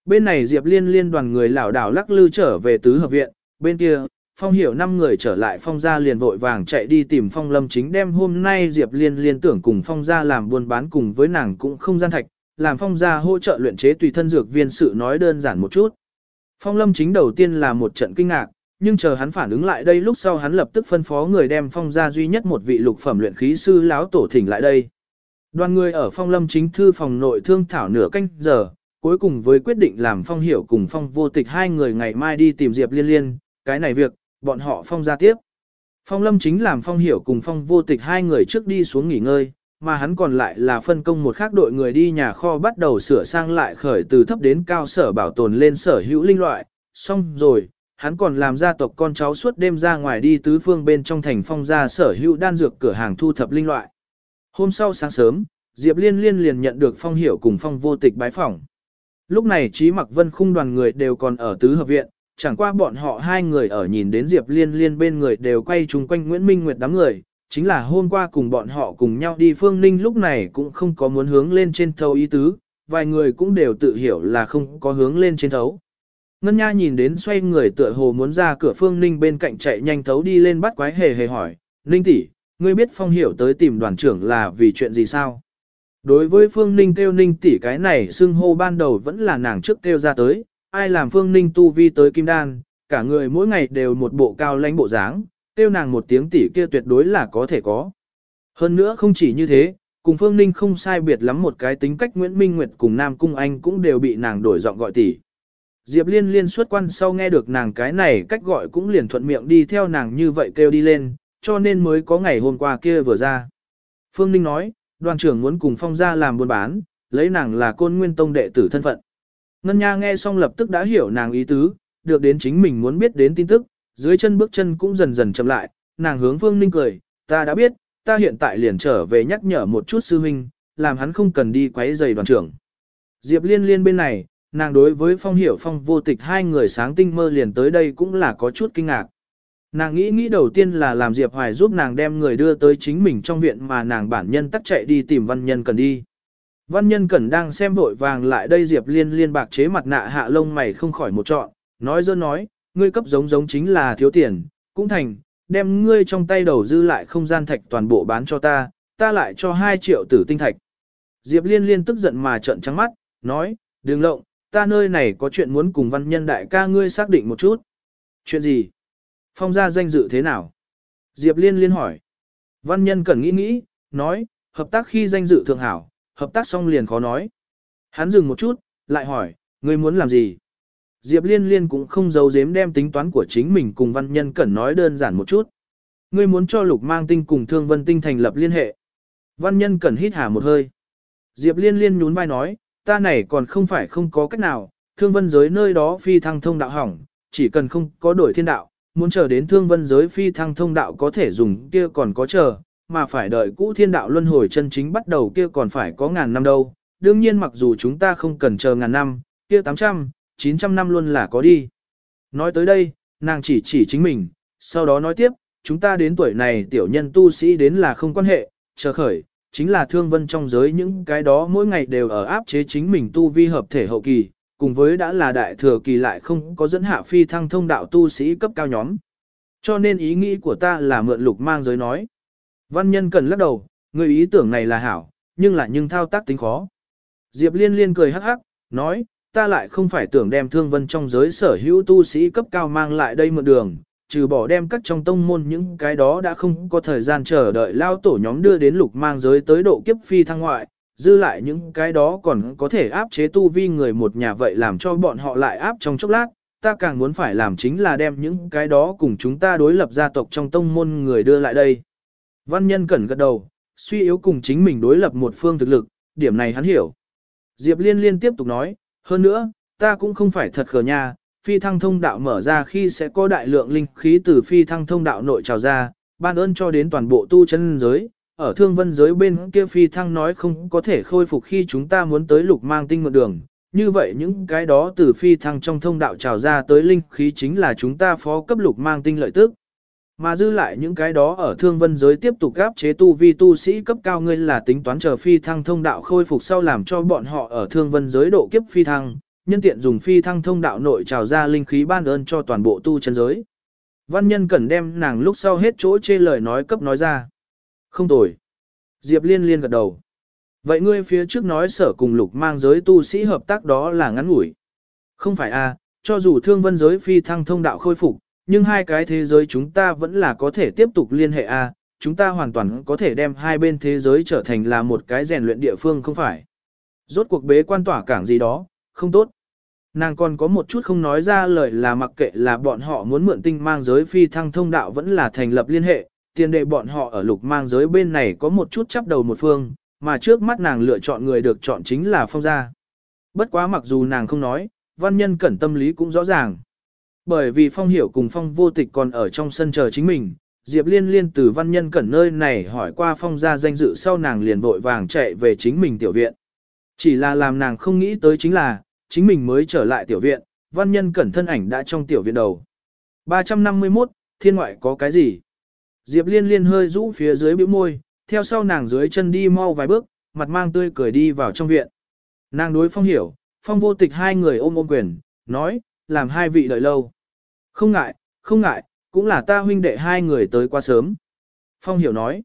Bên này Diệp Liên liên đoàn người lảo đảo lắc lư trở về tứ hợp viện, bên kia, Phong hiểu năm người trở lại Phong gia liền vội vàng chạy đi tìm Phong Lâm chính đem hôm nay Diệp Liên liên tưởng cùng Phong gia làm buôn bán cùng với nàng cũng không gian thạch, làm Phong gia hỗ trợ luyện chế tùy thân dược viên sự nói đơn giản một chút. Phong Lâm chính đầu tiên là một trận kinh ngạc, nhưng chờ hắn phản ứng lại đây lúc sau hắn lập tức phân phó người đem phong Gia duy nhất một vị lục phẩm luyện khí sư láo tổ thỉnh lại đây. Đoàn người ở phong lâm chính thư phòng nội thương thảo nửa canh giờ, cuối cùng với quyết định làm phong hiểu cùng phong vô tịch hai người ngày mai đi tìm Diệp Liên Liên, cái này việc, bọn họ phong ra tiếp. Phong lâm chính làm phong hiểu cùng phong vô tịch hai người trước đi xuống nghỉ ngơi, mà hắn còn lại là phân công một khác đội người đi nhà kho bắt đầu sửa sang lại khởi từ thấp đến cao sở bảo tồn lên sở hữu linh loại, xong rồi, hắn còn làm gia tộc con cháu suốt đêm ra ngoài đi tứ phương bên trong thành phong gia sở hữu đan dược cửa hàng thu thập linh loại. Hôm sau sáng sớm, Diệp Liên Liên liền nhận được phong hiểu cùng phong vô tịch bái phỏng. Lúc này trí mặc vân khung đoàn người đều còn ở tứ hợp viện, chẳng qua bọn họ hai người ở nhìn đến Diệp Liên Liên bên người đều quay chung quanh Nguyễn Minh Nguyệt đám người, chính là hôm qua cùng bọn họ cùng nhau đi phương ninh lúc này cũng không có muốn hướng lên trên thấu ý tứ, vài người cũng đều tự hiểu là không có hướng lên trên thấu. Ngân Nha nhìn đến xoay người tựa hồ muốn ra cửa Phương Ninh bên cạnh chạy nhanh thấu đi lên bắt quái hề hề hỏi, Ninh tỷ, ngươi biết Phong Hiểu tới tìm đoàn trưởng là vì chuyện gì sao? Đối với Phương Ninh kêu Ninh tỷ cái này xưng hô ban đầu vẫn là nàng trước kêu ra tới, ai làm Phương Ninh tu vi tới Kim Đan, cả người mỗi ngày đều một bộ cao lãnh bộ dáng, kêu nàng một tiếng tỷ kia tuyệt đối là có thể có. Hơn nữa không chỉ như thế, cùng Phương Ninh không sai biệt lắm một cái tính cách Nguyễn Minh Nguyệt cùng Nam Cung Anh cũng đều bị nàng đổi giọng gọi tỷ. Diệp Liên liên suốt quan sau nghe được nàng cái này cách gọi cũng liền thuận miệng đi theo nàng như vậy kêu đi lên, cho nên mới có ngày hôm qua kia vừa ra. Phương Ninh nói, đoàn trưởng muốn cùng phong gia làm buôn bán, lấy nàng là côn nguyên tông đệ tử thân phận. Ngân Nha nghe xong lập tức đã hiểu nàng ý tứ, được đến chính mình muốn biết đến tin tức, dưới chân bước chân cũng dần dần chậm lại, nàng hướng Phương Ninh cười, ta đã biết, ta hiện tại liền trở về nhắc nhở một chút sư huynh, làm hắn không cần đi quấy giày đoàn trưởng. Diệp Liên liên bên này, nàng đối với phong hiểu phong vô tịch hai người sáng tinh mơ liền tới đây cũng là có chút kinh ngạc. Nàng nghĩ nghĩ đầu tiên là làm Diệp Hoài giúp nàng đem người đưa tới chính mình trong viện mà nàng bản nhân tắt chạy đi tìm văn nhân cần đi. Văn nhân Cẩn đang xem vội vàng lại đây Diệp liên liên bạc chế mặt nạ hạ lông mày không khỏi một trọn, nói dơ nói, ngươi cấp giống giống chính là thiếu tiền, cũng thành, đem ngươi trong tay đầu dư lại không gian thạch toàn bộ bán cho ta, ta lại cho 2 triệu tử tinh thạch. Diệp liên liên tức giận mà trợn trắng mắt, nói, đừng lộng, ta nơi này có chuyện muốn cùng văn nhân đại ca ngươi xác định một chút. Chuyện gì? Phong gia danh dự thế nào? Diệp Liên liên hỏi. Văn nhân cần nghĩ nghĩ, nói, hợp tác khi danh dự thượng hảo, hợp tác xong liền khó nói. Hắn dừng một chút, lại hỏi, ngươi muốn làm gì? Diệp Liên liên cũng không giấu giếm đem tính toán của chính mình cùng văn nhân cẩn nói đơn giản một chút. Ngươi muốn cho lục mang tinh cùng thương vân tinh thành lập liên hệ. Văn nhân cẩn hít hà một hơi. Diệp Liên liên nhún vai nói, ta này còn không phải không có cách nào, thương vân giới nơi đó phi thăng thông đạo hỏng, chỉ cần không có đổi thiên đạo, muốn chờ đến thương vân giới phi thăng thông đạo có thể dùng kia còn có chờ, mà phải đợi cũ thiên đạo luân hồi chân chính bắt đầu kia còn phải có ngàn năm đâu. Đương nhiên mặc dù chúng ta không cần chờ ngàn năm, kia 800, 900 năm luôn là có đi. Nói tới đây, nàng chỉ chỉ chính mình, sau đó nói tiếp, chúng ta đến tuổi này tiểu nhân tu sĩ đến là không quan hệ, chờ khởi, chính là thương vân trong giới những cái đó mỗi ngày đều ở áp chế chính mình tu vi hợp thể hậu kỳ, cùng với đã là đại thừa kỳ lại không có dẫn hạ phi thăng thông đạo tu sĩ cấp cao nhóm. Cho nên ý nghĩ của ta là mượn lục mang giới nói. Văn nhân cần lắc đầu, người ý tưởng này là hảo, nhưng là nhưng thao tác tính khó. Diệp liên liên cười hắc hắc, nói, ta lại không phải tưởng đem thương vân trong giới sở hữu tu sĩ cấp cao mang lại đây mượn đường, trừ bỏ đem các trong tông môn những cái đó đã không có thời gian chờ đợi lao tổ nhóm đưa đến lục mang giới tới độ kiếp phi thăng ngoại, dư lại những cái đó còn có thể áp chế tu vi người một nhà vậy làm cho bọn họ lại áp trong chốc lát, ta càng muốn phải làm chính là đem những cái đó cùng chúng ta đối lập gia tộc trong tông môn người đưa lại đây. Văn nhân cẩn gật đầu, suy yếu cùng chính mình đối lập một phương thực lực, điểm này hắn hiểu. Diệp liên liên tiếp tục nói, hơn nữa, ta cũng không phải thật khờ nha, phi thăng thông đạo mở ra khi sẽ có đại lượng linh khí từ phi thăng thông đạo nội trào ra, ban ơn cho đến toàn bộ tu chân giới. Ở thương vân giới bên kia phi thăng nói không có thể khôi phục khi chúng ta muốn tới lục mang tinh một đường, như vậy những cái đó từ phi thăng trong thông đạo trào ra tới linh khí chính là chúng ta phó cấp lục mang tinh lợi tức. Mà dư lại những cái đó ở thương vân giới tiếp tục gáp chế tu vi tu sĩ cấp cao ngươi là tính toán chờ phi thăng thông đạo khôi phục sau làm cho bọn họ ở thương vân giới độ kiếp phi thăng, nhân tiện dùng phi thăng thông đạo nội trào ra linh khí ban ơn cho toàn bộ tu chân giới. Văn nhân cần đem nàng lúc sau hết chỗ chê lời nói cấp nói ra. Không tồi. Diệp liên liên gật đầu. Vậy ngươi phía trước nói sở cùng lục mang giới tu sĩ hợp tác đó là ngắn ngủi. Không phải a, à, cho dù thương vân giới phi thăng thông đạo khôi phục, nhưng hai cái thế giới chúng ta vẫn là có thể tiếp tục liên hệ a, à, chúng ta hoàn toàn có thể đem hai bên thế giới trở thành là một cái rèn luyện địa phương không phải. Rốt cuộc bế quan tỏa cảng gì đó, không tốt. Nàng còn có một chút không nói ra lời là mặc kệ là bọn họ muốn mượn tinh mang giới phi thăng thông đạo vẫn là thành lập liên hệ, tiền đề bọn họ ở lục mang giới bên này có một chút chấp đầu một phương, mà trước mắt nàng lựa chọn người được chọn chính là phong gia. Bất quá mặc dù nàng không nói, văn nhân cẩn tâm lý cũng rõ ràng. Bởi vì phong hiểu cùng phong vô tịch còn ở trong sân chờ chính mình, Diệp Liên liên từ văn nhân cẩn nơi này hỏi qua phong gia danh dự sau nàng liền vội vàng chạy về chính mình tiểu viện. Chỉ là làm nàng không nghĩ tới chính là, chính mình mới trở lại tiểu viện, văn nhân cẩn thân ảnh đã trong tiểu viện đầu. 351, thiên ngoại có cái gì? Diệp liên liên hơi rũ phía dưới bĩu môi, theo sau nàng dưới chân đi mau vài bước, mặt mang tươi cười đi vào trong viện. Nàng đối phong hiểu, phong vô tịch hai người ôm ôm quyền, nói, làm hai vị đợi lâu. Không ngại, không ngại, cũng là ta huynh đệ hai người tới quá sớm. Phong hiểu nói,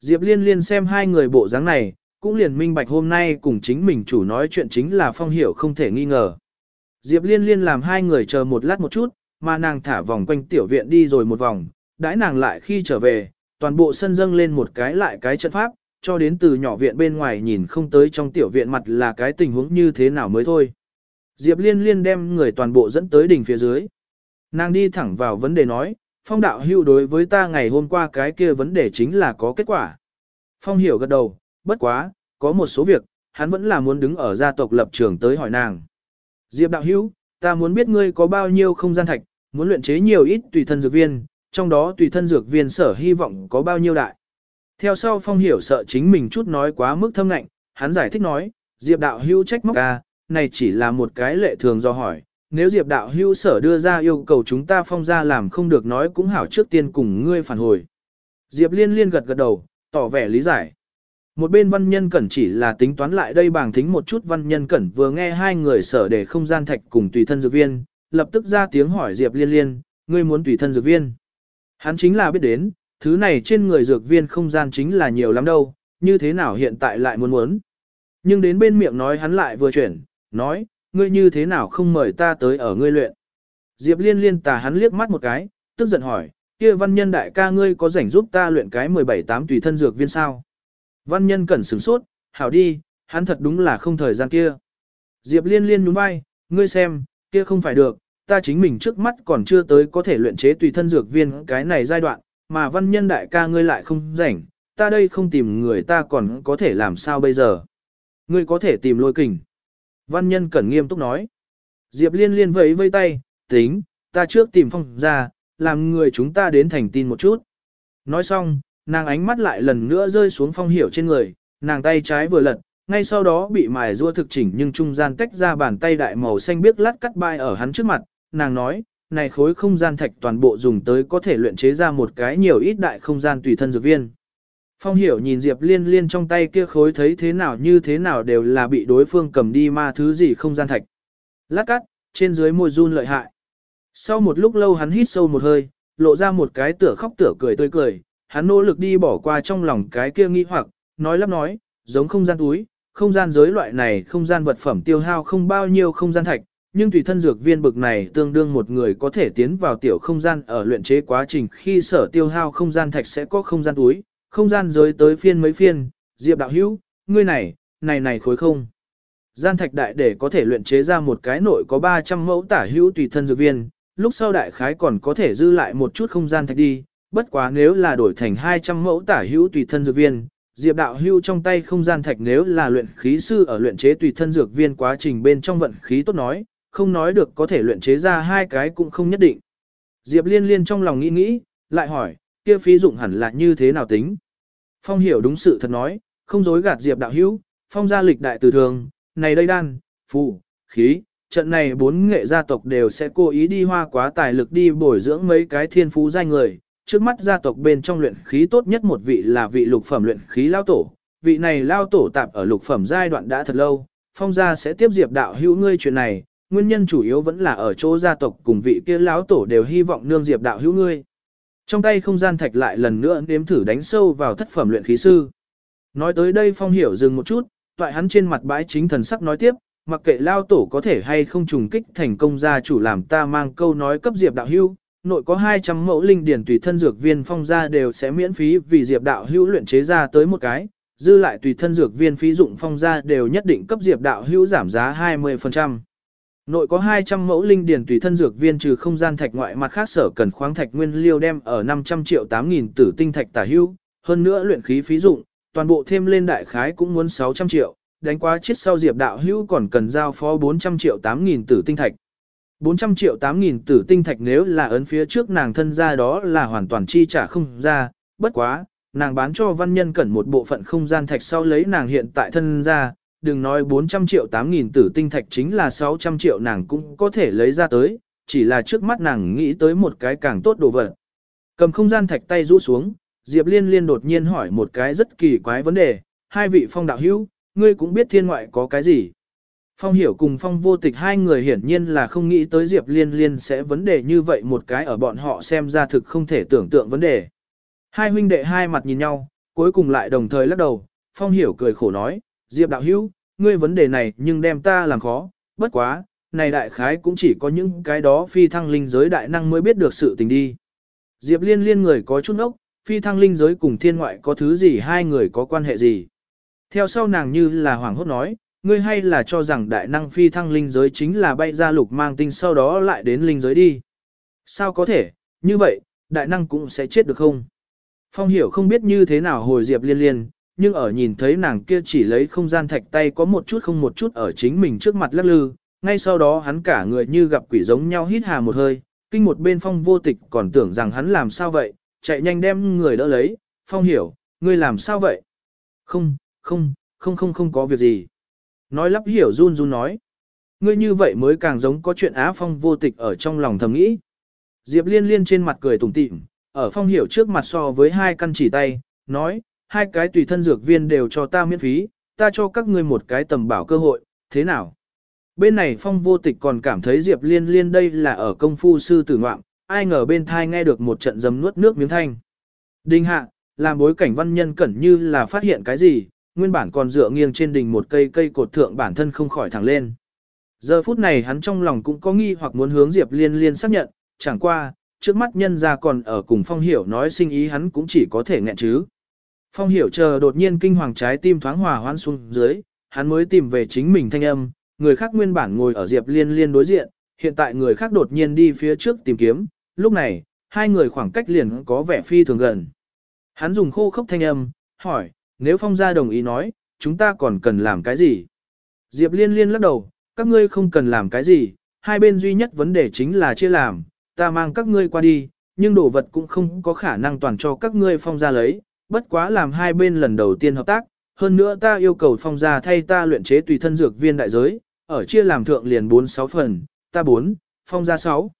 Diệp liên liên xem hai người bộ dáng này, cũng liền minh bạch hôm nay cùng chính mình chủ nói chuyện chính là phong hiểu không thể nghi ngờ. Diệp liên liên làm hai người chờ một lát một chút, mà nàng thả vòng quanh tiểu viện đi rồi một vòng, đãi nàng lại khi trở về, toàn bộ sân dâng lên một cái lại cái trận pháp, cho đến từ nhỏ viện bên ngoài nhìn không tới trong tiểu viện mặt là cái tình huống như thế nào mới thôi. Diệp liên liên đem người toàn bộ dẫn tới đỉnh phía dưới. Nàng đi thẳng vào vấn đề nói, phong đạo hưu đối với ta ngày hôm qua cái kia vấn đề chính là có kết quả. Phong hiểu gật đầu, bất quá, có một số việc, hắn vẫn là muốn đứng ở gia tộc lập trường tới hỏi nàng. Diệp đạo Hưu, ta muốn biết ngươi có bao nhiêu không gian thạch, muốn luyện chế nhiều ít tùy thân dược viên, trong đó tùy thân dược viên sở hy vọng có bao nhiêu đại. Theo sau phong hiểu sợ chính mình chút nói quá mức thâm ngạnh, hắn giải thích nói, Diệp đạo Hưu trách móc ca, này chỉ là một cái lệ thường do hỏi. Nếu Diệp đạo hưu sở đưa ra yêu cầu chúng ta phong ra làm không được nói cũng hảo trước tiên cùng ngươi phản hồi. Diệp liên liên gật gật đầu, tỏ vẻ lý giải. Một bên văn nhân cẩn chỉ là tính toán lại đây bảng thính một chút văn nhân cẩn vừa nghe hai người sở để không gian thạch cùng tùy thân dược viên, lập tức ra tiếng hỏi Diệp liên liên, ngươi muốn tùy thân dược viên. Hắn chính là biết đến, thứ này trên người dược viên không gian chính là nhiều lắm đâu, như thế nào hiện tại lại muốn muốn. Nhưng đến bên miệng nói hắn lại vừa chuyển, nói, ngươi như thế nào không mời ta tới ở ngươi luyện. Diệp liên liên tà hắn liếc mắt một cái, tức giận hỏi, kia văn nhân đại ca ngươi có rảnh giúp ta luyện cái 17-8 tùy thân dược viên sao? Văn nhân cẩn sửng sốt, hảo đi, hắn thật đúng là không thời gian kia. Diệp liên liên nhún vai, ngươi xem, kia không phải được, ta chính mình trước mắt còn chưa tới có thể luyện chế tùy thân dược viên cái này giai đoạn, mà văn nhân đại ca ngươi lại không rảnh, ta đây không tìm người ta còn có thể làm sao bây giờ. Ngươi có thể tìm lôi kình. Văn nhân cẩn nghiêm túc nói. Diệp liên liên vẫy vây tay, tính, ta trước tìm phong ra, làm người chúng ta đến thành tin một chút. Nói xong, nàng ánh mắt lại lần nữa rơi xuống phong hiểu trên người, nàng tay trái vừa lật, ngay sau đó bị mài rua thực chỉnh nhưng trung gian tách ra bàn tay đại màu xanh biếc lát cắt bay ở hắn trước mặt, nàng nói, này khối không gian thạch toàn bộ dùng tới có thể luyện chế ra một cái nhiều ít đại không gian tùy thân dược viên. Phong hiểu nhìn Diệp liên liên trong tay kia khối thấy thế nào như thế nào đều là bị đối phương cầm đi ma thứ gì không gian thạch. Lát cắt, trên dưới môi run lợi hại. Sau một lúc lâu hắn hít sâu một hơi, lộ ra một cái tựa khóc tựa cười tươi cười, hắn nỗ lực đi bỏ qua trong lòng cái kia nghi hoặc, nói lắp nói, giống không gian túi, không gian giới loại này không gian vật phẩm tiêu hao không bao nhiêu không gian thạch, nhưng tùy thân dược viên bực này tương đương một người có thể tiến vào tiểu không gian ở luyện chế quá trình khi sở tiêu hao không gian thạch sẽ có không gian túi, không gian giới tới phiên mấy phiên, diệp đạo hữu, ngươi này, này này khối không. Gian thạch đại để có thể luyện chế ra một cái nội có 300 mẫu tả hữu tùy thân dược viên, lúc sau đại khái còn có thể dư lại một chút không gian thạch đi, bất quá nếu là đổi thành 200 mẫu tả hữu tùy thân dược viên, Diệp đạo hưu trong tay không gian thạch nếu là luyện khí sư ở luyện chế tùy thân dược viên quá trình bên trong vận khí tốt nói, không nói được có thể luyện chế ra hai cái cũng không nhất định. Diệp liên liên trong lòng nghĩ nghĩ, lại hỏi, kia phí dụng hẳn là như thế nào tính? Phong hiểu đúng sự thật nói, không dối gạt Diệp đạo hữu, phong gia lịch đại từ thường, này đây đan, phù, khí, trận này bốn nghệ gia tộc đều sẽ cố ý đi hoa quá tài lực đi bồi dưỡng mấy cái thiên phú danh người. Trước mắt gia tộc bên trong luyện khí tốt nhất một vị là vị lục phẩm luyện khí lao tổ, vị này lao tổ tạp ở lục phẩm giai đoạn đã thật lâu, phong gia sẽ tiếp diệp đạo hữu ngươi chuyện này, nguyên nhân chủ yếu vẫn là ở chỗ gia tộc cùng vị kia lão tổ đều hy vọng nương diệp đạo hữu ngươi. Trong tay không gian thạch lại lần nữa nếm thử đánh sâu vào thất phẩm luyện khí sư. Nói tới đây phong hiểu dừng một chút, toại hắn trên mặt bãi chính thần sắc nói tiếp, mặc kệ lao tổ có thể hay không trùng kích thành công gia chủ làm ta mang câu nói cấp diệp đạo hưu nội có 200 mẫu linh điển tùy thân dược viên phong gia đều sẽ miễn phí vì diệp đạo hưu luyện chế ra tới một cái, dư lại tùy thân dược viên phí dụng phong gia đều nhất định cấp diệp đạo hưu giảm giá 20%. Nội có 200 mẫu linh điển tùy thân dược viên trừ không gian thạch ngoại mặt khác sở cần khoáng thạch nguyên liêu đem ở 500 triệu 8.000 tử tinh thạch tả hưu, hơn nữa luyện khí phí dụng, toàn bộ thêm lên đại khái cũng muốn 600 triệu, đánh quá chết sau Diệp đạo hưu còn cần giao phó 400 triệu 8.000 tử tinh thạch. 400 triệu 8.000 tử tinh thạch nếu là ấn phía trước nàng thân ra đó là hoàn toàn chi trả không ra, bất quá, nàng bán cho văn nhân cẩn một bộ phận không gian thạch sau lấy nàng hiện tại thân ra, đừng nói 400 triệu 8.000 tử tinh thạch chính là 600 triệu nàng cũng có thể lấy ra tới, chỉ là trước mắt nàng nghĩ tới một cái càng tốt đồ vật. Cầm không gian thạch tay rũ xuống, Diệp Liên Liên đột nhiên hỏi một cái rất kỳ quái vấn đề, hai vị phong đạo hữu, ngươi cũng biết thiên ngoại có cái gì. Phong hiểu cùng phong vô tịch hai người hiển nhiên là không nghĩ tới Diệp Liên Liên sẽ vấn đề như vậy một cái ở bọn họ xem ra thực không thể tưởng tượng vấn đề. Hai huynh đệ hai mặt nhìn nhau, cuối cùng lại đồng thời lắc đầu, Phong hiểu cười khổ nói, Diệp đạo hữu, ngươi vấn đề này nhưng đem ta làm khó, bất quá, này đại khái cũng chỉ có những cái đó phi thăng linh giới đại năng mới biết được sự tình đi. Diệp liên liên người có chút ốc, phi thăng linh giới cùng thiên ngoại có thứ gì hai người có quan hệ gì. Theo sau nàng như là hoàng hốt nói, ngươi hay là cho rằng đại năng phi thăng linh giới chính là bay ra lục mang tinh sau đó lại đến linh giới đi. Sao có thể, như vậy, đại năng cũng sẽ chết được không? Phong hiểu không biết như thế nào hồi diệp liên liên, nhưng ở nhìn thấy nàng kia chỉ lấy không gian thạch tay có một chút không một chút ở chính mình trước mặt lắc lư, ngay sau đó hắn cả người như gặp quỷ giống nhau hít hà một hơi, kinh một bên phong vô tịch còn tưởng rằng hắn làm sao vậy, chạy nhanh đem người đỡ lấy, phong hiểu, ngươi làm sao vậy? Không, không, không không không có việc gì. Nói lắp hiểu run run nói. Ngươi như vậy mới càng giống có chuyện á phong vô tịch ở trong lòng thầm nghĩ. Diệp liên liên trên mặt cười tủm tỉm, ở phong hiểu trước mặt so với hai căn chỉ tay, nói, hai cái tùy thân dược viên đều cho ta miễn phí, ta cho các ngươi một cái tầm bảo cơ hội, thế nào? Bên này phong vô tịch còn cảm thấy Diệp liên liên đây là ở công phu sư tử ngoạm, ai ngờ bên thai nghe được một trận dầm nuốt nước miếng thanh. Đinh hạ, làm bối cảnh văn nhân cẩn như là phát hiện cái gì, nguyên bản còn dựa nghiêng trên đỉnh một cây cây cột thượng bản thân không khỏi thẳng lên. Giờ phút này hắn trong lòng cũng có nghi hoặc muốn hướng Diệp Liên Liên xác nhận, chẳng qua, trước mắt nhân ra còn ở cùng Phong Hiểu nói sinh ý hắn cũng chỉ có thể nghẹn chứ. Phong Hiểu chờ đột nhiên kinh hoàng trái tim thoáng hòa hoan xuống dưới, hắn mới tìm về chính mình thanh âm, người khác nguyên bản ngồi ở Diệp Liên Liên đối diện, hiện tại người khác đột nhiên đi phía trước tìm kiếm, lúc này, hai người khoảng cách liền có vẻ phi thường gần. Hắn dùng khô khốc thanh âm, hỏi, nếu phong gia đồng ý nói, chúng ta còn cần làm cái gì? Diệp liên liên lắc đầu, các ngươi không cần làm cái gì, hai bên duy nhất vấn đề chính là chia làm, ta mang các ngươi qua đi, nhưng đồ vật cũng không có khả năng toàn cho các ngươi phong gia lấy, bất quá làm hai bên lần đầu tiên hợp tác, hơn nữa ta yêu cầu phong gia thay ta luyện chế tùy thân dược viên đại giới, ở chia làm thượng liền 4-6 phần, ta 4, phong gia 6.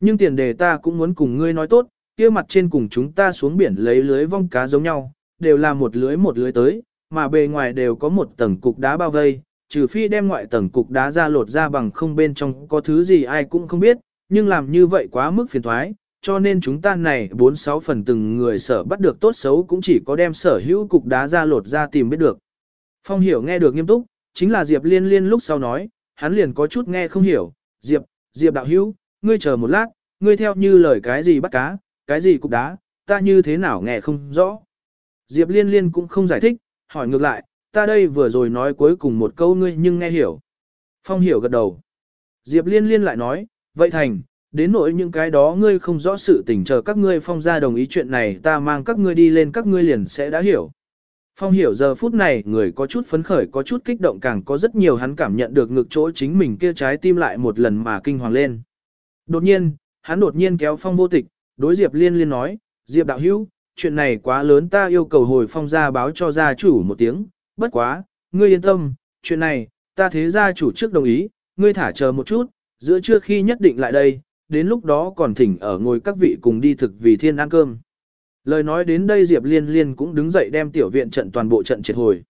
Nhưng tiền đề ta cũng muốn cùng ngươi nói tốt, kia mặt trên cùng chúng ta xuống biển lấy lưới vong cá giống nhau, đều là một lưới một lưới tới, mà bề ngoài đều có một tầng cục đá bao vây, trừ phi đem ngoại tầng cục đá ra lột ra bằng không bên trong có thứ gì ai cũng không biết, nhưng làm như vậy quá mức phiền thoái, cho nên chúng ta này 4-6 phần từng người sở bắt được tốt xấu cũng chỉ có đem sở hữu cục đá ra lột ra tìm biết được. Phong hiểu nghe được nghiêm túc, chính là Diệp liên liên lúc sau nói, hắn liền có chút nghe không hiểu, Diệp, Diệp đạo hữu, ngươi chờ một lát, ngươi theo như lời cái gì bắt cá, cái gì cục đá, ta như thế nào nghe không rõ. Diệp liên liên cũng không giải thích, hỏi ngược lại, ta đây vừa rồi nói cuối cùng một câu ngươi nhưng nghe hiểu. Phong hiểu gật đầu. Diệp liên liên lại nói, vậy thành, đến nỗi những cái đó ngươi không rõ sự tình chờ các ngươi phong ra đồng ý chuyện này ta mang các ngươi đi lên các ngươi liền sẽ đã hiểu. Phong hiểu giờ phút này người có chút phấn khởi có chút kích động càng có rất nhiều hắn cảm nhận được ngực chỗ chính mình kia trái tim lại một lần mà kinh hoàng lên. Đột nhiên, hắn đột nhiên kéo phong vô tịch, đối Diệp liên liên nói, Diệp đạo hữu, chuyện này quá lớn ta yêu cầu hồi phong ra báo cho gia chủ một tiếng, bất quá, ngươi yên tâm, chuyện này, ta thế gia chủ trước đồng ý, ngươi thả chờ một chút, giữa trưa khi nhất định lại đây, đến lúc đó còn thỉnh ở ngồi các vị cùng đi thực vì thiên ăn cơm. Lời nói đến đây Diệp Liên Liên cũng đứng dậy đem tiểu viện trận toàn bộ trận triệt hồi.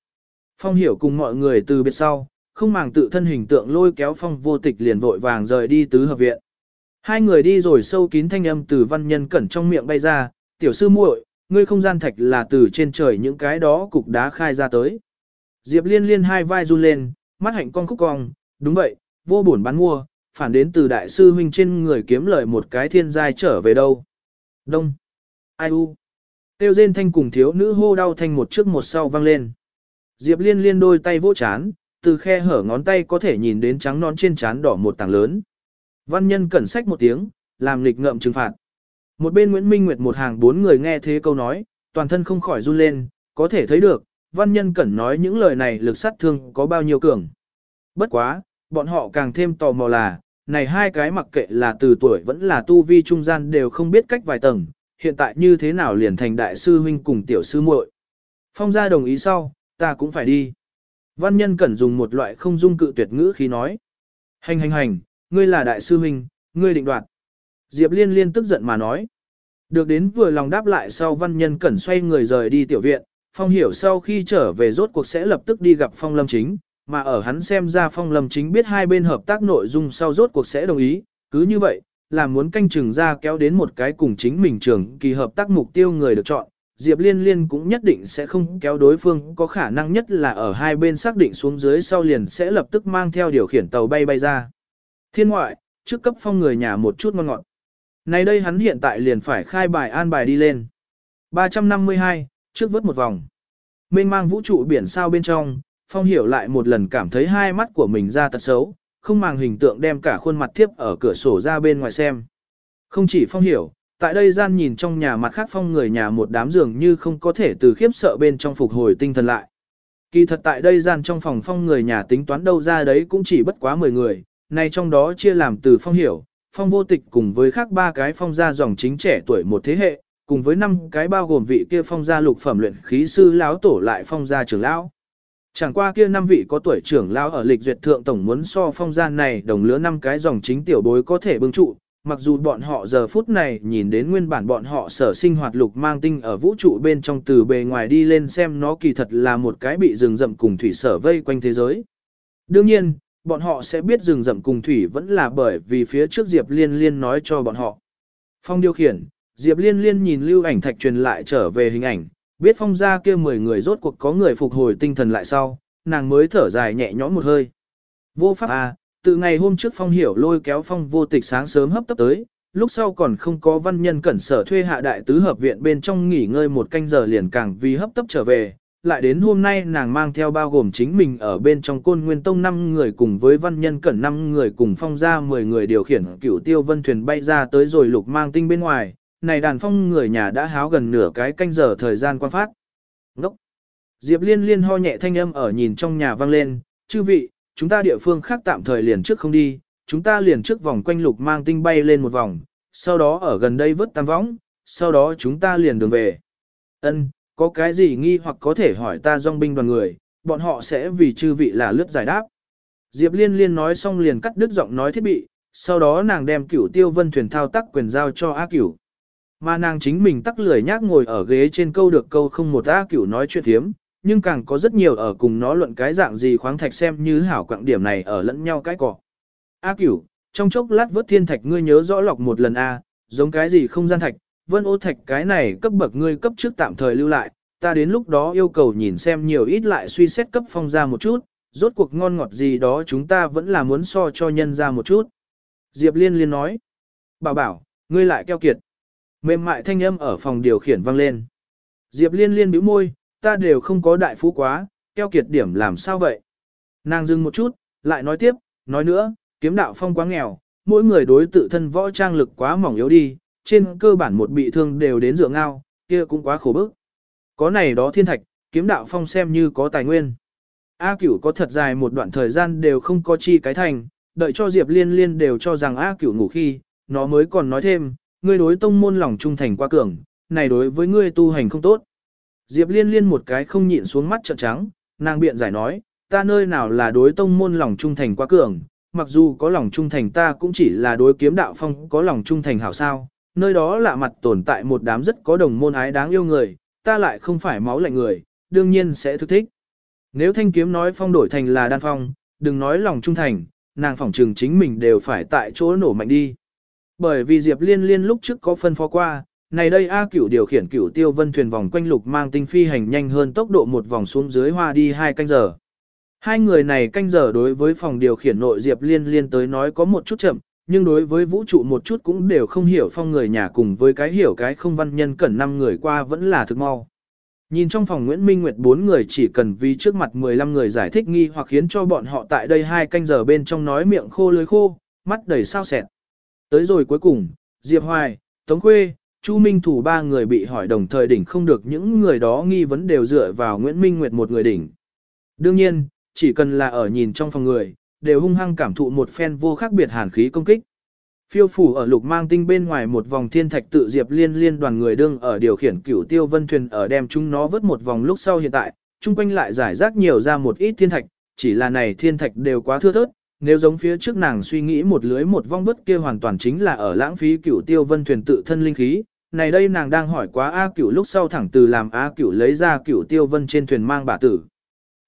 Phong hiểu cùng mọi người từ biệt sau, không màng tự thân hình tượng lôi kéo phong vô tịch liền vội vàng rời đi tứ hợp viện. Hai người đi rồi sâu kín thanh âm từ văn nhân cẩn trong miệng bay ra, tiểu sư muội, ngươi không gian thạch là từ trên trời những cái đó cục đá khai ra tới. Diệp liên liên hai vai run lên, mắt hạnh con khúc cong, đúng vậy, vô buồn bán mua, phản đến từ đại sư huynh trên người kiếm lợi một cái thiên giai trở về đâu. Đông. Ai u. Tiêu rên thanh cùng thiếu nữ hô đau thanh một trước một sau vang lên. Diệp liên liên đôi tay vỗ chán, từ khe hở ngón tay có thể nhìn đến trắng non trên chán đỏ một tảng lớn. Văn nhân cẩn sách một tiếng, làm lịch ngậm trừng phạt. Một bên Nguyễn Minh Nguyệt một hàng bốn người nghe thế câu nói, toàn thân không khỏi run lên, có thể thấy được, văn nhân cẩn nói những lời này lực sát thương có bao nhiêu cường. Bất quá, bọn họ càng thêm tò mò là, này hai cái mặc kệ là từ tuổi vẫn là tu vi trung gian đều không biết cách vài tầng, hiện tại như thế nào liền thành đại sư huynh cùng tiểu sư muội. Phong gia đồng ý sau, ta cũng phải đi. Văn nhân cẩn dùng một loại không dung cự tuyệt ngữ khi nói. Hành hành hành, ngươi là đại sư huynh, ngươi định đoạt. Diệp liên liên tức giận mà nói. Được đến vừa lòng đáp lại sau văn nhân cẩn xoay người rời đi tiểu viện, phong hiểu sau khi trở về rốt cuộc sẽ lập tức đi gặp phong lâm chính, mà ở hắn xem ra phong lâm chính biết hai bên hợp tác nội dung sau rốt cuộc sẽ đồng ý, cứ như vậy, là muốn canh chừng ra kéo đến một cái cùng chính mình trường kỳ hợp tác mục tiêu người được chọn. Diệp Liên Liên cũng nhất định sẽ không kéo đối phương có khả năng nhất là ở hai bên xác định xuống dưới sau liền sẽ lập tức mang theo điều khiển tàu bay bay ra. Thiên ngoại, trước cấp phong người nhà một chút ngon ngọt. Này đây hắn hiện tại liền phải khai bài an bài đi lên. 352, trước vớt một vòng. Mênh mang vũ trụ biển sao bên trong, Phong hiểu lại một lần cảm thấy hai mắt của mình ra tật xấu, không màng hình tượng đem cả khuôn mặt thiếp ở cửa sổ ra bên ngoài xem. Không chỉ Phong hiểu, tại đây gian nhìn trong nhà mặt khác Phong người nhà một đám giường như không có thể từ khiếp sợ bên trong phục hồi tinh thần lại. Kỳ thật tại đây gian trong phòng Phong người nhà tính toán đâu ra đấy cũng chỉ bất quá 10 người, này trong đó chia làm từ Phong hiểu, Phong vô tịch cùng với khác ba cái Phong gia dòng chính trẻ tuổi một thế hệ, cùng với năm cái bao gồm vị kia Phong gia lục phẩm luyện khí sư lão tổ lại Phong gia trưởng lão. Chẳng qua kia năm vị có tuổi trưởng lao ở lịch duyệt thượng tổng muốn so phong gian này đồng lứa năm cái dòng chính tiểu bối có thể bưng trụ, mặc dù bọn họ giờ phút này nhìn đến nguyên bản bọn họ sở sinh hoạt lục mang tinh ở vũ trụ bên trong từ bề ngoài đi lên xem nó kỳ thật là một cái bị rừng rậm cùng thủy sở vây quanh thế giới. Đương nhiên, bọn họ sẽ biết rừng rậm cùng thủy vẫn là bởi vì phía trước Diệp Liên Liên nói cho bọn họ. Phong điều khiển, Diệp Liên Liên nhìn lưu ảnh thạch truyền lại trở về hình ảnh, biết phong gia kia 10 người rốt cuộc có người phục hồi tinh thần lại sau, nàng mới thở dài nhẹ nhõm một hơi. Vô pháp à, từ ngày hôm trước phong hiểu lôi kéo phong vô tịch sáng sớm hấp tấp tới, lúc sau còn không có văn nhân cẩn sở thuê hạ đại tứ hợp viện bên trong nghỉ ngơi một canh giờ liền càng vì hấp tấp trở về. Lại đến hôm nay nàng mang theo bao gồm chính mình ở bên trong côn nguyên tông 5 người cùng với văn nhân cẩn 5 người cùng phong ra 10 người điều khiển cửu tiêu vân thuyền bay ra tới rồi lục mang tinh bên ngoài, này đàn phong người nhà đã háo gần nửa cái canh giờ thời gian quan phát. Ngốc! Diệp liên liên ho nhẹ thanh âm ở nhìn trong nhà vang lên, chư vị, chúng ta địa phương khác tạm thời liền trước không đi, chúng ta liền trước vòng quanh lục mang tinh bay lên một vòng, sau đó ở gần đây vứt tam võng, sau đó chúng ta liền đường về. Ân, có cái gì nghi hoặc có thể hỏi ta dòng binh đoàn người, bọn họ sẽ vì chư vị là lướt giải đáp. Diệp liên liên nói xong liền cắt đứt giọng nói thiết bị, sau đó nàng đem cửu tiêu vân thuyền thao tác quyền giao cho A cửu. Mà nàng chính mình tắc lười nhác ngồi ở ghế trên câu được câu không một A cửu nói chuyện thiếm, nhưng càng có rất nhiều ở cùng nó luận cái dạng gì khoáng thạch xem như hảo quạng điểm này ở lẫn nhau cái cỏ. A cửu, trong chốc lát vớt thiên thạch ngươi nhớ rõ lọc một lần A, giống cái gì không gian thạch, vân ô thạch cái này cấp bậc ngươi cấp trước tạm thời lưu lại, ta đến lúc đó yêu cầu nhìn xem nhiều ít lại suy xét cấp phong ra một chút, rốt cuộc ngon ngọt gì đó chúng ta vẫn là muốn so cho nhân ra một chút. Diệp Liên liên nói, bảo bảo, ngươi lại keo kiệt. Mềm mại thanh âm ở phòng điều khiển vang lên. Diệp Liên liên bĩu môi, ta đều không có đại phú quá, keo kiệt điểm làm sao vậy? Nàng dừng một chút, lại nói tiếp, nói nữa, kiếm đạo phong quá nghèo, mỗi người đối tự thân võ trang lực quá mỏng yếu đi, trên cơ bản một bị thương đều đến dựa ngao, kia cũng quá khổ bức. Có này đó thiên thạch, kiếm đạo phong xem như có tài nguyên. A cửu có thật dài một đoạn thời gian đều không có chi cái thành, đợi cho Diệp liên liên đều cho rằng A cửu ngủ khi, nó mới còn nói thêm, ngươi đối tông môn lòng trung thành quá cường, này đối với ngươi tu hành không tốt. Diệp liên liên một cái không nhịn xuống mắt trợn trắng, nàng biện giải nói, ta nơi nào là đối tông môn lòng trung thành quá cường, mặc dù có lòng trung thành ta cũng chỉ là đối kiếm đạo phong có lòng trung thành hảo sao, nơi đó lạ mặt tồn tại một đám rất có đồng môn ái đáng yêu người, ta lại không phải máu lạnh người, đương nhiên sẽ thức thích. Nếu thanh kiếm nói phong đổi thành là đan phong, đừng nói lòng trung thành, nàng phỏng trường chính mình đều phải tại chỗ nổ mạnh đi. Bởi vì Diệp Liên Liên lúc trước có phân phó qua, này đây A cửu điều khiển cửu tiêu vân thuyền vòng quanh lục mang tinh phi hành nhanh hơn tốc độ một vòng xuống dưới hoa đi hai canh giờ. Hai người này canh giờ đối với phòng điều khiển nội Diệp Liên Liên tới nói có một chút chậm, nhưng đối với vũ trụ một chút cũng đều không hiểu phong người nhà cùng với cái hiểu cái không văn nhân cẩn năm người qua vẫn là thực mau. Nhìn trong phòng Nguyễn Minh Nguyệt bốn người chỉ cần vì trước mặt 15 người giải thích nghi hoặc khiến cho bọn họ tại đây hai canh giờ bên trong nói miệng khô lưới khô, mắt đầy sao sẹt Tới rồi cuối cùng, Diệp Hoài, Tống Khuê, Chu Minh Thủ ba người bị hỏi đồng thời đỉnh không được những người đó nghi vấn đều dựa vào Nguyễn Minh Nguyệt một người đỉnh. Đương nhiên, chỉ cần là ở nhìn trong phòng người, đều hung hăng cảm thụ một phen vô khác biệt hàn khí công kích. Phiêu phủ ở lục mang tinh bên ngoài một vòng thiên thạch tự diệp liên liên đoàn người đương ở điều khiển cửu tiêu vân thuyền ở đem chúng nó vớt một vòng lúc sau hiện tại, chung quanh lại giải rác nhiều ra một ít thiên thạch, chỉ là này thiên thạch đều quá thưa thớt, nếu giống phía trước nàng suy nghĩ một lưới một vong vứt kia hoàn toàn chính là ở lãng phí cửu tiêu vân thuyền tự thân linh khí. Này đây nàng đang hỏi quá A cửu lúc sau thẳng từ làm A cửu lấy ra cửu tiêu vân trên thuyền mang bà tử.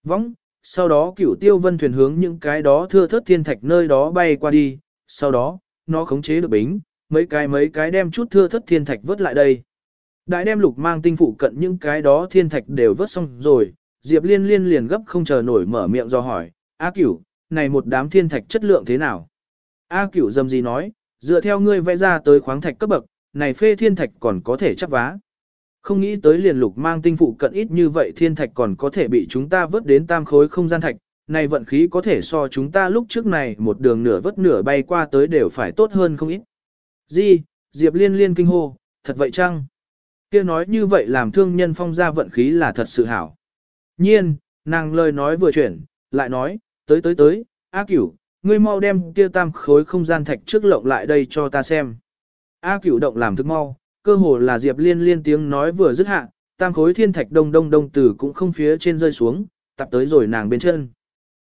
vong sau đó cửu tiêu vân thuyền hướng những cái đó thưa thớt thiên thạch nơi đó bay qua đi, sau đó, nó khống chế được bính, mấy cái mấy cái đem chút thưa thất thiên thạch vớt lại đây. Đại đem lục mang tinh phụ cận những cái đó thiên thạch đều vớt xong rồi, Diệp Liên Liên liền gấp không chờ nổi mở miệng do hỏi, A cửu, này một đám thiên thạch chất lượng thế nào? A cửu dầm gì nói, dựa theo ngươi vẽ ra tới khoáng thạch cấp bậc, này phê thiên thạch còn có thể chấp vá. Không nghĩ tới liền lục mang tinh phụ cận ít như vậy thiên thạch còn có thể bị chúng ta vớt đến tam khối không gian thạch, này vận khí có thể so chúng ta lúc trước này một đường nửa vớt nửa bay qua tới đều phải tốt hơn không ít. Di, Diệp liên liên kinh hô, thật vậy chăng? kia nói như vậy làm thương nhân phong ra vận khí là thật sự hảo. Nhiên, nàng lời nói vừa chuyển, lại nói, tới tới tới, A cửu, ngươi mau đem kia tam khối không gian thạch trước lộng lại đây cho ta xem. A cửu động làm thức mau, cơ hồ là Diệp liên liên tiếng nói vừa dứt hạ, tam khối thiên thạch đông đông đông từ cũng không phía trên rơi xuống, tập tới rồi nàng bên chân.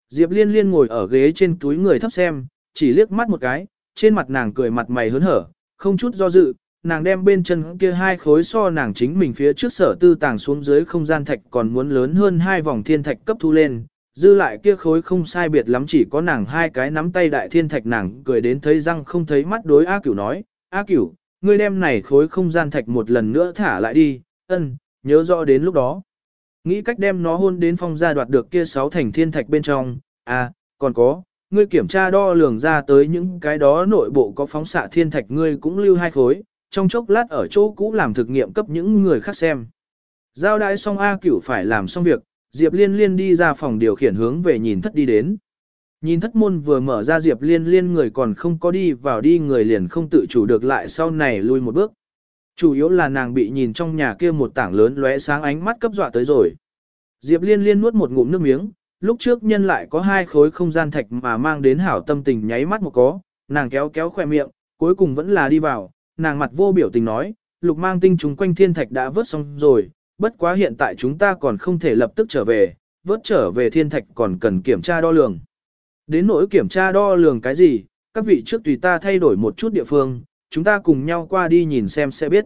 Diệp liên liên ngồi ở ghế trên túi người thấp xem, chỉ liếc mắt một cái, trên mặt nàng cười mặt mày hớn hở, không chút do dự, nàng đem bên chân kia hai khối so nàng chính mình phía trước sở tư tàng xuống dưới không gian thạch còn muốn lớn hơn hai vòng thiên thạch cấp thu lên, dư lại kia khối không sai biệt lắm chỉ có nàng hai cái nắm tay đại thiên thạch nàng cười đến thấy răng không thấy mắt đối A cửu nói, A cửu, ngươi đem này khối không gian thạch một lần nữa thả lại đi, ân, nhớ rõ đến lúc đó. Nghĩ cách đem nó hôn đến phong gia đoạt được kia sáu thành thiên thạch bên trong, à, còn có, ngươi kiểm tra đo lường ra tới những cái đó nội bộ có phóng xạ thiên thạch ngươi cũng lưu hai khối, trong chốc lát ở chỗ cũ làm thực nghiệm cấp những người khác xem. Giao đãi xong A cửu phải làm xong việc, Diệp Liên Liên đi ra phòng điều khiển hướng về nhìn thất đi đến. Nhìn thất môn vừa mở ra Diệp Liên Liên người còn không có đi vào đi người liền không tự chủ được lại sau này lui một bước. Chủ yếu là nàng bị nhìn trong nhà kia một tảng lớn lóe sáng ánh mắt cấp dọa tới rồi. Diệp Liên Liên nuốt một ngụm nước miếng, lúc trước nhân lại có hai khối không gian thạch mà mang đến hảo tâm tình nháy mắt một có, nàng kéo kéo khỏe miệng, cuối cùng vẫn là đi vào, nàng mặt vô biểu tình nói, lục mang tinh chúng quanh thiên thạch đã vớt xong rồi, bất quá hiện tại chúng ta còn không thể lập tức trở về, vớt trở về thiên thạch còn cần kiểm tra đo lường. Đến nỗi kiểm tra đo lường cái gì, các vị trước tùy ta thay đổi một chút địa phương, chúng ta cùng nhau qua đi nhìn xem sẽ biết.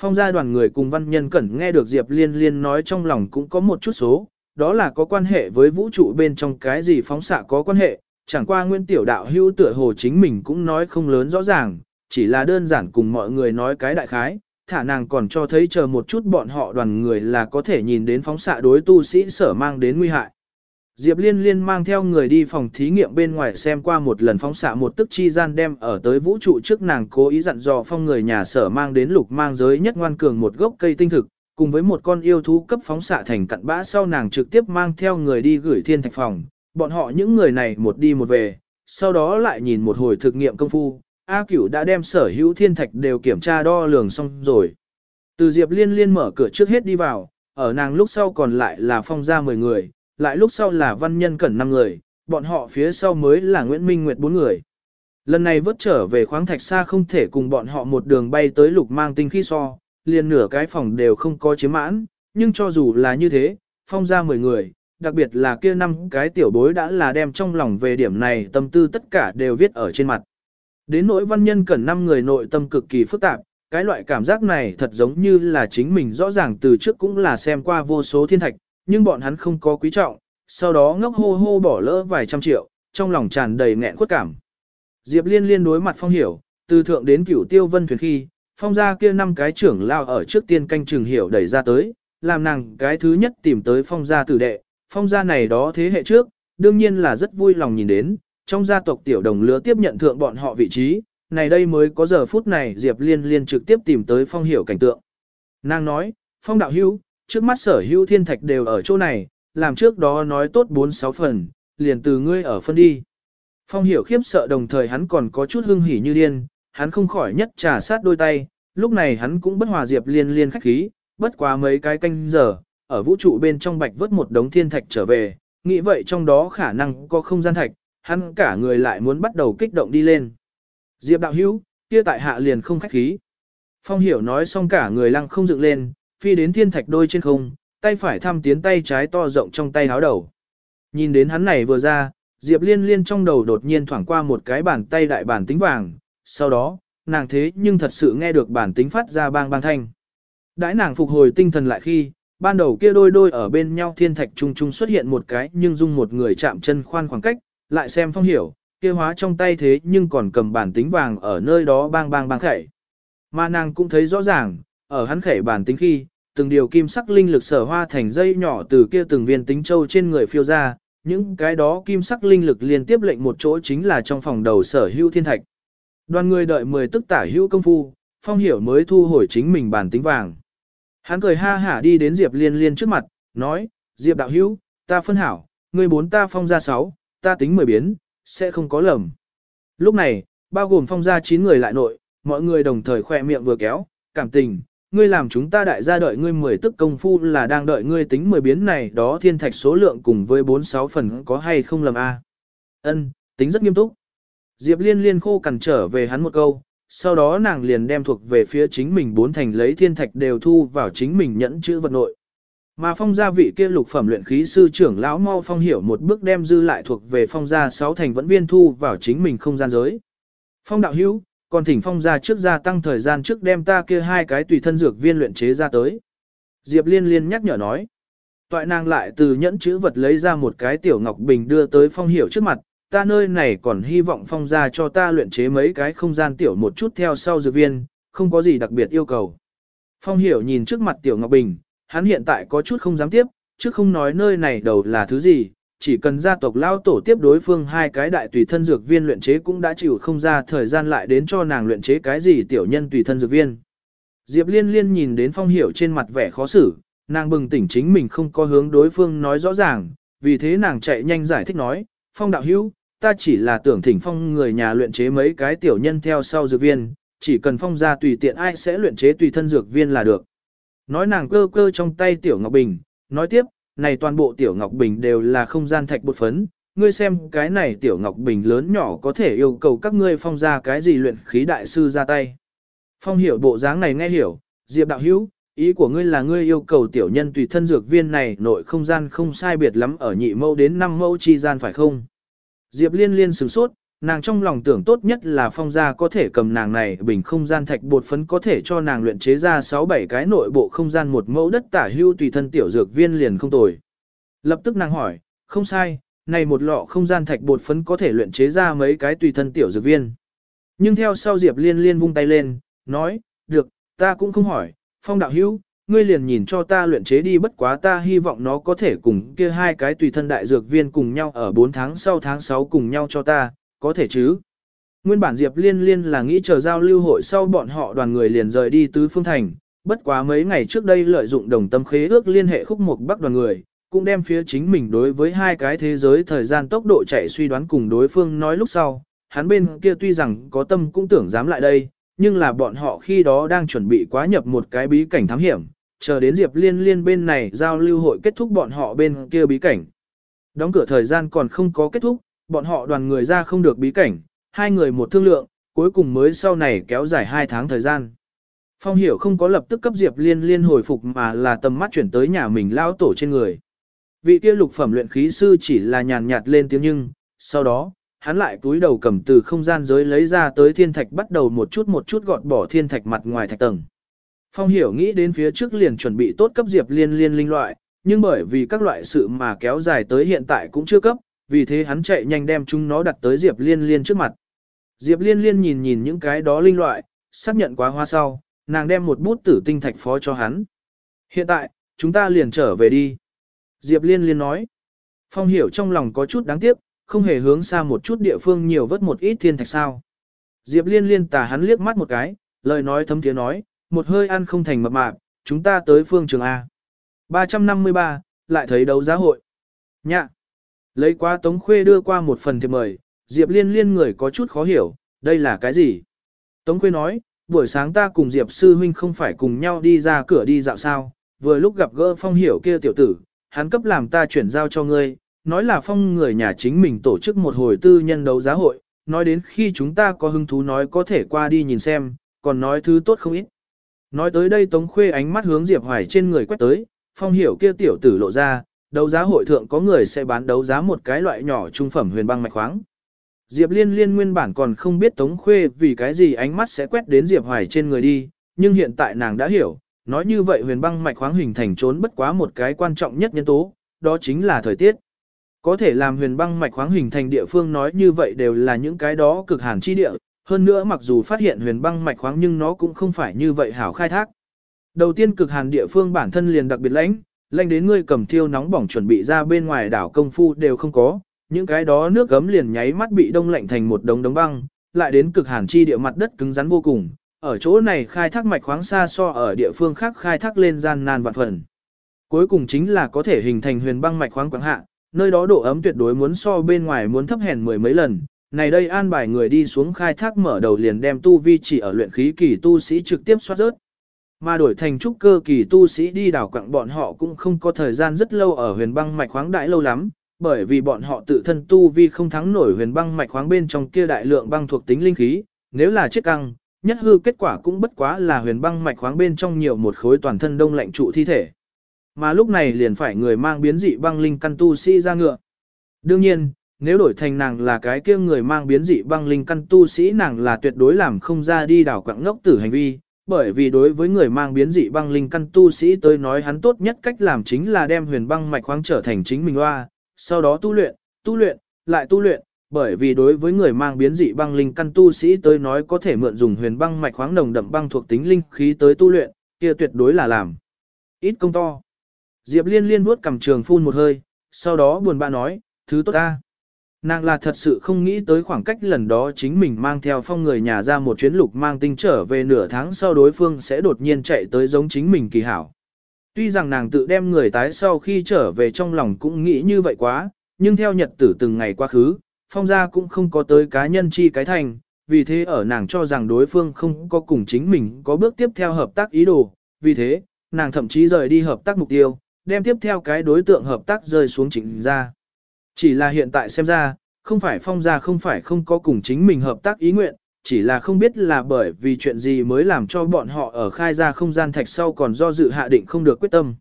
Phong gia đoàn người cùng văn nhân cẩn nghe được Diệp Liên Liên nói trong lòng cũng có một chút số, đó là có quan hệ với vũ trụ bên trong cái gì phóng xạ có quan hệ, chẳng qua nguyên tiểu đạo hưu tựa hồ chính mình cũng nói không lớn rõ ràng, chỉ là đơn giản cùng mọi người nói cái đại khái, thả nàng còn cho thấy chờ một chút bọn họ đoàn người là có thể nhìn đến phóng xạ đối tu sĩ sở mang đến nguy hại. Diệp Liên Liên mang theo người đi phòng thí nghiệm bên ngoài xem qua một lần phóng xạ một tức chi gian đem ở tới vũ trụ trước nàng cố ý dặn dò phong người nhà sở mang đến lục mang giới nhất ngoan cường một gốc cây tinh thực, cùng với một con yêu thú cấp phóng xạ thành cặn bã sau nàng trực tiếp mang theo người đi gửi thiên thạch phòng, bọn họ những người này một đi một về, sau đó lại nhìn một hồi thực nghiệm công phu, A Cửu đã đem sở hữu thiên thạch đều kiểm tra đo lường xong rồi. Từ Diệp Liên Liên mở cửa trước hết đi vào, ở nàng lúc sau còn lại là phong gia 10 người, lại lúc sau là văn nhân cẩn 5 người, bọn họ phía sau mới là Nguyễn Minh Nguyệt 4 người. Lần này vớt trở về khoáng thạch xa không thể cùng bọn họ một đường bay tới lục mang tinh khi so, liền nửa cái phòng đều không có chiếm mãn, nhưng cho dù là như thế, phong ra 10 người, đặc biệt là kia năm cái tiểu bối đã là đem trong lòng về điểm này tâm tư tất cả đều viết ở trên mặt. Đến nỗi văn nhân cần năm người nội tâm cực kỳ phức tạp, cái loại cảm giác này thật giống như là chính mình rõ ràng từ trước cũng là xem qua vô số thiên thạch, nhưng bọn hắn không có quý trọng, sau đó ngốc hô hô bỏ lỡ vài trăm triệu, trong lòng tràn đầy nghẹn khuất cảm. Diệp liên liên đối mặt phong hiểu, từ thượng đến cửu tiêu vân thuyền khi, phong ra kia năm cái trưởng lao ở trước tiên canh trường hiểu đẩy ra tới, làm nàng cái thứ nhất tìm tới phong gia tử đệ, phong gia này đó thế hệ trước, đương nhiên là rất vui lòng nhìn đến, trong gia tộc tiểu đồng lứa tiếp nhận thượng bọn họ vị trí, này đây mới có giờ phút này Diệp Liên Liên trực tiếp tìm tới phong hiểu cảnh tượng. Nàng nói, phong đạo hữu, trước mắt sở hữu thiên thạch đều ở chỗ này, làm trước đó nói tốt 4-6 phần, liền từ ngươi ở phân đi. Phong hiểu khiếp sợ đồng thời hắn còn có chút hưng hỉ như điên, hắn không khỏi nhất trà sát đôi tay, lúc này hắn cũng bất hòa Diệp Liên Liên khách khí, bất quá mấy cái canh giờ, ở vũ trụ bên trong bạch vớt một đống thiên thạch trở về, nghĩ vậy trong đó khả năng có không gian thạch, hắn cả người lại muốn bắt đầu kích động đi lên. Diệp đạo hữu, kia tại hạ liền không khách khí. Phong hiểu nói xong cả người lăng không dựng lên, phi đến thiên thạch đôi trên không, tay phải thăm tiến tay trái to rộng trong tay háo đầu. Nhìn đến hắn này vừa ra, Diệp liên liên trong đầu đột nhiên thoảng qua một cái bàn tay đại bản tính vàng, sau đó, nàng thế nhưng thật sự nghe được bản tính phát ra bang bang thanh. Đãi nàng phục hồi tinh thần lại khi, ban đầu kia đôi đôi ở bên nhau thiên thạch trung trung xuất hiện một cái nhưng dung một người chạm chân khoan khoảng cách, lại xem phong hiểu, kia hóa trong tay thế nhưng còn cầm bản tính vàng ở nơi đó bang bang bang khẩy. Mà nàng cũng thấy rõ ràng, ở hắn khẩy bản tính khi, từng điều kim sắc linh lực sở hoa thành dây nhỏ từ kia từng viên tính châu trên người phiêu ra, những cái đó kim sắc linh lực liên tiếp lệnh một chỗ chính là trong phòng đầu sở hữu thiên thạch. Đoàn người đợi 10 tức tả hữu công phu, phong hiểu mới thu hồi chính mình bản tính vàng. Hắn cười ha hả đi đến Diệp liên liên trước mặt, nói, Diệp đạo hữu, ta phân hảo, người bốn ta phong ra sáu, ta tính 10 biến, sẽ không có lầm. Lúc này, bao gồm phong gia 9 người lại nội, mọi người đồng thời khỏe miệng vừa kéo, cảm tình, ngươi làm chúng ta đại gia đợi ngươi 10 tức công phu là đang đợi ngươi tính 10 biến này đó thiên thạch số lượng cùng với 4-6 phần có hay không lầm a Ân, tính rất nghiêm túc. Diệp liên liên khô cằn trở về hắn một câu, sau đó nàng liền đem thuộc về phía chính mình bốn thành lấy thiên thạch đều thu vào chính mình nhẫn chữ vật nội. Mà phong gia vị kia lục phẩm luyện khí sư trưởng lão mau phong hiểu một bước đem dư lại thuộc về phong gia sáu thành vẫn viên thu vào chính mình không gian giới. Phong đạo hữu, còn thỉnh phong gia trước gia tăng thời gian trước đem ta kia hai cái tùy thân dược viên luyện chế ra tới. Diệp liên liên nhắc nhở nói. Toại nàng lại từ nhẫn chữ vật lấy ra một cái tiểu ngọc bình đưa tới phong hiểu trước mặt, ta nơi này còn hy vọng phong gia cho ta luyện chế mấy cái không gian tiểu một chút theo sau dược viên, không có gì đặc biệt yêu cầu. Phong hiểu nhìn trước mặt tiểu ngọc bình, hắn hiện tại có chút không dám tiếp, chứ không nói nơi này đầu là thứ gì, chỉ cần gia tộc lao tổ tiếp đối phương hai cái đại tùy thân dược viên luyện chế cũng đã chịu không ra thời gian lại đến cho nàng luyện chế cái gì tiểu nhân tùy thân dược viên. Diệp liên liên nhìn đến phong hiểu trên mặt vẻ khó xử, nàng bừng tỉnh chính mình không có hướng đối phương nói rõ ràng, vì thế nàng chạy nhanh giải thích nói, phong đạo hữu, ta chỉ là tưởng thỉnh phong người nhà luyện chế mấy cái tiểu nhân theo sau dược viên, chỉ cần phong ra tùy tiện ai sẽ luyện chế tùy thân dược viên là được. Nói nàng cơ cơ trong tay tiểu ngọc bình, nói tiếp, này toàn bộ tiểu ngọc bình đều là không gian thạch bột phấn, ngươi xem cái này tiểu ngọc bình lớn nhỏ có thể yêu cầu các ngươi phong ra cái gì luyện khí đại sư ra tay. Phong hiểu bộ dáng này nghe hiểu, Diệp đạo hữu, ý của ngươi là ngươi yêu cầu tiểu nhân tùy thân dược viên này nội không gian không sai biệt lắm ở nhị mẫu đến năm mẫu chi gian phải không? Diệp liên liên sửng sốt, Nàng trong lòng tưởng tốt nhất là phong gia có thể cầm nàng này bình không gian thạch bột phấn có thể cho nàng luyện chế ra 6-7 cái nội bộ không gian một mẫu đất tả hưu tùy thân tiểu dược viên liền không tồi. Lập tức nàng hỏi, không sai, này một lọ không gian thạch bột phấn có thể luyện chế ra mấy cái tùy thân tiểu dược viên. Nhưng theo sau Diệp Liên Liên vung tay lên, nói, được, ta cũng không hỏi, phong đạo hữu, ngươi liền nhìn cho ta luyện chế đi bất quá ta hy vọng nó có thể cùng kia hai cái tùy thân đại dược viên cùng nhau ở 4 tháng sau tháng 6 cùng nhau cho ta, có thể chứ. Nguyên bản Diệp Liên Liên là nghĩ chờ giao lưu hội sau bọn họ đoàn người liền rời đi tứ phương thành, bất quá mấy ngày trước đây lợi dụng đồng tâm khế ước liên hệ khúc mục bắc đoàn người, cũng đem phía chính mình đối với hai cái thế giới thời gian tốc độ chạy suy đoán cùng đối phương nói lúc sau, hắn bên kia tuy rằng có tâm cũng tưởng dám lại đây, nhưng là bọn họ khi đó đang chuẩn bị quá nhập một cái bí cảnh thám hiểm, chờ đến Diệp Liên Liên bên này giao lưu hội kết thúc bọn họ bên kia bí cảnh. Đóng cửa thời gian còn không có kết thúc, bọn họ đoàn người ra không được bí cảnh, hai người một thương lượng, cuối cùng mới sau này kéo dài hai tháng thời gian. Phong hiểu không có lập tức cấp Diệp Liên Liên hồi phục mà là tầm mắt chuyển tới nhà mình lao tổ trên người. Vị kia lục phẩm luyện khí sư chỉ là nhàn nhạt lên tiếng nhưng, sau đó, hắn lại túi đầu cầm từ không gian giới lấy ra tới thiên thạch bắt đầu một chút một chút gọt bỏ thiên thạch mặt ngoài thạch tầng. Phong hiểu nghĩ đến phía trước liền chuẩn bị tốt cấp Diệp Liên Liên linh loại, nhưng bởi vì các loại sự mà kéo dài tới hiện tại cũng chưa cấp, vì thế hắn chạy nhanh đem chúng nó đặt tới Diệp Liên Liên trước mặt. Diệp Liên Liên nhìn nhìn những cái đó linh loại, xác nhận quá hoa sau, nàng đem một bút tử tinh thạch phó cho hắn. Hiện tại, chúng ta liền trở về đi. Diệp Liên Liên nói. Phong hiểu trong lòng có chút đáng tiếc, không hề hướng xa một chút địa phương nhiều vớt một ít thiên thạch sao. Diệp Liên Liên tà hắn liếc mắt một cái, lời nói thấm tiếng nói, một hơi ăn không thành mập mạp, chúng ta tới phương trường A. 353, lại thấy đấu giá hội. Nhạ. Lấy qua Tống Khuê đưa qua một phần thiệp mời, Diệp Liên Liên người có chút khó hiểu, đây là cái gì? Tống Khuê nói, buổi sáng ta cùng Diệp Sư Huynh không phải cùng nhau đi ra cửa đi dạo sao, vừa lúc gặp gỡ Phong Hiểu kia tiểu tử, hắn cấp làm ta chuyển giao cho ngươi, nói là Phong người nhà chính mình tổ chức một hồi tư nhân đấu giá hội, nói đến khi chúng ta có hứng thú nói có thể qua đi nhìn xem, còn nói thứ tốt không ít. Nói tới đây Tống Khuê ánh mắt hướng Diệp Hoài trên người quét tới, Phong Hiểu kia tiểu tử lộ ra, đấu giá hội thượng có người sẽ bán đấu giá một cái loại nhỏ trung phẩm huyền băng mạch khoáng. Diệp Liên Liên nguyên bản còn không biết Tống Khuê vì cái gì ánh mắt sẽ quét đến Diệp Hoài trên người đi, nhưng hiện tại nàng đã hiểu, nói như vậy huyền băng mạch khoáng hình thành trốn bất quá một cái quan trọng nhất nhân tố, đó chính là thời tiết. Có thể làm huyền băng mạch khoáng hình thành địa phương nói như vậy đều là những cái đó cực hàn chi địa, hơn nữa mặc dù phát hiện huyền băng mạch khoáng nhưng nó cũng không phải như vậy hảo khai thác. Đầu tiên cực hàn địa phương bản thân liền đặc biệt lãnh, lanh đến ngươi cầm thiêu nóng bỏng chuẩn bị ra bên ngoài đảo công phu đều không có, những cái đó nước gấm liền nháy mắt bị đông lạnh thành một đống đống băng, lại đến cực hàn chi địa mặt đất cứng rắn vô cùng, ở chỗ này khai thác mạch khoáng xa so ở địa phương khác khai thác lên gian nan vạn phần. Cuối cùng chính là có thể hình thành huyền băng mạch khoáng quảng hạ, nơi đó độ ấm tuyệt đối muốn so bên ngoài muốn thấp hèn mười mấy lần. Này đây an bài người đi xuống khai thác mở đầu liền đem tu vi chỉ ở luyện khí kỳ tu sĩ trực tiếp xoát rớt. Mà đổi thành trúc cơ kỳ tu sĩ đi đảo quặng bọn họ cũng không có thời gian rất lâu ở huyền băng mạch khoáng đại lâu lắm, bởi vì bọn họ tự thân tu vi không thắng nổi huyền băng mạch khoáng bên trong kia đại lượng băng thuộc tính linh khí, nếu là chết căng, nhất hư kết quả cũng bất quá là huyền băng mạch khoáng bên trong nhiều một khối toàn thân đông lạnh trụ thi thể. Mà lúc này liền phải người mang biến dị băng linh căn tu sĩ ra ngựa. Đương nhiên, nếu đổi thành nàng là cái kia người mang biến dị băng linh căn tu sĩ nàng là tuyệt đối làm không ra đi đảo quặng ngốc tử hành vi, bởi vì đối với người mang biến dị băng linh căn tu sĩ tới nói hắn tốt nhất cách làm chính là đem huyền băng mạch khoáng trở thành chính mình loa sau đó tu luyện, tu luyện, lại tu luyện, bởi vì đối với người mang biến dị băng linh căn tu sĩ tới nói có thể mượn dùng huyền băng mạch khoáng nồng đậm băng thuộc tính linh khí tới tu luyện, kia tuyệt đối là làm ít công to. Diệp Liên liên vuốt cầm trường phun một hơi, sau đó buồn bã nói, thứ tốt ta. Nàng là thật sự không nghĩ tới khoảng cách lần đó chính mình mang theo phong người nhà ra một chuyến lục mang tinh trở về nửa tháng sau đối phương sẽ đột nhiên chạy tới giống chính mình kỳ hảo. Tuy rằng nàng tự đem người tái sau khi trở về trong lòng cũng nghĩ như vậy quá, nhưng theo nhật tử từng ngày quá khứ, phong gia cũng không có tới cá nhân chi cái thành, vì thế ở nàng cho rằng đối phương không có cùng chính mình có bước tiếp theo hợp tác ý đồ, vì thế, nàng thậm chí rời đi hợp tác mục tiêu, đem tiếp theo cái đối tượng hợp tác rơi xuống chính ra. Chỉ là hiện tại xem ra, không phải phong gia không phải không có cùng chính mình hợp tác ý nguyện, chỉ là không biết là bởi vì chuyện gì mới làm cho bọn họ ở khai ra không gian thạch sau còn do dự hạ định không được quyết tâm.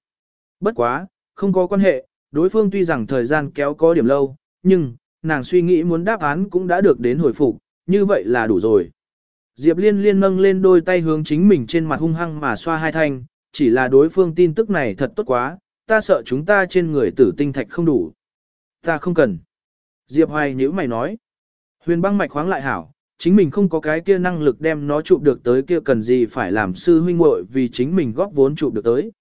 Bất quá, không có quan hệ, đối phương tuy rằng thời gian kéo có điểm lâu, nhưng, nàng suy nghĩ muốn đáp án cũng đã được đến hồi phục, như vậy là đủ rồi. Diệp liên liên nâng lên đôi tay hướng chính mình trên mặt hung hăng mà xoa hai thanh, chỉ là đối phương tin tức này thật tốt quá, ta sợ chúng ta trên người tử tinh thạch không đủ. Ta không cần. Diệp hoài nhữ mày nói. Huyền băng mạch khoáng lại hảo, chính mình không có cái kia năng lực đem nó chụp được tới kia cần gì phải làm sư huynh muội vì chính mình góp vốn chụp được tới.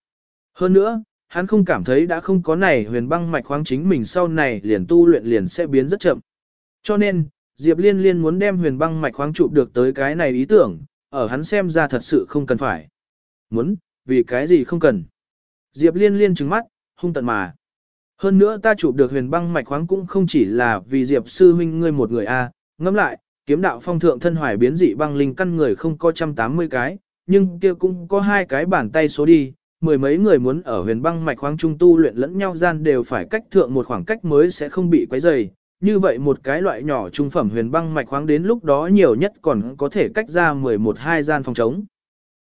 Hơn nữa, hắn không cảm thấy đã không có này huyền băng mạch khoáng chính mình sau này liền tu luyện liền sẽ biến rất chậm. Cho nên, Diệp Liên Liên muốn đem huyền băng mạch khoáng chụp được tới cái này ý tưởng, ở hắn xem ra thật sự không cần phải. Muốn, vì cái gì không cần. Diệp Liên Liên trừng mắt, hung tận mà. Hơn nữa ta chụp được huyền băng mạch khoáng cũng không chỉ là vì Diệp sư huynh ngươi một người a, ngẫm lại, kiếm đạo phong thượng thân hoài biến dị băng linh căn người không có trăm tám mươi cái, nhưng kia cũng có hai cái bàn tay số đi, mười mấy người muốn ở huyền băng mạch khoáng trung tu luyện lẫn nhau gian đều phải cách thượng một khoảng cách mới sẽ không bị quấy rầy. Như vậy một cái loại nhỏ trung phẩm huyền băng mạch khoáng đến lúc đó nhiều nhất còn có thể cách ra 11-2 gian phòng trống.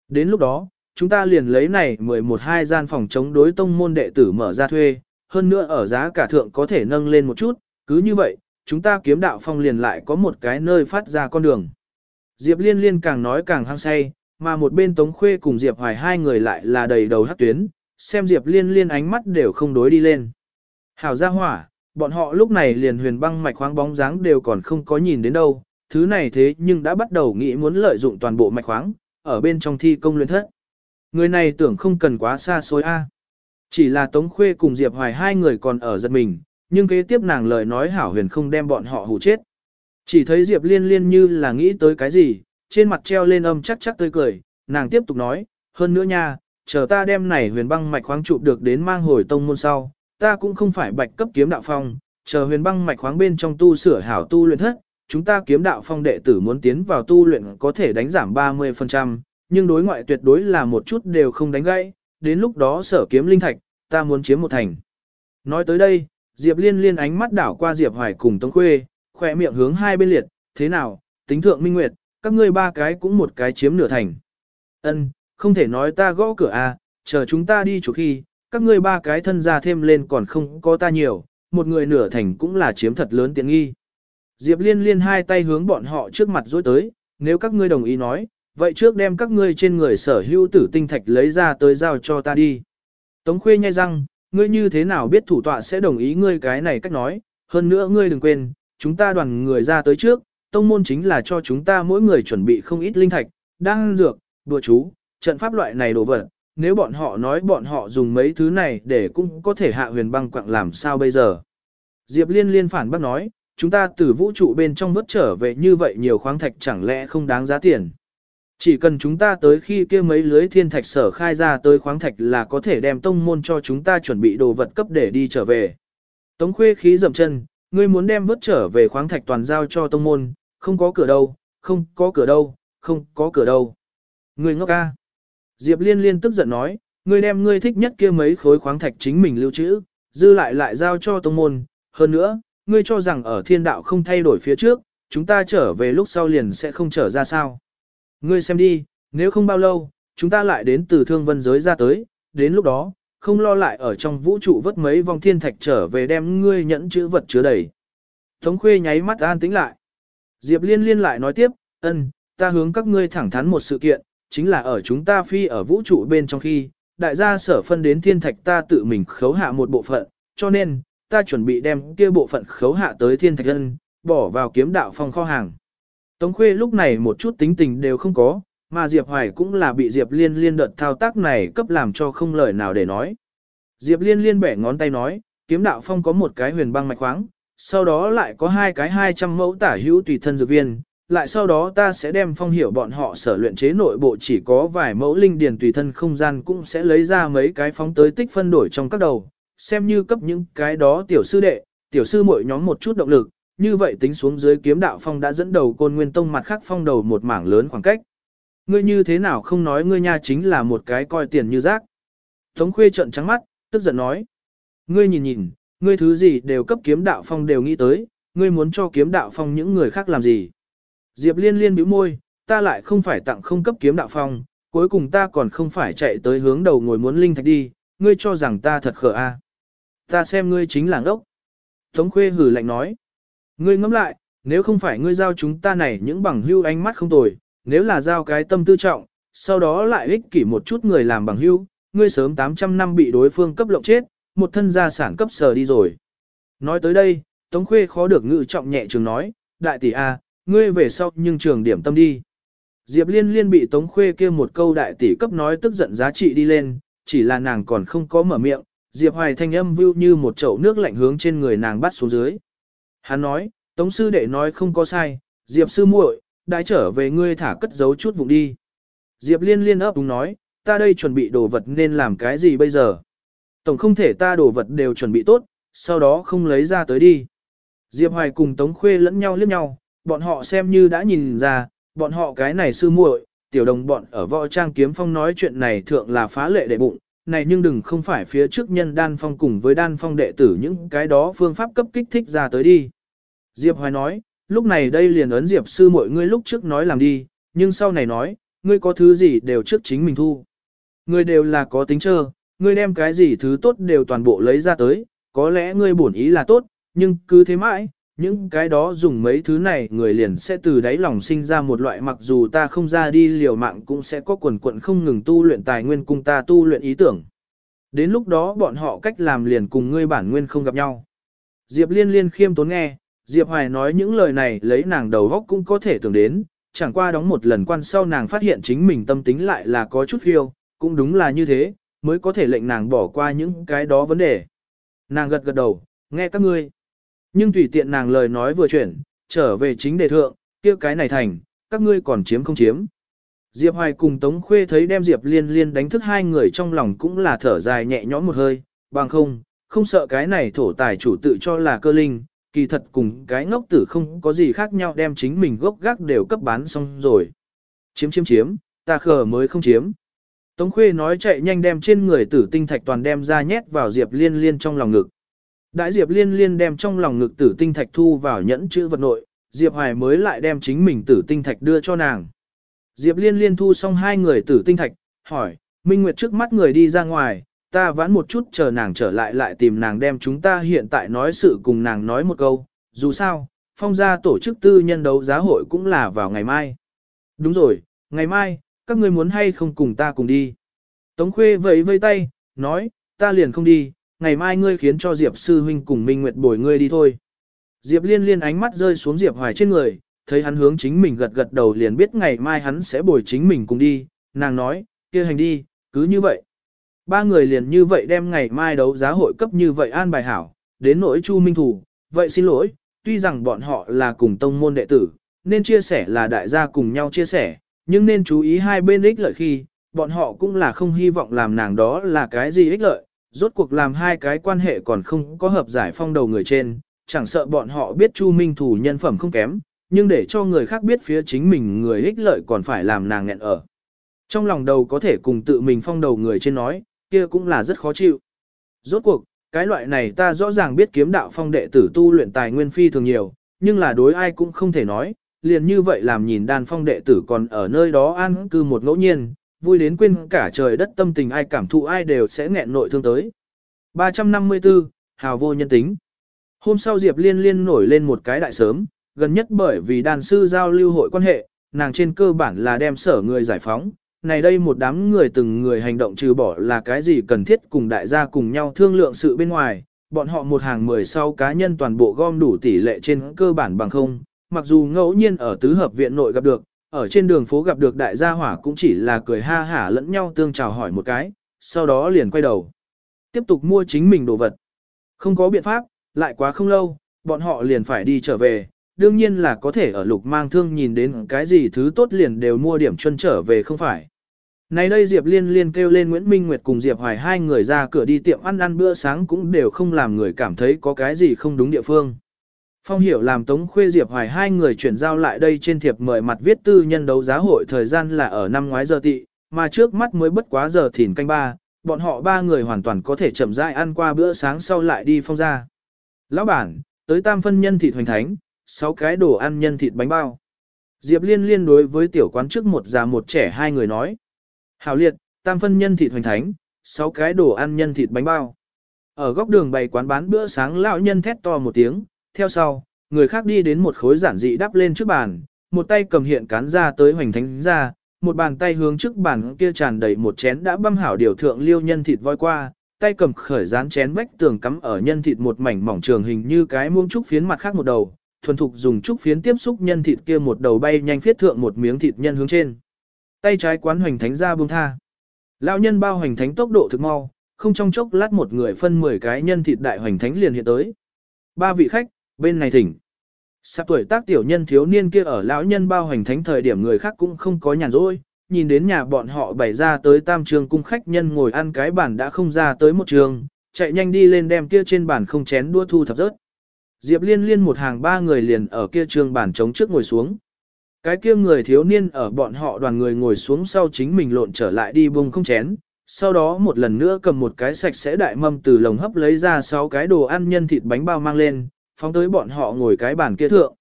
Đến lúc đó, chúng ta liền lấy này 11-2 gian phòng trống đối tông môn đệ tử mở ra thuê, hơn nữa ở giá cả thượng có thể nâng lên một chút, cứ như vậy, chúng ta kiếm đạo phong liền lại có một cái nơi phát ra con đường. Diệp Liên Liên càng nói càng hăng say, mà một bên Tống Khuê cùng Diệp Hoài hai người lại là đầy đầu hắc tuyến, xem Diệp Liên Liên ánh mắt đều không đối đi lên. Hảo gia hỏa, bọn họ lúc này liền huyền băng mạch khoáng bóng dáng đều còn không có nhìn đến đâu, thứ này thế nhưng đã bắt đầu nghĩ muốn lợi dụng toàn bộ mạch khoáng, ở bên trong thi công luyện thất. Người này tưởng không cần quá xa xôi a. Chỉ là Tống Khuê cùng Diệp Hoài hai người còn ở giật mình, nhưng kế tiếp nàng lời nói hảo huyền không đem bọn họ hù chết. Chỉ thấy Diệp Liên Liên như là nghĩ tới cái gì, trên mặt treo lên âm chắc chắc tươi cười, nàng tiếp tục nói, hơn nữa nha, chờ ta đem này huyền băng mạch khoáng chụp được đến mang hồi tông môn sau, ta cũng không phải bạch cấp kiếm đạo phong, chờ huyền băng mạch khoáng bên trong tu sửa hảo tu luyện thất, chúng ta kiếm đạo phong đệ tử muốn tiến vào tu luyện có thể đánh giảm 30%, nhưng đối ngoại tuyệt đối là một chút đều không đánh gãy, đến lúc đó sở kiếm linh thạch, ta muốn chiếm một thành. Nói tới đây, Diệp Liên liên ánh mắt đảo qua Diệp Hoài cùng Tống Khuê, khỏe miệng hướng hai bên liệt, thế nào, tính thượng minh nguyệt, các ngươi ba cái cũng một cái chiếm nửa thành. Ân, không thể nói ta gõ cửa à, chờ chúng ta đi chỗ khi, các ngươi ba cái thân ra thêm lên còn không có ta nhiều, một người nửa thành cũng là chiếm thật lớn tiện nghi. Diệp liên liên hai tay hướng bọn họ trước mặt dối tới, nếu các ngươi đồng ý nói, vậy trước đem các ngươi trên người sở hữu tử tinh thạch lấy ra tới giao cho ta đi. Tống khuê nhai răng, ngươi như thế nào biết thủ tọa sẽ đồng ý ngươi cái này cách nói, hơn nữa ngươi đừng quên, chúng ta đoàn người ra tới trước, tông môn chính là cho chúng ta mỗi người chuẩn bị không ít linh thạch, đang dược, đùa chú, trận pháp loại này đồ vật, nếu bọn họ nói bọn họ dùng mấy thứ này để cũng có thể hạ huyền băng quặng làm sao bây giờ. Diệp liên liên phản bác nói, chúng ta từ vũ trụ bên trong vớt trở về như vậy nhiều khoáng thạch chẳng lẽ không đáng giá tiền. Chỉ cần chúng ta tới khi kia mấy lưới thiên thạch sở khai ra tới khoáng thạch là có thể đem tông môn cho chúng ta chuẩn bị đồ vật cấp để đi trở về. Tống khuê khí dậm chân, ngươi muốn đem vớt trở về khoáng thạch toàn giao cho tông môn, không có cửa đâu, không có cửa đâu, không có cửa đâu. Ngươi ngốc ca. Diệp liên liên tức giận nói, ngươi đem ngươi thích nhất kia mấy khối khoáng thạch chính mình lưu trữ, dư lại lại giao cho tông môn. Hơn nữa, ngươi cho rằng ở thiên đạo không thay đổi phía trước, chúng ta trở về lúc sau liền sẽ không trở ra sao. Ngươi xem đi, nếu không bao lâu, chúng ta lại đến từ thương vân giới ra tới, đến lúc đó, không lo lại ở trong vũ trụ vớt mấy vòng thiên thạch trở về đem ngươi nhẫn chữ vật chứa đầy. Tống khuê nháy mắt an tĩnh lại. Diệp liên liên lại nói tiếp, ân, ta hướng các ngươi thẳng thắn một sự kiện, chính là ở chúng ta phi ở vũ trụ bên trong khi, đại gia sở phân đến thiên thạch ta tự mình khấu hạ một bộ phận, cho nên, ta chuẩn bị đem kia bộ phận khấu hạ tới thiên thạch ân, bỏ vào kiếm đạo phòng kho hàng. Tống Khuê lúc này một chút tính tình đều không có, mà Diệp Hoài cũng là bị Diệp Liên liên đợt thao tác này cấp làm cho không lời nào để nói. Diệp Liên liên bẻ ngón tay nói, kiếm đạo phong có một cái huyền băng mạch khoáng, sau đó lại có hai cái 200 mẫu tả hữu tùy thân dược viên, lại sau đó ta sẽ đem phong hiểu bọn họ sở luyện chế nội bộ chỉ có vài mẫu linh điền tùy thân không gian cũng sẽ lấy ra mấy cái phóng tới tích phân đổi trong các đầu, xem như cấp những cái đó tiểu sư đệ, tiểu sư mỗi nhóm một chút động lực, như vậy tính xuống dưới kiếm đạo phong đã dẫn đầu côn nguyên tông mặt khác phong đầu một mảng lớn khoảng cách. Ngươi như thế nào không nói ngươi nha chính là một cái coi tiền như rác. Tống khuê trợn trắng mắt, tức giận nói. Ngươi nhìn nhìn, ngươi thứ gì đều cấp kiếm đạo phong đều nghĩ tới, ngươi muốn cho kiếm đạo phong những người khác làm gì. Diệp liên liên bĩu môi, ta lại không phải tặng không cấp kiếm đạo phong, cuối cùng ta còn không phải chạy tới hướng đầu ngồi muốn linh thạch đi, ngươi cho rằng ta thật khờ a. Ta xem ngươi chính là ngốc. Tống khuê hử lạnh nói. Ngươi ngẫm lại, nếu không phải ngươi giao chúng ta này những bằng hưu ánh mắt không tồi, nếu là giao cái tâm tư trọng, sau đó lại ích kỷ một chút người làm bằng hưu, ngươi sớm 800 năm bị đối phương cấp lộng chết, một thân gia sản cấp sờ đi rồi. Nói tới đây, Tống Khuê khó được ngự trọng nhẹ trường nói, đại tỷ A, ngươi về sau nhưng trường điểm tâm đi. Diệp Liên Liên bị Tống Khuê kia một câu đại tỷ cấp nói tức giận giá trị đi lên, chỉ là nàng còn không có mở miệng, Diệp Hoài thanh âm vưu như một chậu nước lạnh hướng trên người nàng bắt xuống dưới. Hắn nói, Tống sư đệ nói không có sai, Diệp sư muội, đã trở về ngươi thả cất giấu chút vùng đi. Diệp Liên Liên ấp đúng nói, ta đây chuẩn bị đồ vật nên làm cái gì bây giờ? Tổng không thể ta đồ vật đều chuẩn bị tốt, sau đó không lấy ra tới đi. Diệp Hoài cùng Tống Khuê lẫn nhau liếc nhau, bọn họ xem như đã nhìn ra, bọn họ cái này sư muội, tiểu đồng bọn ở võ trang kiếm phong nói chuyện này thượng là phá lệ đệ bụng, này nhưng đừng không phải phía trước nhân đan phong cùng với đan phong đệ tử những cái đó phương pháp cấp kích thích ra tới đi. Diệp Hoài nói, lúc này đây liền ấn Diệp sư mọi ngươi lúc trước nói làm đi, nhưng sau này nói, ngươi có thứ gì đều trước chính mình thu. Ngươi đều là có tính trơ, ngươi đem cái gì thứ tốt đều toàn bộ lấy ra tới, có lẽ ngươi bổn ý là tốt, nhưng cứ thế mãi, những cái đó dùng mấy thứ này người liền sẽ từ đáy lòng sinh ra một loại mặc dù ta không ra đi liều mạng cũng sẽ có quần quận không ngừng tu luyện tài nguyên cùng ta tu luyện ý tưởng. Đến lúc đó bọn họ cách làm liền cùng ngươi bản nguyên không gặp nhau. Diệp liên liên khiêm tốn nghe, Diệp Hoài nói những lời này lấy nàng đầu góc cũng có thể tưởng đến, chẳng qua đóng một lần quan sau nàng phát hiện chính mình tâm tính lại là có chút phiêu, cũng đúng là như thế, mới có thể lệnh nàng bỏ qua những cái đó vấn đề. Nàng gật gật đầu, nghe các ngươi. Nhưng tùy tiện nàng lời nói vừa chuyển, trở về chính đề thượng, kia cái này thành, các ngươi còn chiếm không chiếm. Diệp Hoài cùng Tống Khuê thấy đem Diệp Liên Liên đánh thức hai người trong lòng cũng là thở dài nhẹ nhõm một hơi, bằng không, không sợ cái này thổ tài chủ tự cho là cơ linh, kỳ thật cùng cái ngốc tử không có gì khác nhau đem chính mình gốc gác đều cấp bán xong rồi. Chiếm chiếm chiếm, ta khờ mới không chiếm. Tống Khuê nói chạy nhanh đem trên người tử tinh thạch toàn đem ra nhét vào Diệp Liên Liên trong lòng ngực. Đại Diệp Liên Liên đem trong lòng ngực tử tinh thạch thu vào nhẫn chữ vật nội, Diệp Hoài mới lại đem chính mình tử tinh thạch đưa cho nàng. Diệp Liên Liên thu xong hai người tử tinh thạch, hỏi, Minh Nguyệt trước mắt người đi ra ngoài, ta vãn một chút chờ nàng trở lại lại tìm nàng đem chúng ta hiện tại nói sự cùng nàng nói một câu, dù sao, phong gia tổ chức tư nhân đấu giá hội cũng là vào ngày mai. Đúng rồi, ngày mai, các ngươi muốn hay không cùng ta cùng đi. Tống Khuê vẫy vây tay, nói, ta liền không đi, ngày mai ngươi khiến cho Diệp sư huynh cùng Minh Nguyệt bồi ngươi đi thôi. Diệp liên liên ánh mắt rơi xuống Diệp Hoài trên người, thấy hắn hướng chính mình gật gật đầu liền biết ngày mai hắn sẽ bồi chính mình cùng đi, nàng nói, kia hành đi, cứ như vậy. Ba người liền như vậy đem ngày mai đấu giá hội cấp như vậy an bài hảo, đến nỗi Chu Minh Thủ, vậy xin lỗi, tuy rằng bọn họ là cùng tông môn đệ tử, nên chia sẻ là đại gia cùng nhau chia sẻ, nhưng nên chú ý hai bên ích lợi khi, bọn họ cũng là không hy vọng làm nàng đó là cái gì ích lợi, rốt cuộc làm hai cái quan hệ còn không có hợp giải phong đầu người trên, chẳng sợ bọn họ biết Chu Minh Thủ nhân phẩm không kém, nhưng để cho người khác biết phía chính mình người ích lợi còn phải làm nàng nghẹn ở. Trong lòng đầu có thể cùng tự mình phong đầu người trên nói, kia cũng là rất khó chịu. Rốt cuộc, cái loại này ta rõ ràng biết kiếm đạo phong đệ tử tu luyện tài nguyên phi thường nhiều, nhưng là đối ai cũng không thể nói, liền như vậy làm nhìn đàn phong đệ tử còn ở nơi đó an cư một ngẫu nhiên, vui đến quên cả trời đất tâm tình ai cảm thụ ai đều sẽ nghẹn nội thương tới. 354, Hào vô nhân tính. Hôm sau Diệp Liên Liên nổi lên một cái đại sớm, gần nhất bởi vì đàn sư giao lưu hội quan hệ, nàng trên cơ bản là đem sở người giải phóng. Này đây một đám người từng người hành động trừ bỏ là cái gì cần thiết cùng đại gia cùng nhau thương lượng sự bên ngoài, bọn họ một hàng mười sau cá nhân toàn bộ gom đủ tỷ lệ trên cơ bản bằng không, mặc dù ngẫu nhiên ở tứ hợp viện nội gặp được, ở trên đường phố gặp được đại gia hỏa cũng chỉ là cười ha hả lẫn nhau tương chào hỏi một cái, sau đó liền quay đầu. Tiếp tục mua chính mình đồ vật. Không có biện pháp, lại quá không lâu, bọn họ liền phải đi trở về, đương nhiên là có thể ở lục mang thương nhìn đến cái gì thứ tốt liền đều mua điểm chân trở về không phải. Này đây Diệp Liên liên kêu lên Nguyễn Minh Nguyệt cùng Diệp Hoài hai người ra cửa đi tiệm ăn ăn bữa sáng cũng đều không làm người cảm thấy có cái gì không đúng địa phương. Phong hiểu làm Tống Khuê Diệp Hoài hai người chuyển giao lại đây trên thiệp mời mặt viết tư nhân đấu giá hội thời gian là ở năm ngoái giờ tị, mà trước mắt mới bất quá giờ thìn canh ba, bọn họ ba người hoàn toàn có thể chậm rãi ăn qua bữa sáng sau lại đi phong ra. Lão bản, tới tam phân nhân thịt hoành thánh, sáu cái đồ ăn nhân thịt bánh bao. Diệp liên liên đối với tiểu quán trước một già một trẻ hai người nói. Hảo liệt, tam phân nhân thịt hoành thánh, sáu cái đồ ăn nhân thịt bánh bao. Ở góc đường bày quán bán bữa sáng lão nhân thét to một tiếng, theo sau, người khác đi đến một khối giản dị đắp lên trước bàn, một tay cầm hiện cán ra tới hoành thánh ra, một bàn tay hướng trước bàn kia tràn đầy một chén đã băm hảo điều thượng liêu nhân thịt voi qua, tay cầm khởi dán chén vách tường cắm ở nhân thịt một mảnh mỏng trường hình như cái muông trúc phiến mặt khác một đầu, thuần thục dùng trúc phiến tiếp xúc nhân thịt kia một đầu bay nhanh phiết thượng một miếng thịt nhân hướng trên. Tay trái quán hoành thánh ra buông tha. Lão nhân bao hoành thánh tốc độ thực mau, không trong chốc lát một người phân 10 cái nhân thịt đại hoành thánh liền hiện tới. Ba vị khách, bên này thỉnh. Sắp tuổi tác tiểu nhân thiếu niên kia ở lão nhân bao hành thánh thời điểm người khác cũng không có nhàn rỗi, nhìn đến nhà bọn họ bày ra tới tam trường cung khách nhân ngồi ăn cái bàn đã không ra tới một trường, chạy nhanh đi lên đem kia trên bàn không chén đua thu thập rớt. Diệp liên liên một hàng ba người liền ở kia trường bàn trống trước ngồi xuống. Cái kia người thiếu niên ở bọn họ đoàn người ngồi xuống sau chính mình lộn trở lại đi bông không chén, sau đó một lần nữa cầm một cái sạch sẽ đại mâm từ lồng hấp lấy ra sáu cái đồ ăn nhân thịt bánh bao mang lên, phóng tới bọn họ ngồi cái bàn kia thượng.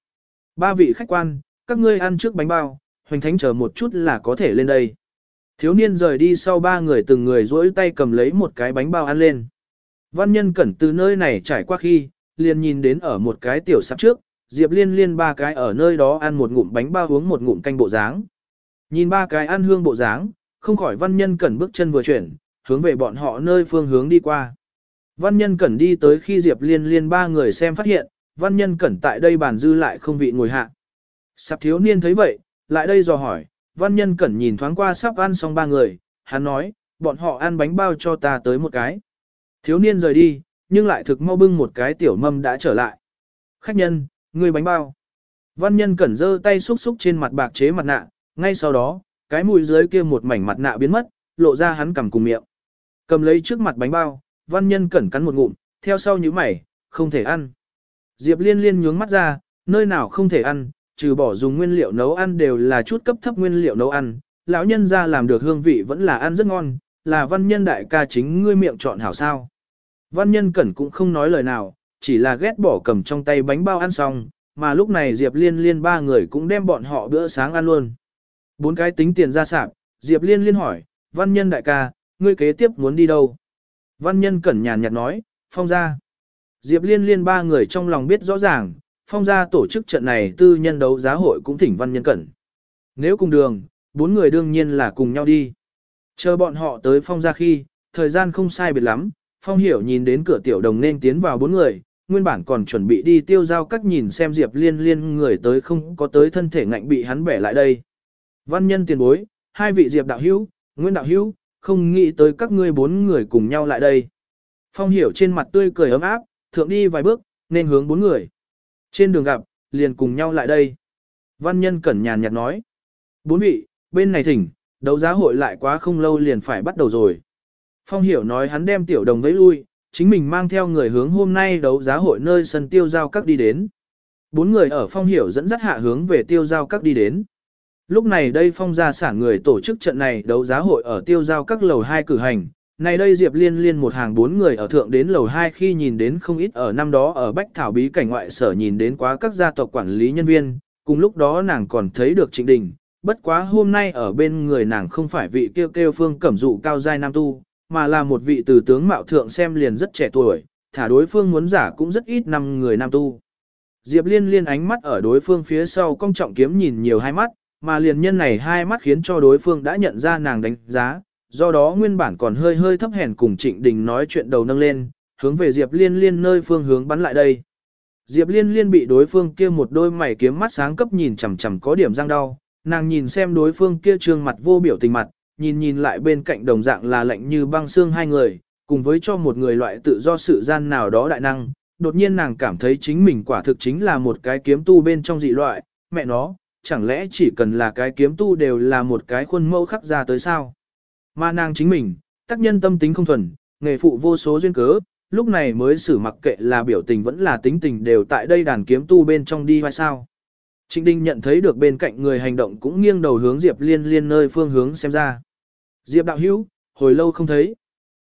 Ba vị khách quan, các ngươi ăn trước bánh bao, hoành thánh chờ một chút là có thể lên đây. Thiếu niên rời đi sau ba người từng người duỗi tay cầm lấy một cái bánh bao ăn lên. Văn nhân cẩn từ nơi này trải qua khi, liền nhìn đến ở một cái tiểu sạp trước, Diệp Liên liên ba cái ở nơi đó ăn một ngụm bánh bao uống một ngụm canh bộ dáng. Nhìn ba cái ăn hương bộ dáng, không khỏi văn nhân cẩn bước chân vừa chuyển, hướng về bọn họ nơi phương hướng đi qua. Văn nhân cẩn đi tới khi Diệp Liên liên ba người xem phát hiện, văn nhân cẩn tại đây bàn dư lại không vị ngồi hạ. Sắp thiếu niên thấy vậy, lại đây dò hỏi, văn nhân cẩn nhìn thoáng qua sắp ăn xong ba người, hắn nói, bọn họ ăn bánh bao cho ta tới một cái. Thiếu niên rời đi, nhưng lại thực mau bưng một cái tiểu mâm đã trở lại. Khách nhân, người bánh bao. Văn nhân cẩn giơ tay xúc xúc trên mặt bạc chế mặt nạ, ngay sau đó, cái mùi dưới kia một mảnh mặt nạ biến mất, lộ ra hắn cầm cùng miệng. Cầm lấy trước mặt bánh bao, văn nhân cẩn cắn một ngụm, theo sau như mày, không thể ăn. Diệp liên liên nhướng mắt ra, nơi nào không thể ăn, trừ bỏ dùng nguyên liệu nấu ăn đều là chút cấp thấp nguyên liệu nấu ăn, lão nhân ra làm được hương vị vẫn là ăn rất ngon, là văn nhân đại ca chính ngươi miệng chọn hảo sao. Văn nhân cẩn cũng không nói lời nào, chỉ là ghét bỏ cầm trong tay bánh bao ăn xong, mà lúc này Diệp Liên Liên ba người cũng đem bọn họ bữa sáng ăn luôn. Bốn cái tính tiền ra sạp, Diệp Liên Liên hỏi, văn nhân đại ca, ngươi kế tiếp muốn đi đâu? Văn nhân cẩn nhàn nhạt nói, phong ra. Diệp Liên Liên ba người trong lòng biết rõ ràng, phong gia tổ chức trận này tư nhân đấu giá hội cũng thỉnh văn nhân cẩn. Nếu cùng đường, bốn người đương nhiên là cùng nhau đi. Chờ bọn họ tới phong gia khi, thời gian không sai biệt lắm, phong hiểu nhìn đến cửa tiểu đồng nên tiến vào bốn người, nguyên bản còn chuẩn bị đi tiêu giao các nhìn xem Diệp liên liên người tới không có tới thân thể ngạnh bị hắn bẻ lại đây. Văn nhân tiền bối, hai vị Diệp đạo hữu, Nguyên đạo hữu, không nghĩ tới các ngươi bốn người cùng nhau lại đây. Phong hiểu trên mặt tươi cười ấm áp, thượng đi vài bước, nên hướng bốn người. Trên đường gặp, liền cùng nhau lại đây. Văn nhân cẩn nhàn nhạt nói. Bốn vị, bên này thỉnh, đấu giá hội lại quá không lâu liền phải bắt đầu rồi. Phong hiểu nói hắn đem tiểu đồng vẫy lui, chính mình mang theo người hướng hôm nay đấu giá hội nơi sân tiêu giao các đi đến. Bốn người ở phong hiểu dẫn dắt hạ hướng về tiêu giao các đi đến. Lúc này đây phong gia sản người tổ chức trận này đấu giá hội ở tiêu giao các lầu 2 cử hành, này đây Diệp Liên Liên một hàng bốn người ở thượng đến lầu 2 khi nhìn đến không ít ở năm đó ở Bách Thảo Bí cảnh ngoại sở nhìn đến quá các gia tộc quản lý nhân viên, cùng lúc đó nàng còn thấy được Trịnh Đình, bất quá hôm nay ở bên người nàng không phải vị kêu kêu phương cẩm dụ cao giai nam tu, mà là một vị từ tướng mạo thượng xem liền rất trẻ tuổi, thả đối phương muốn giả cũng rất ít năm người nam tu. Diệp Liên Liên ánh mắt ở đối phương phía sau cong trọng kiếm nhìn nhiều hai mắt, mà liền nhân này hai mắt khiến cho đối phương đã nhận ra nàng đánh giá, do đó nguyên bản còn hơi hơi thấp hèn cùng Trịnh Đình nói chuyện đầu nâng lên, hướng về Diệp Liên Liên nơi phương hướng bắn lại đây. Diệp Liên Liên bị đối phương kia một đôi mày kiếm mắt sáng cấp nhìn chằm chằm có điểm răng đau, nàng nhìn xem đối phương kia trương mặt vô biểu tình mặt, nhìn nhìn lại bên cạnh đồng dạng là lạnh như băng xương hai người, cùng với cho một người loại tự do sự gian nào đó đại năng, đột nhiên nàng cảm thấy chính mình quả thực chính là một cái kiếm tu bên trong dị loại, mẹ nó, chẳng lẽ chỉ cần là cái kiếm tu đều là một cái khuôn mẫu khắc ra tới sao? Mà nàng chính mình, tác nhân tâm tính không thuần, nghề phụ vô số duyên cớ, lúc này mới xử mặc kệ là biểu tình vẫn là tính tình đều tại đây đàn kiếm tu bên trong đi hay sao. Trịnh Đinh nhận thấy được bên cạnh người hành động cũng nghiêng đầu hướng Diệp Liên Liên nơi phương hướng xem ra. Diệp đạo hữu, hồi lâu không thấy.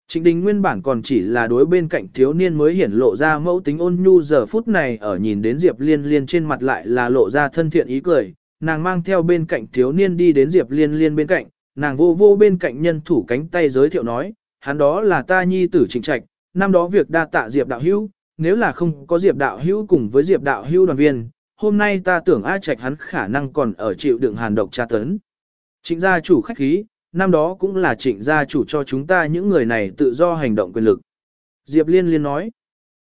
Trịnh Đình nguyên bản còn chỉ là đối bên cạnh thiếu niên mới hiển lộ ra mẫu tính ôn nhu giờ phút này ở nhìn đến Diệp Liên Liên trên mặt lại là lộ ra thân thiện ý cười, nàng mang theo bên cạnh thiếu niên đi đến Diệp Liên Liên bên cạnh, nàng vô vô bên cạnh nhân thủ cánh tay giới thiệu nói, hắn đó là ta nhi tử trịnh trạch, năm đó việc đa tạ Diệp đạo hữu, nếu là không có Diệp đạo hữu cùng với Diệp đạo hữu đoàn viên, hôm nay ta tưởng A Trạch hắn khả năng còn ở chịu đựng hàn độc tra tấn. Trịnh gia chủ khách khí, năm đó cũng là trịnh gia chủ cho chúng ta những người này tự do hành động quyền lực. Diệp liên liên nói.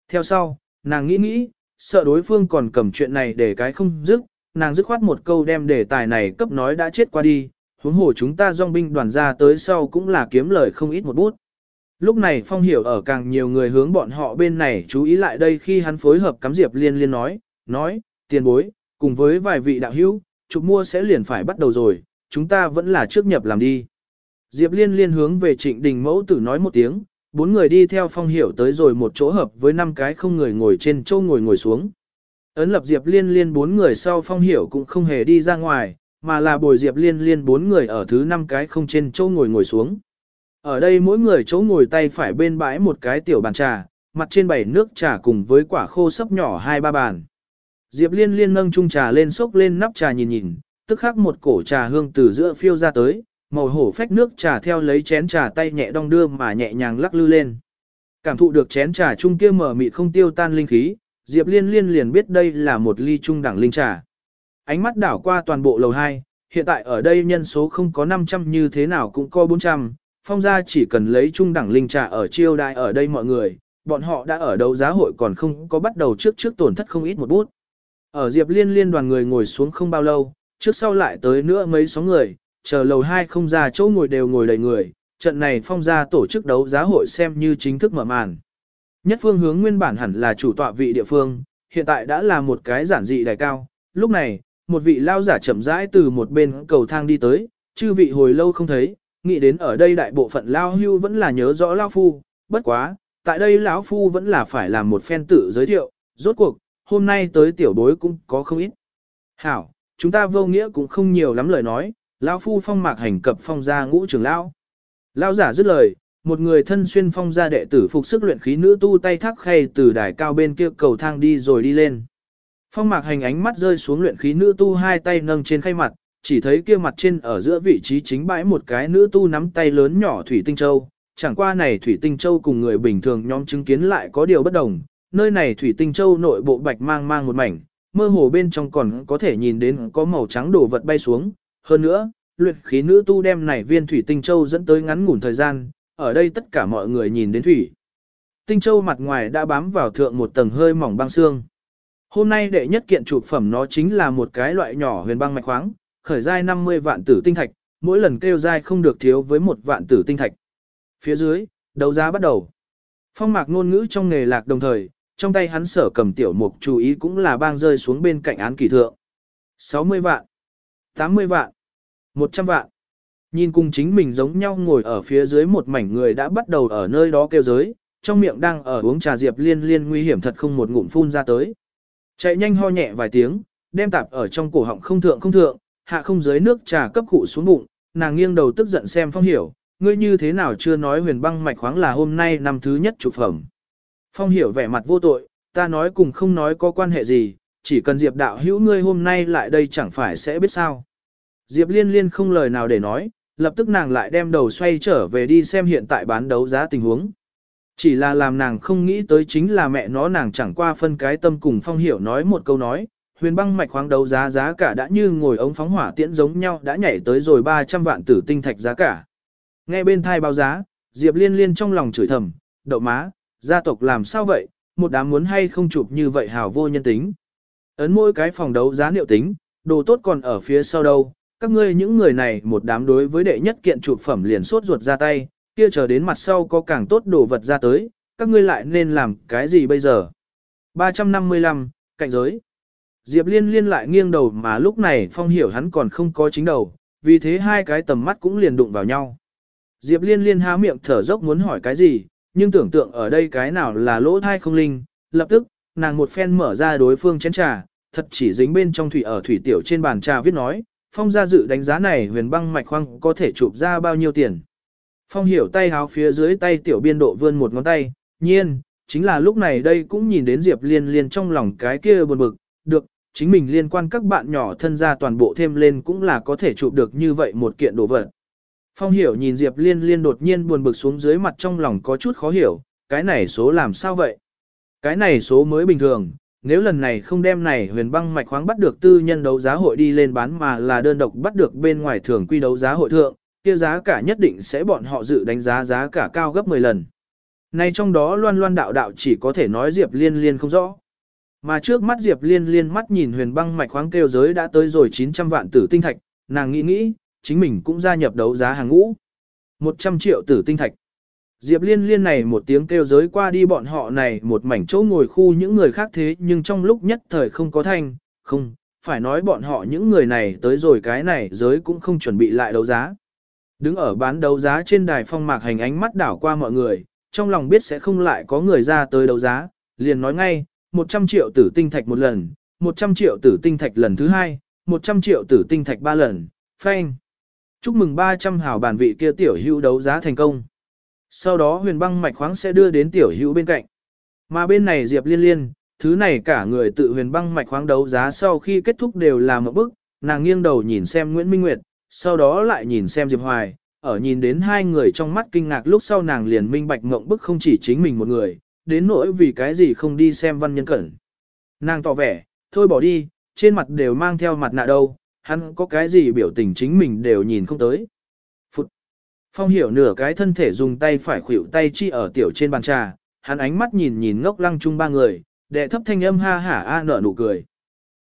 Theo sau, nàng nghĩ nghĩ, sợ đối phương còn cầm chuyện này để cái không dứt, nàng dứt khoát một câu đem đề tài này cấp nói đã chết qua đi, huống hồ chúng ta dòng binh đoàn ra tới sau cũng là kiếm lời không ít một bút. Lúc này Phong Hiểu ở càng nhiều người hướng bọn họ bên này chú ý lại đây khi hắn phối hợp cắm Diệp Liên Liên nói, nói, tiền bối, cùng với vài vị đạo hữu, chụp mua sẽ liền phải bắt đầu rồi, chúng ta vẫn là trước nhập làm đi. Diệp Liên Liên hướng về Trịnh Đình Mẫu tử nói một tiếng, bốn người đi theo Phong Hiểu tới rồi một chỗ hợp với năm cái không người ngồi trên châu ngồi ngồi xuống. Ấn lập Diệp Liên Liên bốn người sau Phong Hiểu cũng không hề đi ra ngoài, mà là bồi Diệp Liên Liên bốn người ở thứ năm cái không trên châu ngồi ngồi xuống. Ở đây mỗi người chỗ ngồi tay phải bên bãi một cái tiểu bàn trà, mặt trên bảy nước trà cùng với quả khô sấp nhỏ hai ba bàn. Diệp Liên Liên nâng chung trà lên xốc lên nắp trà nhìn nhìn, tức khắc một cổ trà hương từ giữa phiêu ra tới, màu hổ phách nước trà theo lấy chén trà tay nhẹ đong đưa mà nhẹ nhàng lắc lư lên. Cảm thụ được chén trà chung kia mở mịt không tiêu tan linh khí, Diệp Liên Liên liền biết đây là một ly trung đẳng linh trà. Ánh mắt đảo qua toàn bộ lầu 2, hiện tại ở đây nhân số không có 500 như thế nào cũng có 400, phong gia chỉ cần lấy trung đẳng linh trà ở chiêu đại ở đây mọi người, bọn họ đã ở đấu giá hội còn không có bắt đầu trước trước tổn thất không ít một bút. Ở Diệp Liên liên đoàn người ngồi xuống không bao lâu, trước sau lại tới nữa mấy số người, chờ lầu hai không ra chỗ ngồi đều ngồi đầy người, trận này phong gia tổ chức đấu giá hội xem như chính thức mở màn. Nhất phương hướng nguyên bản hẳn là chủ tọa vị địa phương, hiện tại đã là một cái giản dị đài cao, lúc này, một vị lao giả chậm rãi từ một bên cầu thang đi tới, chư vị hồi lâu không thấy, nghĩ đến ở đây đại bộ phận lao hưu vẫn là nhớ rõ lao phu, bất quá, tại đây lão phu vẫn là phải làm một phen tự giới thiệu, rốt cuộc, hôm nay tới tiểu bối cũng có không ít. Hảo, chúng ta vô nghĩa cũng không nhiều lắm lời nói, lão phu phong mạc hành cập phong gia ngũ trưởng lão. Lão giả dứt lời, một người thân xuyên phong gia đệ tử phục sức luyện khí nữ tu tay thác khay từ đài cao bên kia cầu thang đi rồi đi lên. Phong mạc hành ánh mắt rơi xuống luyện khí nữ tu hai tay nâng trên khay mặt, chỉ thấy kia mặt trên ở giữa vị trí chính bãi một cái nữ tu nắm tay lớn nhỏ thủy tinh châu. Chẳng qua này thủy tinh châu cùng người bình thường nhóm chứng kiến lại có điều bất đồng, nơi này thủy tinh châu nội bộ bạch mang mang một mảnh, mơ hồ bên trong còn có thể nhìn đến có màu trắng đổ vật bay xuống. Hơn nữa, luyện khí nữ tu đem này viên thủy tinh châu dẫn tới ngắn ngủn thời gian, ở đây tất cả mọi người nhìn đến thủy. Tinh châu mặt ngoài đã bám vào thượng một tầng hơi mỏng băng xương. Hôm nay đệ nhất kiện chụp phẩm nó chính là một cái loại nhỏ huyền băng mạch khoáng, khởi giai 50 vạn tử tinh thạch, mỗi lần kêu giai không được thiếu với một vạn tử tinh thạch. Phía dưới, đấu giá bắt đầu. Phong mạc ngôn ngữ trong nghề lạc đồng thời, trong tay hắn sở cầm tiểu mục chú ý cũng là bang rơi xuống bên cạnh án kỳ thượng. 60 vạn, 80 vạn, 100 vạn. Nhìn cùng chính mình giống nhau ngồi ở phía dưới một mảnh người đã bắt đầu ở nơi đó kêu giới, trong miệng đang ở uống trà diệp liên liên nguy hiểm thật không một ngụm phun ra tới. Chạy nhanh ho nhẹ vài tiếng, đem tạp ở trong cổ họng không thượng không thượng, hạ không dưới nước trà cấp cụ xuống bụng, nàng nghiêng đầu tức giận xem phong hiểu, ngươi như thế nào chưa nói huyền băng mạch khoáng là hôm nay năm thứ nhất chụp phẩm. Phong hiểu vẻ mặt vô tội, ta nói cùng không nói có quan hệ gì, chỉ cần Diệp đạo hữu ngươi hôm nay lại đây chẳng phải sẽ biết sao. Diệp liên liên không lời nào để nói, lập tức nàng lại đem đầu xoay trở về đi xem hiện tại bán đấu giá tình huống. Chỉ là làm nàng không nghĩ tới chính là mẹ nó nàng chẳng qua phân cái tâm cùng phong hiểu nói một câu nói, huyền băng mạch khoáng đấu giá giá cả đã như ngồi ống phóng hỏa tiễn giống nhau đã nhảy tới rồi 300 vạn tử tinh thạch giá cả. Nghe bên thai báo giá, Diệp liên liên trong lòng chửi thầm, đậu má, gia tộc làm sao vậy, một đám muốn hay không chụp như vậy hào vô nhân tính. Ấn mỗi cái phòng đấu giá liệu tính, đồ tốt còn ở phía sau đâu, các ngươi những người này một đám đối với đệ nhất kiện trụ phẩm liền sốt ruột ra tay, kia chờ đến mặt sau có càng tốt đồ vật ra tới, các ngươi lại nên làm cái gì bây giờ? 355, cạnh giới. Diệp Liên liên lại nghiêng đầu mà lúc này Phong hiểu hắn còn không có chính đầu, vì thế hai cái tầm mắt cũng liền đụng vào nhau. Diệp Liên liên há miệng thở dốc muốn hỏi cái gì, nhưng tưởng tượng ở đây cái nào là lỗ thai không linh, lập tức, nàng một phen mở ra đối phương chén trà, thật chỉ dính bên trong thủy ở thủy tiểu trên bàn trà viết nói, Phong gia dự đánh giá này huyền băng mạch khoang có thể chụp ra bao nhiêu tiền. Phong hiểu tay háo phía dưới tay tiểu biên độ vươn một ngón tay, nhiên, chính là lúc này đây cũng nhìn đến Diệp Liên liên trong lòng cái kia buồn bực, được, chính mình liên quan các bạn nhỏ thân gia toàn bộ thêm lên cũng là có thể chụp được như vậy một kiện đồ vật. Phong hiểu nhìn Diệp Liên liên đột nhiên buồn bực xuống dưới mặt trong lòng có chút khó hiểu, cái này số làm sao vậy? Cái này số mới bình thường, nếu lần này không đem này huyền băng mạch khoáng bắt được tư nhân đấu giá hội đi lên bán mà là đơn độc bắt được bên ngoài thường quy đấu giá hội thượng, kia giá cả nhất định sẽ bọn họ dự đánh giá giá cả cao gấp 10 lần. Này trong đó loan loan đạo đạo chỉ có thể nói Diệp Liên Liên không rõ. Mà trước mắt Diệp Liên Liên mắt nhìn huyền băng mạch khoáng kêu giới đã tới rồi 900 vạn tử tinh thạch, nàng nghĩ nghĩ, chính mình cũng gia nhập đấu giá hàng ngũ. 100 triệu tử tinh thạch. Diệp Liên Liên này một tiếng kêu giới qua đi bọn họ này một mảnh chỗ ngồi khu những người khác thế nhưng trong lúc nhất thời không có thanh, không, phải nói bọn họ những người này tới rồi cái này giới cũng không chuẩn bị lại đấu giá. Đứng ở bán đấu giá trên đài phong mạc hành ánh mắt đảo qua mọi người, trong lòng biết sẽ không lại có người ra tới đấu giá, liền nói ngay, 100 triệu tử tinh thạch một lần, 100 triệu tử tinh thạch lần thứ hai, 100 triệu tử tinh thạch ba lần, phanh. Chúc mừng 300 hào bản vị kia tiểu hữu đấu giá thành công. Sau đó huyền băng mạch khoáng sẽ đưa đến tiểu hữu bên cạnh. Mà bên này Diệp liên liên, thứ này cả người tự huyền băng mạch khoáng đấu giá sau khi kết thúc đều là một bức, nàng nghiêng đầu nhìn xem Nguyễn Minh Nguyệt, sau đó lại nhìn xem Diệp Hoài, ở nhìn đến hai người trong mắt kinh ngạc lúc sau nàng liền minh bạch mộng bức không chỉ chính mình một người, đến nỗi vì cái gì không đi xem văn nhân cẩn. Nàng tỏ vẻ, thôi bỏ đi, trên mặt đều mang theo mặt nạ đâu, hắn có cái gì biểu tình chính mình đều nhìn không tới. Phong hiểu nửa cái thân thể dùng tay phải khuỷu tay chi ở tiểu trên bàn trà, hắn ánh mắt nhìn nhìn ngốc lăng chung ba người, đệ thấp thanh âm ha hả a nở nụ cười.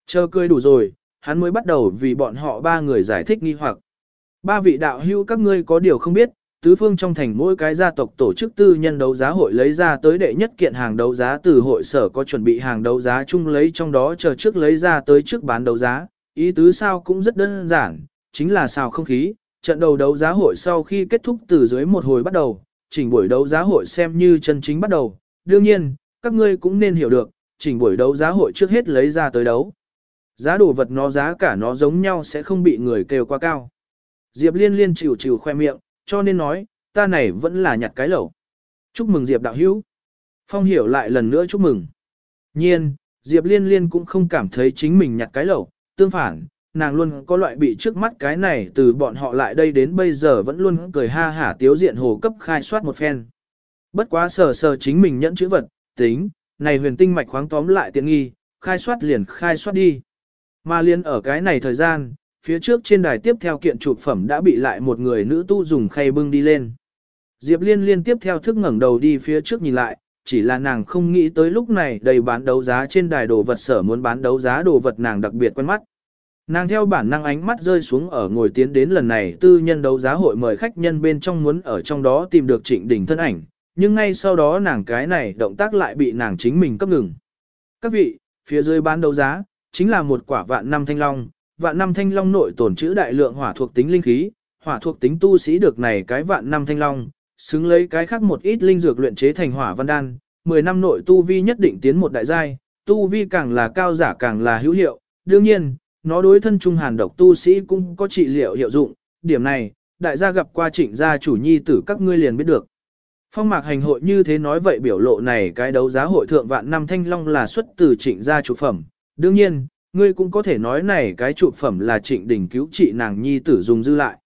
Chờ cười đủ rồi, hắn mới bắt đầu vì bọn họ ba người giải thích nghi hoặc. Ba vị đạo hữu các ngươi có điều không biết, tứ phương trong thành mỗi cái gia tộc tổ chức tư nhân đấu giá hội lấy ra tới đệ nhất kiện hàng đấu giá từ hội sở có chuẩn bị hàng đấu giá chung lấy trong đó chờ trước lấy ra tới trước bán đấu giá, ý tứ sao cũng rất đơn giản, chính là xào không khí, trận đầu đấu giá hội sau khi kết thúc từ dưới một hồi bắt đầu, chỉnh buổi đấu giá hội xem như chân chính bắt đầu, đương nhiên, các ngươi cũng nên hiểu được, chỉnh buổi đấu giá hội trước hết lấy ra tới đấu. Giá đồ vật nó giá cả nó giống nhau sẽ không bị người kêu quá cao. Diệp liên liên chịu chịu khoe miệng, cho nên nói, ta này vẫn là nhặt cái lẩu. Chúc mừng Diệp đạo hữu. Phong hiểu lại lần nữa chúc mừng. Nhiên, Diệp liên liên cũng không cảm thấy chính mình nhặt cái lẩu, tương phản, nàng luôn có loại bị trước mắt cái này từ bọn họ lại đây đến bây giờ vẫn luôn cười ha hả tiếu diện hồ cấp khai soát một phen. Bất quá sờ sờ chính mình nhẫn chữ vật, tính, này huyền tinh mạch khoáng tóm lại tiện nghi, khai soát liền khai soát đi. Mà liên ở cái này thời gian, phía trước trên đài tiếp theo kiện chụp phẩm đã bị lại một người nữ tu dùng khay bưng đi lên. Diệp Liên liên tiếp theo thức ngẩng đầu đi phía trước nhìn lại, chỉ là nàng không nghĩ tới lúc này đầy bán đấu giá trên đài đồ vật sở muốn bán đấu giá đồ vật nàng đặc biệt quen mắt. Nàng theo bản năng ánh mắt rơi xuống ở ngồi tiến đến lần này tư nhân đấu giá hội mời khách nhân bên trong muốn ở trong đó tìm được trịnh đỉnh thân ảnh, nhưng ngay sau đó nàng cái này động tác lại bị nàng chính mình cấp ngừng. Các vị, phía dưới bán đấu giá, chính là một quả vạn năm thanh long, vạn năm thanh long nội tổn trữ đại lượng hỏa thuộc tính linh khí, hỏa thuộc tính tu sĩ được này cái vạn năm thanh long, xứng lấy cái khác một ít linh dược luyện chế thành hỏa văn đan, 10 năm nội tu vi nhất định tiến một đại giai, tu vi càng là cao giả càng là hữu hiệu, đương nhiên, nó đối thân trung hàn độc tu sĩ cũng có trị liệu hiệu dụng, điểm này, đại gia gặp qua trịnh gia chủ nhi tử các ngươi liền biết được. Phong mạc hành hội như thế nói vậy biểu lộ này cái đấu giá hội thượng vạn năm thanh long là xuất từ trịnh gia chủ phẩm, đương nhiên, ngươi cũng có thể nói này cái trụ phẩm là trịnh đỉnh cứu trị nàng nhi tử dùng dư lại.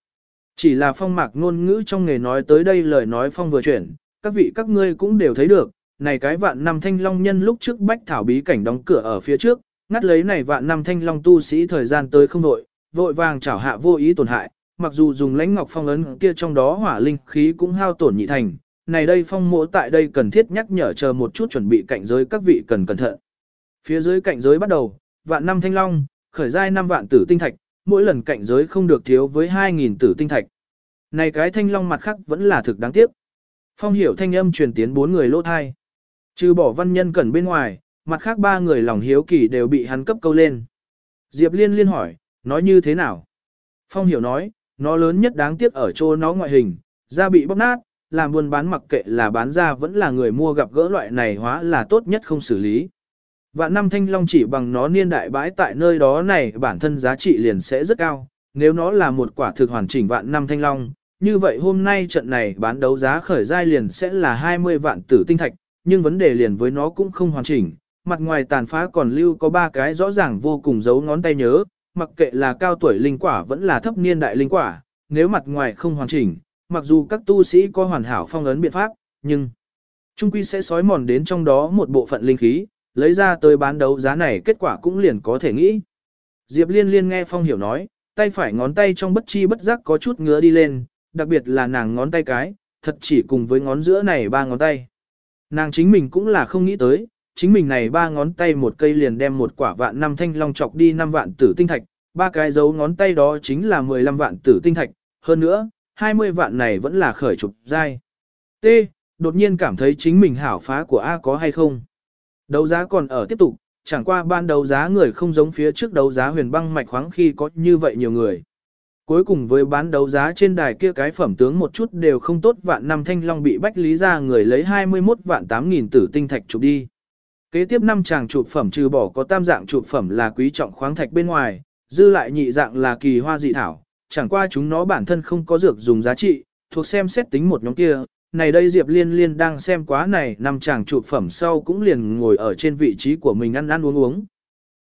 Chỉ là phong mạc ngôn ngữ trong nghề nói tới đây lời nói phong vừa chuyển, các vị các ngươi cũng đều thấy được, này cái vạn năm thanh long nhân lúc trước bách thảo bí cảnh đóng cửa ở phía trước, ngắt lấy này vạn năm thanh long tu sĩ thời gian tới không đội, vội vàng chảo hạ vô ý tổn hại, mặc dù dùng lãnh ngọc phong ấn kia trong đó hỏa linh khí cũng hao tổn nhị thành, này đây phong mộ tại đây cần thiết nhắc nhở chờ một chút chuẩn bị cạnh giới các vị cần cẩn thận. Phía dưới cạnh giới bắt đầu, vạn năm thanh long, khởi giai năm vạn tử tinh thạch, mỗi lần cạnh giới không được thiếu với 2.000 tử tinh thạch. Này cái thanh long mặt khác vẫn là thực đáng tiếc. Phong hiểu thanh âm truyền tiến bốn người lỗ thai. Trừ bỏ văn nhân cẩn bên ngoài, mặt khác ba người lòng hiếu kỳ đều bị hắn cấp câu lên. Diệp liên liên hỏi, nói như thế nào? Phong hiểu nói, nó lớn nhất đáng tiếc ở chỗ nó ngoại hình, da bị bóc nát, làm buôn bán mặc kệ là bán ra vẫn là người mua gặp gỡ loại này hóa là tốt nhất không xử lý. Vạn năm thanh long chỉ bằng nó niên đại bãi tại nơi đó này bản thân giá trị liền sẽ rất cao, nếu nó là một quả thực hoàn chỉnh vạn năm thanh long, như vậy hôm nay trận này bán đấu giá khởi giai liền sẽ là 20 vạn tử tinh thạch, nhưng vấn đề liền với nó cũng không hoàn chỉnh, mặt ngoài tàn phá còn lưu có ba cái rõ ràng vô cùng dấu ngón tay nhớ, mặc kệ là cao tuổi linh quả vẫn là thấp niên đại linh quả, nếu mặt ngoài không hoàn chỉnh, mặc dù các tu sĩ có hoàn hảo phong ấn biện pháp, nhưng Trung quy sẽ sói mòn đến trong đó một bộ phận linh khí, lấy ra tới bán đấu giá này kết quả cũng liền có thể nghĩ. Diệp liên liên nghe Phong hiểu nói, tay phải ngón tay trong bất chi bất giác có chút ngứa đi lên, đặc biệt là nàng ngón tay cái, thật chỉ cùng với ngón giữa này ba ngón tay. Nàng chính mình cũng là không nghĩ tới, chính mình này ba ngón tay một cây liền đem một quả vạn năm thanh long chọc đi năm vạn tử tinh thạch, ba cái dấu ngón tay đó chính là 15 vạn tử tinh thạch, hơn nữa, 20 vạn này vẫn là khởi trục dai. T. Đột nhiên cảm thấy chính mình hảo phá của A có hay không. Đấu giá còn ở tiếp tục, chẳng qua ban đấu giá người không giống phía trước đấu giá huyền băng mạch khoáng khi có như vậy nhiều người. Cuối cùng với bán đấu giá trên đài kia cái phẩm tướng một chút đều không tốt vạn năm thanh long bị bách lý ra người lấy 21 vạn 8 nghìn tử tinh thạch chụp đi. Kế tiếp năm chàng chụp phẩm trừ bỏ có tam dạng chụp phẩm là quý trọng khoáng thạch bên ngoài, dư lại nhị dạng là kỳ hoa dị thảo, chẳng qua chúng nó bản thân không có dược dùng giá trị, thuộc xem xét tính một nhóm kia. Này đây Diệp Liên Liên đang xem quá này năm chàng chụp phẩm sau cũng liền ngồi ở trên vị trí của mình ăn ăn uống uống.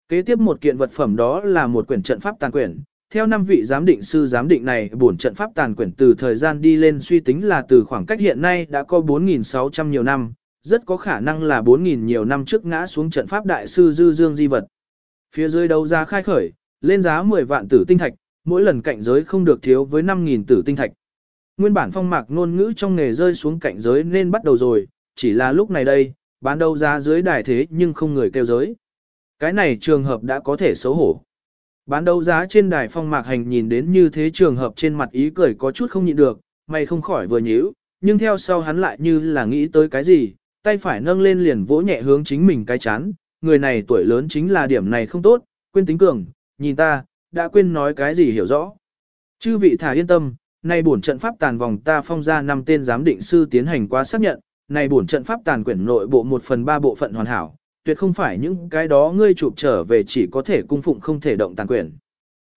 Kế tiếp một kiện vật phẩm đó là một quyển trận pháp tàn quyển, theo năm vị giám định sư giám định này, bổn trận pháp tàn quyển từ thời gian đi lên suy tính là từ khoảng cách hiện nay đã có 4.600 nhiều năm, rất có khả năng là 4.000 nhiều năm trước ngã xuống trận pháp đại sư dư dương di vật. Phía dưới đấu giá khai khởi, lên giá 10 vạn tử tinh thạch, mỗi lần cạnh giới không được thiếu với 5.000 tử tinh thạch. Nguyên bản phong mạc ngôn ngữ trong nghề rơi xuống cạnh giới nên bắt đầu rồi, chỉ là lúc này đây, bán đấu giá dưới đài thế nhưng không người kêu giới. Cái này trường hợp đã có thể xấu hổ. Bán đấu giá trên đài phong mạc hành nhìn đến như thế trường hợp trên mặt ý cười có chút không nhịn được, mày không khỏi vừa nhíu, nhưng theo sau hắn lại như là nghĩ tới cái gì, tay phải nâng lên liền vỗ nhẹ hướng chính mình cái chán, người này tuổi lớn chính là điểm này không tốt, quên tính cường, nhìn ta, đã quên nói cái gì hiểu rõ. Chư vị thả yên tâm, nay bổn trận pháp tàn vòng ta phong ra năm tên giám định sư tiến hành qua xác nhận, này bổn trận pháp tàn quyển nội bộ một phần ba bộ phận hoàn hảo, tuyệt không phải những cái đó ngươi chụp trở về chỉ có thể cung phụng không thể động tàn quyển.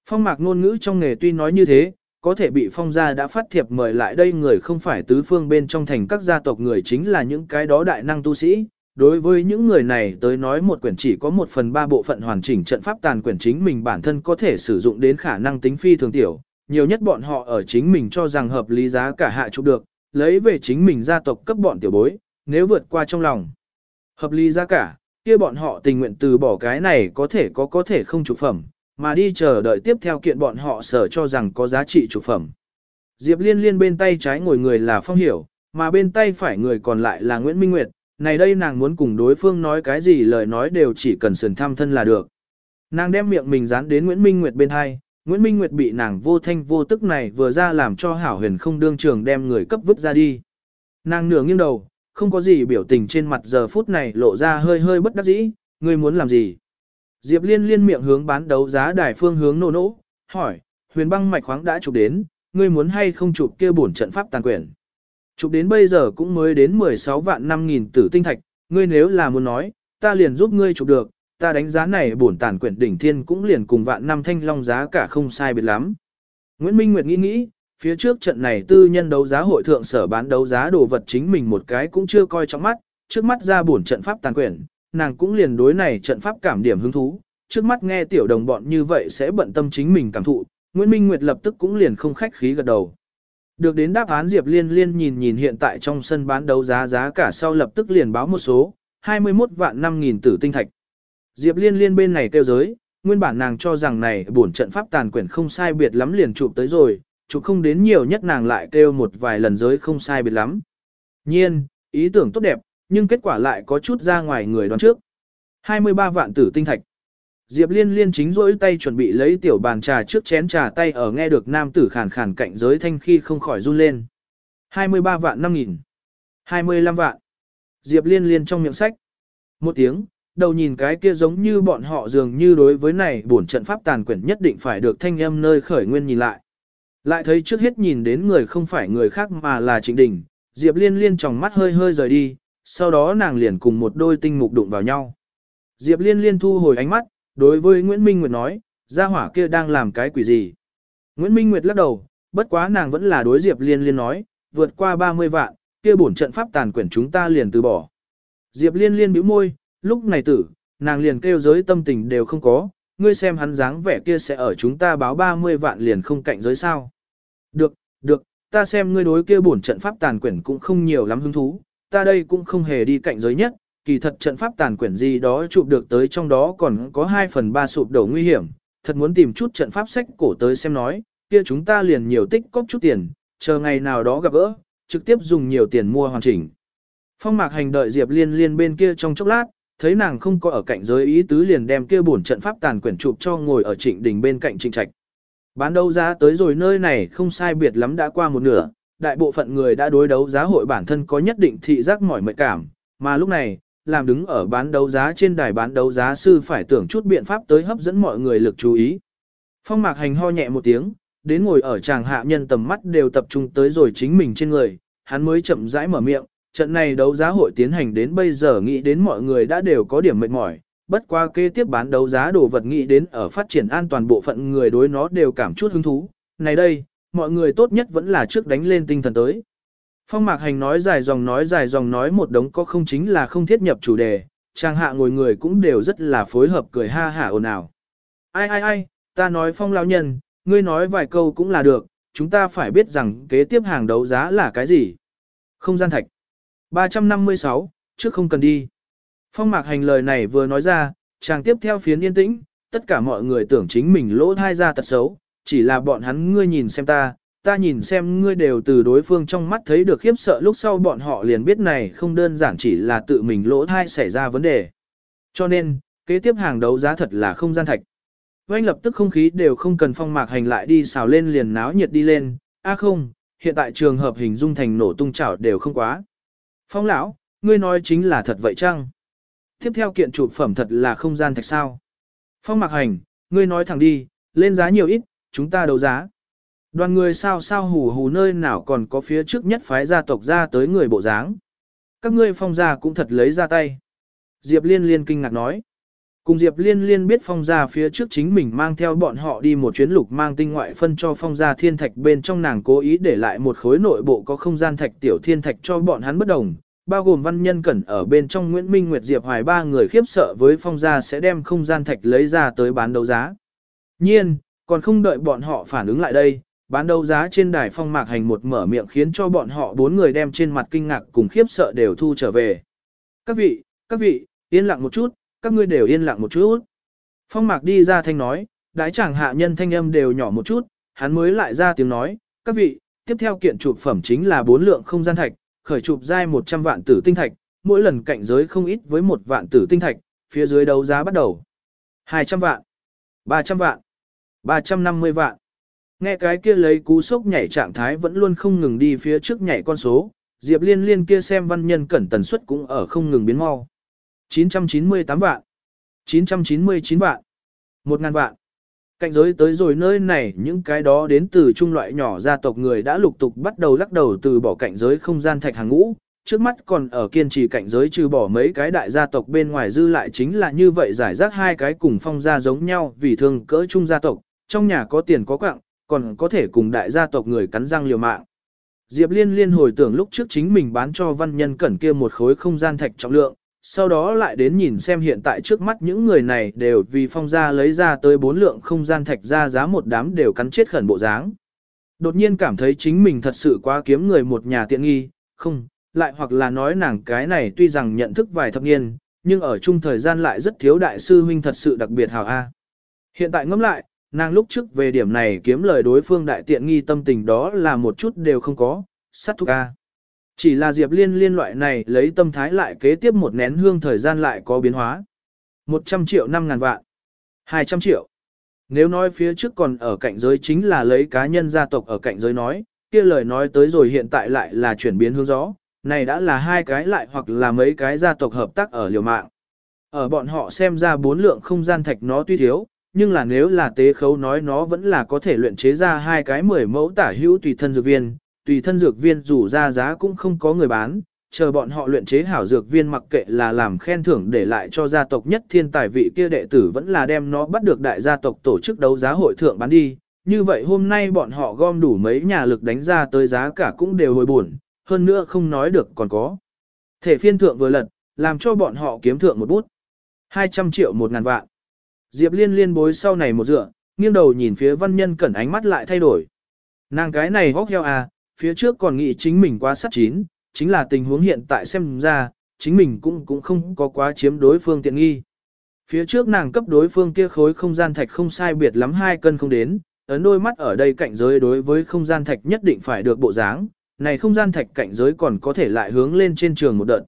Phong mạc ngôn ngữ trong nghề tuy nói như thế, có thể bị phong gia đã phát thiệp mời lại đây người không phải tứ phương bên trong thành các gia tộc người chính là những cái đó đại năng tu sĩ. Đối với những người này tới nói một quyển chỉ có một phần ba bộ phận hoàn chỉnh trận pháp tàn quyển chính mình bản thân có thể sử dụng đến khả năng tính phi thường tiểu, nhiều nhất bọn họ ở chính mình cho rằng hợp lý giá cả hạ chụp được, lấy về chính mình gia tộc cấp bọn tiểu bối, nếu vượt qua trong lòng. Hợp lý giá cả, kia bọn họ tình nguyện từ bỏ cái này có thể có có thể không chụp phẩm, mà đi chờ đợi tiếp theo kiện bọn họ sở cho rằng có giá trị chủ phẩm. Diệp Liên Liên bên tay trái ngồi người là Phong Hiểu, mà bên tay phải người còn lại là Nguyễn Minh Nguyệt, này đây nàng muốn cùng đối phương nói cái gì lời nói đều chỉ cần sườn thăm thân là được. Nàng đem miệng mình dán đến Nguyễn Minh Nguyệt bên hai, Nguyễn Minh Nguyệt bị nàng vô thanh vô tức này vừa ra làm cho hảo huyền không đương trường đem người cấp vứt ra đi. Nàng nửa nghiêng đầu, không có gì biểu tình trên mặt giờ phút này lộ ra hơi hơi bất đắc dĩ, ngươi muốn làm gì? Diệp Liên liên miệng hướng bán đấu giá đài phương hướng nô nỗ, hỏi, huyền băng mạch khoáng đã chụp đến, ngươi muốn hay không chụp kia bổn trận pháp tàn quyển? Chụp đến bây giờ cũng mới đến 16 vạn 5 nghìn tử tinh thạch, ngươi nếu là muốn nói, ta liền giúp ngươi chụp được, ta đánh giá này bổn tàn quyển đỉnh thiên cũng liền cùng vạn năm thanh long giá cả không sai biệt lắm. Nguyễn Minh Nguyệt nghĩ nghĩ, phía trước trận này tư nhân đấu giá hội thượng sở bán đấu giá đồ vật chính mình một cái cũng chưa coi trong mắt, trước mắt ra bổn trận pháp tàn quyển, nàng cũng liền đối này trận pháp cảm điểm hứng thú, trước mắt nghe tiểu đồng bọn như vậy sẽ bận tâm chính mình cảm thụ, Nguyễn Minh Nguyệt lập tức cũng liền không khách khí gật đầu. Được đến đáp án Diệp Liên Liên nhìn nhìn hiện tại trong sân bán đấu giá giá cả sau lập tức liền báo một số, 21 vạn 5 nghìn tử tinh thạch. Diệp Liên Liên bên này kêu giới, nguyên bản nàng cho rằng này bổn trận pháp tàn quyển không sai biệt lắm liền chụp tới rồi, chụp không đến nhiều nhất nàng lại kêu một vài lần giới không sai biệt lắm. Nhiên, ý tưởng tốt đẹp, nhưng kết quả lại có chút ra ngoài người đoán trước. 23 vạn tử tinh thạch. Diệp Liên Liên chính rỗi tay chuẩn bị lấy tiểu bàn trà trước chén trà tay ở nghe được nam tử khàn khàn cạnh giới thanh khi không khỏi run lên. 23 vạn 5 nghìn. 25 vạn. Diệp Liên Liên trong miệng sách. Một tiếng, đầu nhìn cái kia giống như bọn họ dường như đối với này bổn trận pháp tàn quyển nhất định phải được thanh âm nơi khởi nguyên nhìn lại. Lại thấy trước hết nhìn đến người không phải người khác mà là Trịnh Đình, Diệp Liên Liên trong mắt hơi hơi rời đi, sau đó nàng liền cùng một đôi tinh mục đụng vào nhau. Diệp Liên Liên thu hồi ánh mắt, đối với Nguyễn Minh Nguyệt nói, gia hỏa kia đang làm cái quỷ gì. Nguyễn Minh Nguyệt lắc đầu, bất quá nàng vẫn là đối Diệp Liên Liên nói, vượt qua 30 vạn, kia bổn trận pháp tàn quyển chúng ta liền từ bỏ. Diệp Liên Liên bĩu môi, lúc này tử, nàng liền kêu giới tâm tình đều không có, ngươi xem hắn dáng vẻ kia sẽ ở chúng ta báo 30 vạn liền không cạnh giới sao. Được, được, ta xem ngươi đối kia bổn trận pháp tàn quyển cũng không nhiều lắm hứng thú, ta đây cũng không hề đi cạnh giới nhất, kỳ thật trận pháp tàn quyển gì đó chụp được tới trong đó còn có 2 phần 3 sụp đổ nguy hiểm, thật muốn tìm chút trận pháp sách cổ tới xem nói, kia chúng ta liền nhiều tích cóp chút tiền, chờ ngày nào đó gặp gỡ, trực tiếp dùng nhiều tiền mua hoàn chỉnh. Phong mạc hành đợi Diệp Liên Liên bên kia trong chốc lát, thấy nàng không có ở cạnh giới ý tứ liền đem kia bổn trận pháp tàn quyển chụp cho ngồi ở trịnh đình bên cạnh trịnh trạch. Bán đấu giá tới rồi nơi này không sai biệt lắm đã qua một nửa, đại bộ phận người đã đối đấu giá hội bản thân có nhất định thị giác mỏi mệt cảm, mà lúc này, làm đứng ở bán đấu giá trên đài bán đấu giá sư phải tưởng chút biện pháp tới hấp dẫn mọi người lực chú ý. Phong mạc hành ho nhẹ một tiếng, đến ngồi ở tràng hạ nhân tầm mắt đều tập trung tới rồi chính mình trên người, hắn mới chậm rãi mở miệng, trận này đấu giá hội tiến hành đến bây giờ nghĩ đến mọi người đã đều có điểm mệt mỏi, bất qua kế tiếp bán đấu giá đồ vật nghĩ đến ở phát triển an toàn bộ phận người đối nó đều cảm chút hứng thú. Này đây, mọi người tốt nhất vẫn là trước đánh lên tinh thần tới. Phong Mạc Hành nói dài dòng nói dài dòng nói một đống có không chính là không thiết nhập chủ đề, trang hạ ngồi người cũng đều rất là phối hợp cười ha hả ồn ào. Ai ai ai, ta nói Phong lão nhân, ngươi nói vài câu cũng là được, chúng ta phải biết rằng kế tiếp hàng đấu giá là cái gì. Không gian thạch. 356, trước không cần đi. Phong Mạc Hành lời này vừa nói ra, chàng tiếp theo phiến yên tĩnh, tất cả mọi người tưởng chính mình lỗ thai ra tật xấu, chỉ là bọn hắn ngươi nhìn xem ta, ta nhìn xem ngươi đều từ đối phương trong mắt thấy được khiếp sợ lúc sau bọn họ liền biết này không đơn giản chỉ là tự mình lỗ thai xảy ra vấn đề. Cho nên, kế tiếp hàng đấu giá thật là không gian thạch. Oanh lập tức không khí đều không cần phong mạc hành lại đi xào lên liền náo nhiệt đi lên, a không, hiện tại trường hợp hình dung thành nổ tung chảo đều không quá. Phong lão, ngươi nói chính là thật vậy chăng? Tiếp theo kiện chụp phẩm thật là không gian thạch sao? Phong mạc hành, ngươi nói thẳng đi, lên giá nhiều ít, chúng ta đấu giá. Đoàn người sao sao hù hù nơi nào còn có phía trước nhất phái gia tộc ra tới người bộ dáng. Các ngươi phong gia cũng thật lấy ra tay. Diệp Liên Liên kinh ngạc nói. Cùng Diệp Liên Liên biết phong gia phía trước chính mình mang theo bọn họ đi một chuyến lục mang tinh ngoại phân cho phong gia thiên thạch bên trong nàng cố ý để lại một khối nội bộ có không gian thạch tiểu thiên thạch cho bọn hắn bất đồng, bao gồm văn nhân cẩn ở bên trong Nguyễn Minh Nguyệt Diệp Hoài ba người khiếp sợ với phong gia sẽ đem không gian thạch lấy ra tới bán đấu giá. Nhiên, còn không đợi bọn họ phản ứng lại đây, bán đấu giá trên đài phong mạc hành một mở miệng khiến cho bọn họ bốn người đem trên mặt kinh ngạc cùng khiếp sợ đều thu trở về. Các vị, các vị, yên lặng một chút, các ngươi đều yên lặng một chút. Phong mạc đi ra thanh nói, đái chẳng hạ nhân thanh âm đều nhỏ một chút, hắn mới lại ra tiếng nói, các vị, tiếp theo kiện chụp phẩm chính là bốn lượng không gian thạch, khởi chụp dai 100 vạn tử tinh thạch, mỗi lần cạnh giới không ít với một vạn tử tinh thạch, phía dưới đấu giá bắt đầu. 200 vạn, 300 vạn, 350 vạn. Nghe cái kia lấy cú sốc nhảy trạng thái vẫn luôn không ngừng đi phía trước nhảy con số, Diệp Liên Liên kia xem văn nhân cẩn tần suất cũng ở không ngừng biến mau. 998 vạn, 999 vạn, 1000 vạn. Cạnh giới tới rồi nơi này những cái đó đến từ trung loại nhỏ gia tộc người đã lục tục bắt đầu lắc đầu từ bỏ cạnh giới không gian thạch hàng ngũ, trước mắt còn ở kiên trì cạnh giới trừ bỏ mấy cái đại gia tộc bên ngoài dư lại chính là như vậy giải rác hai cái cùng phong gia giống nhau vì thường cỡ trung gia tộc, trong nhà có tiền có quạng, còn có thể cùng đại gia tộc người cắn răng liều mạng. Diệp Liên liên hồi tưởng lúc trước chính mình bán cho văn nhân cẩn kia một khối không gian thạch trọng lượng, sau đó lại đến nhìn xem hiện tại trước mắt những người này đều vì phong gia lấy ra tới bốn lượng không gian thạch ra giá một đám đều cắn chết khẩn bộ dáng. Đột nhiên cảm thấy chính mình thật sự quá kiếm người một nhà tiện nghi, không, lại hoặc là nói nàng cái này tuy rằng nhận thức vài thập niên, nhưng ở chung thời gian lại rất thiếu đại sư huynh thật sự đặc biệt hào a. Hiện tại ngẫm lại, nàng lúc trước về điểm này kiếm lời đối phương đại tiện nghi tâm tình đó là một chút đều không có, sát thúc a. Chỉ là Diệp Liên liên loại này lấy tâm thái lại kế tiếp một nén hương thời gian lại có biến hóa. 100 triệu 5 ngàn vạn. 200 triệu. Nếu nói phía trước còn ở cạnh giới chính là lấy cá nhân gia tộc ở cạnh giới nói, kia lời nói tới rồi hiện tại lại là chuyển biến hướng gió, này đã là hai cái lại hoặc là mấy cái gia tộc hợp tác ở liều mạng. Ở bọn họ xem ra bốn lượng không gian thạch nó tuy thiếu, nhưng là nếu là tế khấu nói nó vẫn là có thể luyện chế ra hai cái mười mẫu tả hữu tùy thân dược viên, tùy thân dược viên dù ra giá cũng không có người bán, chờ bọn họ luyện chế hảo dược viên mặc kệ là làm khen thưởng để lại cho gia tộc nhất thiên tài vị kia đệ tử vẫn là đem nó bắt được đại gia tộc tổ chức đấu giá hội thượng bán đi. Như vậy hôm nay bọn họ gom đủ mấy nhà lực đánh ra tới giá cả cũng đều hồi buồn, hơn nữa không nói được còn có. Thể phiên thượng vừa lật, làm cho bọn họ kiếm thượng một bút. 200 triệu một ngàn vạn. Diệp liên liên bối sau này một dựa, nghiêng đầu nhìn phía văn nhân cẩn ánh mắt lại thay đổi. Nàng cái này hóc heo à, phía trước còn nghĩ chính mình quá sát chín, chính là tình huống hiện tại xem ra, chính mình cũng cũng không có quá chiếm đối phương tiện nghi. Phía trước nàng cấp đối phương kia khối không gian thạch không sai biệt lắm hai cân không đến, ấn đôi mắt ở đây cạnh giới đối với không gian thạch nhất định phải được bộ dáng, này không gian thạch cạnh giới còn có thể lại hướng lên trên trường một đợt.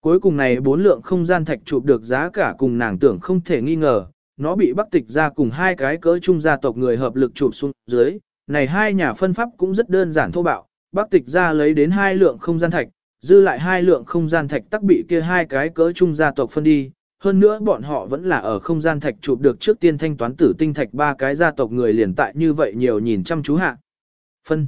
Cuối cùng này bốn lượng không gian thạch chụp được giá cả cùng nàng tưởng không thể nghi ngờ, nó bị bắc tịch ra cùng hai cái cỡ trung gia tộc người hợp lực chụp xuống dưới, này hai nhà phân pháp cũng rất đơn giản thô bạo, bắc tịch ra lấy đến hai lượng không gian thạch, dư lại hai lượng không gian thạch tắc bị kia hai cái cỡ trung gia tộc phân đi, hơn nữa bọn họ vẫn là ở không gian thạch chụp được trước tiên thanh toán tử tinh thạch ba cái gia tộc người liền tại như vậy nhiều nhìn chăm chú hạ. Phân.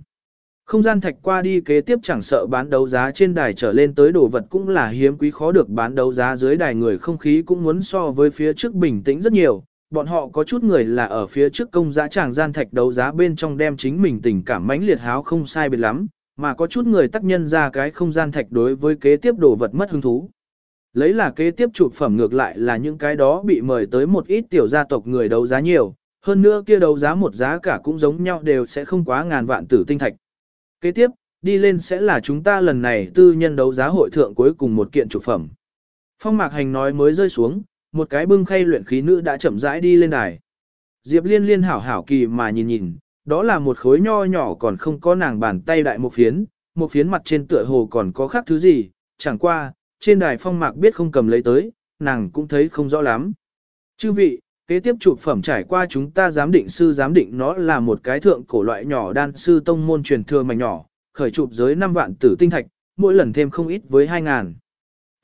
Không gian thạch qua đi kế tiếp chẳng sợ bán đấu giá trên đài trở lên tới đồ vật cũng là hiếm quý khó được bán đấu giá dưới đài người không khí cũng muốn so với phía trước bình tĩnh rất nhiều. Bọn họ có chút người là ở phía trước công giá tràng gian thạch đấu giá bên trong đem chính mình tình cảm mãnh liệt háo không sai biệt lắm, mà có chút người tác nhân ra cái không gian thạch đối với kế tiếp đồ vật mất hứng thú. Lấy là kế tiếp chụp phẩm ngược lại là những cái đó bị mời tới một ít tiểu gia tộc người đấu giá nhiều, hơn nữa kia đấu giá một giá cả cũng giống nhau đều sẽ không quá ngàn vạn tử tinh thạch. Kế tiếp, đi lên sẽ là chúng ta lần này tư nhân đấu giá hội thượng cuối cùng một kiện trục phẩm. Phong mạc hành nói mới rơi xuống, một cái bưng khay luyện khí nữ đã chậm rãi đi lên đài. Diệp liên liên hảo hảo kỳ mà nhìn nhìn, đó là một khối nho nhỏ còn không có nàng bàn tay đại một phiến, một phiến mặt trên tựa hồ còn có khác thứ gì, chẳng qua, trên đài phong mạc biết không cầm lấy tới, nàng cũng thấy không rõ lắm. Chư vị, kế tiếp chụp phẩm trải qua chúng ta giám định sư giám định nó là một cái thượng cổ loại nhỏ đan sư tông môn truyền thừa mảnh nhỏ, khởi chụp giới 5 vạn tử tinh thạch, mỗi lần thêm không ít với 2 ngàn.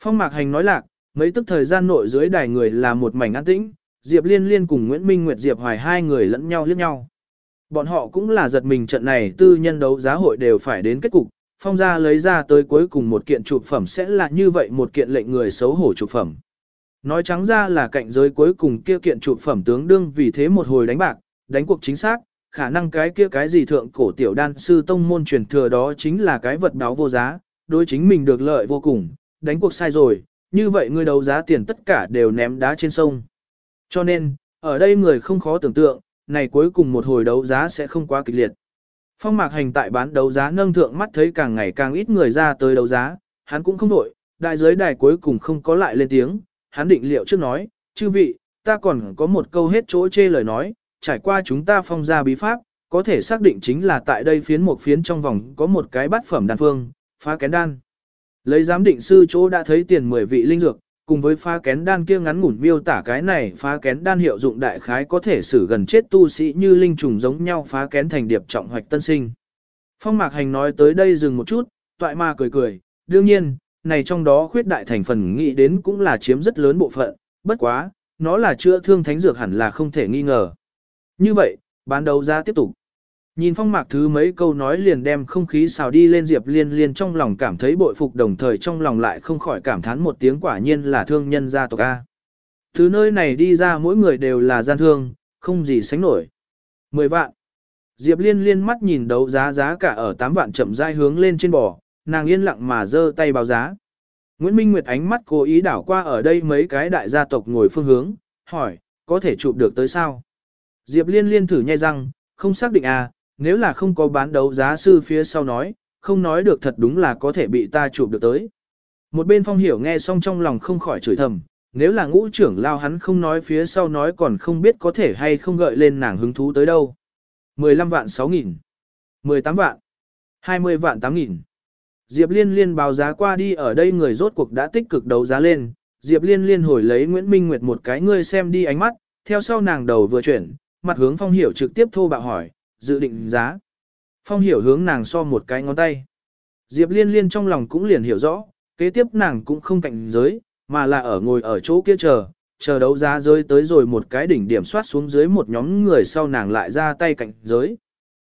Phong mạc hành nói lạc, mấy tức thời gian nội dưới đài người là một mảnh an tĩnh, Diệp Liên Liên cùng Nguyễn Minh Nguyệt Diệp Hoài hai người lẫn nhau liếc nhau. Bọn họ cũng là giật mình trận này tư nhân đấu giá hội đều phải đến kết cục, phong gia lấy ra tới cuối cùng một kiện chụp phẩm sẽ là như vậy một kiện lệnh người xấu hổ chụp phẩm. Nói trắng ra là cạnh giới cuối cùng kia kiện trụ phẩm tướng đương vì thế một hồi đánh bạc, đánh cuộc chính xác, khả năng cái kia cái gì thượng cổ tiểu đan sư tông môn truyền thừa đó chính là cái vật đáo vô giá, đối chính mình được lợi vô cùng, đánh cuộc sai rồi, như vậy người đấu giá tiền tất cả đều ném đá trên sông. Cho nên, ở đây người không khó tưởng tượng, này cuối cùng một hồi đấu giá sẽ không quá kịch liệt. Phong mạc hành tại bán đấu giá nâng thượng mắt thấy càng ngày càng ít người ra tới đấu giá, hắn cũng không đổi, đại giới đài cuối cùng không có lại lên tiếng, hắn định liệu trước nói, chư vị, ta còn có một câu hết chỗ chê lời nói, trải qua chúng ta phong ra bí pháp, có thể xác định chính là tại đây phiến một phiến trong vòng có một cái bát phẩm đan phương, phá kén đan. Lấy giám định sư chỗ đã thấy tiền 10 vị linh dược, cùng với phá kén đan kia ngắn ngủn miêu tả cái này phá kén đan hiệu dụng đại khái có thể xử gần chết tu sĩ như linh trùng giống nhau phá kén thành điệp trọng hoạch tân sinh. Phong mạc hành nói tới đây dừng một chút, toại ma cười cười, đương nhiên, này trong đó khuyết đại thành phần nghĩ đến cũng là chiếm rất lớn bộ phận, bất quá, nó là chữa thương thánh dược hẳn là không thể nghi ngờ. Như vậy, bán đấu giá tiếp tục. Nhìn phong mạc thứ mấy câu nói liền đem không khí xào đi lên Diệp Liên Liên trong lòng cảm thấy bội phục đồng thời trong lòng lại không khỏi cảm thán một tiếng quả nhiên là thương nhân gia tộc A. Từ nơi này đi ra mỗi người đều là gian thương, không gì sánh nổi. Mười vạn. Diệp Liên Liên mắt nhìn đấu giá giá cả ở 8 vạn chậm rãi hướng lên trên bò, nàng yên lặng mà giơ tay báo giá. Nguyễn Minh Nguyệt ánh mắt cố ý đảo qua ở đây mấy cái đại gia tộc ngồi phương hướng, hỏi, có thể chụp được tới sao? Diệp Liên Liên thử nhai răng, không xác định à, nếu là không có bán đấu giá sư phía sau nói, không nói được thật đúng là có thể bị ta chụp được tới. Một bên phong hiểu nghe xong trong lòng không khỏi chửi thầm, nếu là ngũ trưởng lao hắn không nói phía sau nói còn không biết có thể hay không gợi lên nàng hứng thú tới đâu. 15 vạn 6 nghìn, 18 vạn, 20 vạn 8 nghìn. Diệp Liên Liên báo giá qua đi ở đây người rốt cuộc đã tích cực đấu giá lên, Diệp Liên Liên hồi lấy Nguyễn Minh Nguyệt một cái ngươi xem đi ánh mắt, theo sau nàng đầu vừa chuyển, mặt hướng Phong Hiểu trực tiếp thô bạo hỏi, dự định giá. Phong Hiểu hướng nàng so một cái ngón tay. Diệp Liên Liên trong lòng cũng liền hiểu rõ, kế tiếp nàng cũng không cạnh giới, mà là ở ngồi ở chỗ kia chờ, chờ đấu giá rơi tới rồi một cái đỉnh điểm soát xuống dưới một nhóm người sau nàng lại ra tay cạnh giới.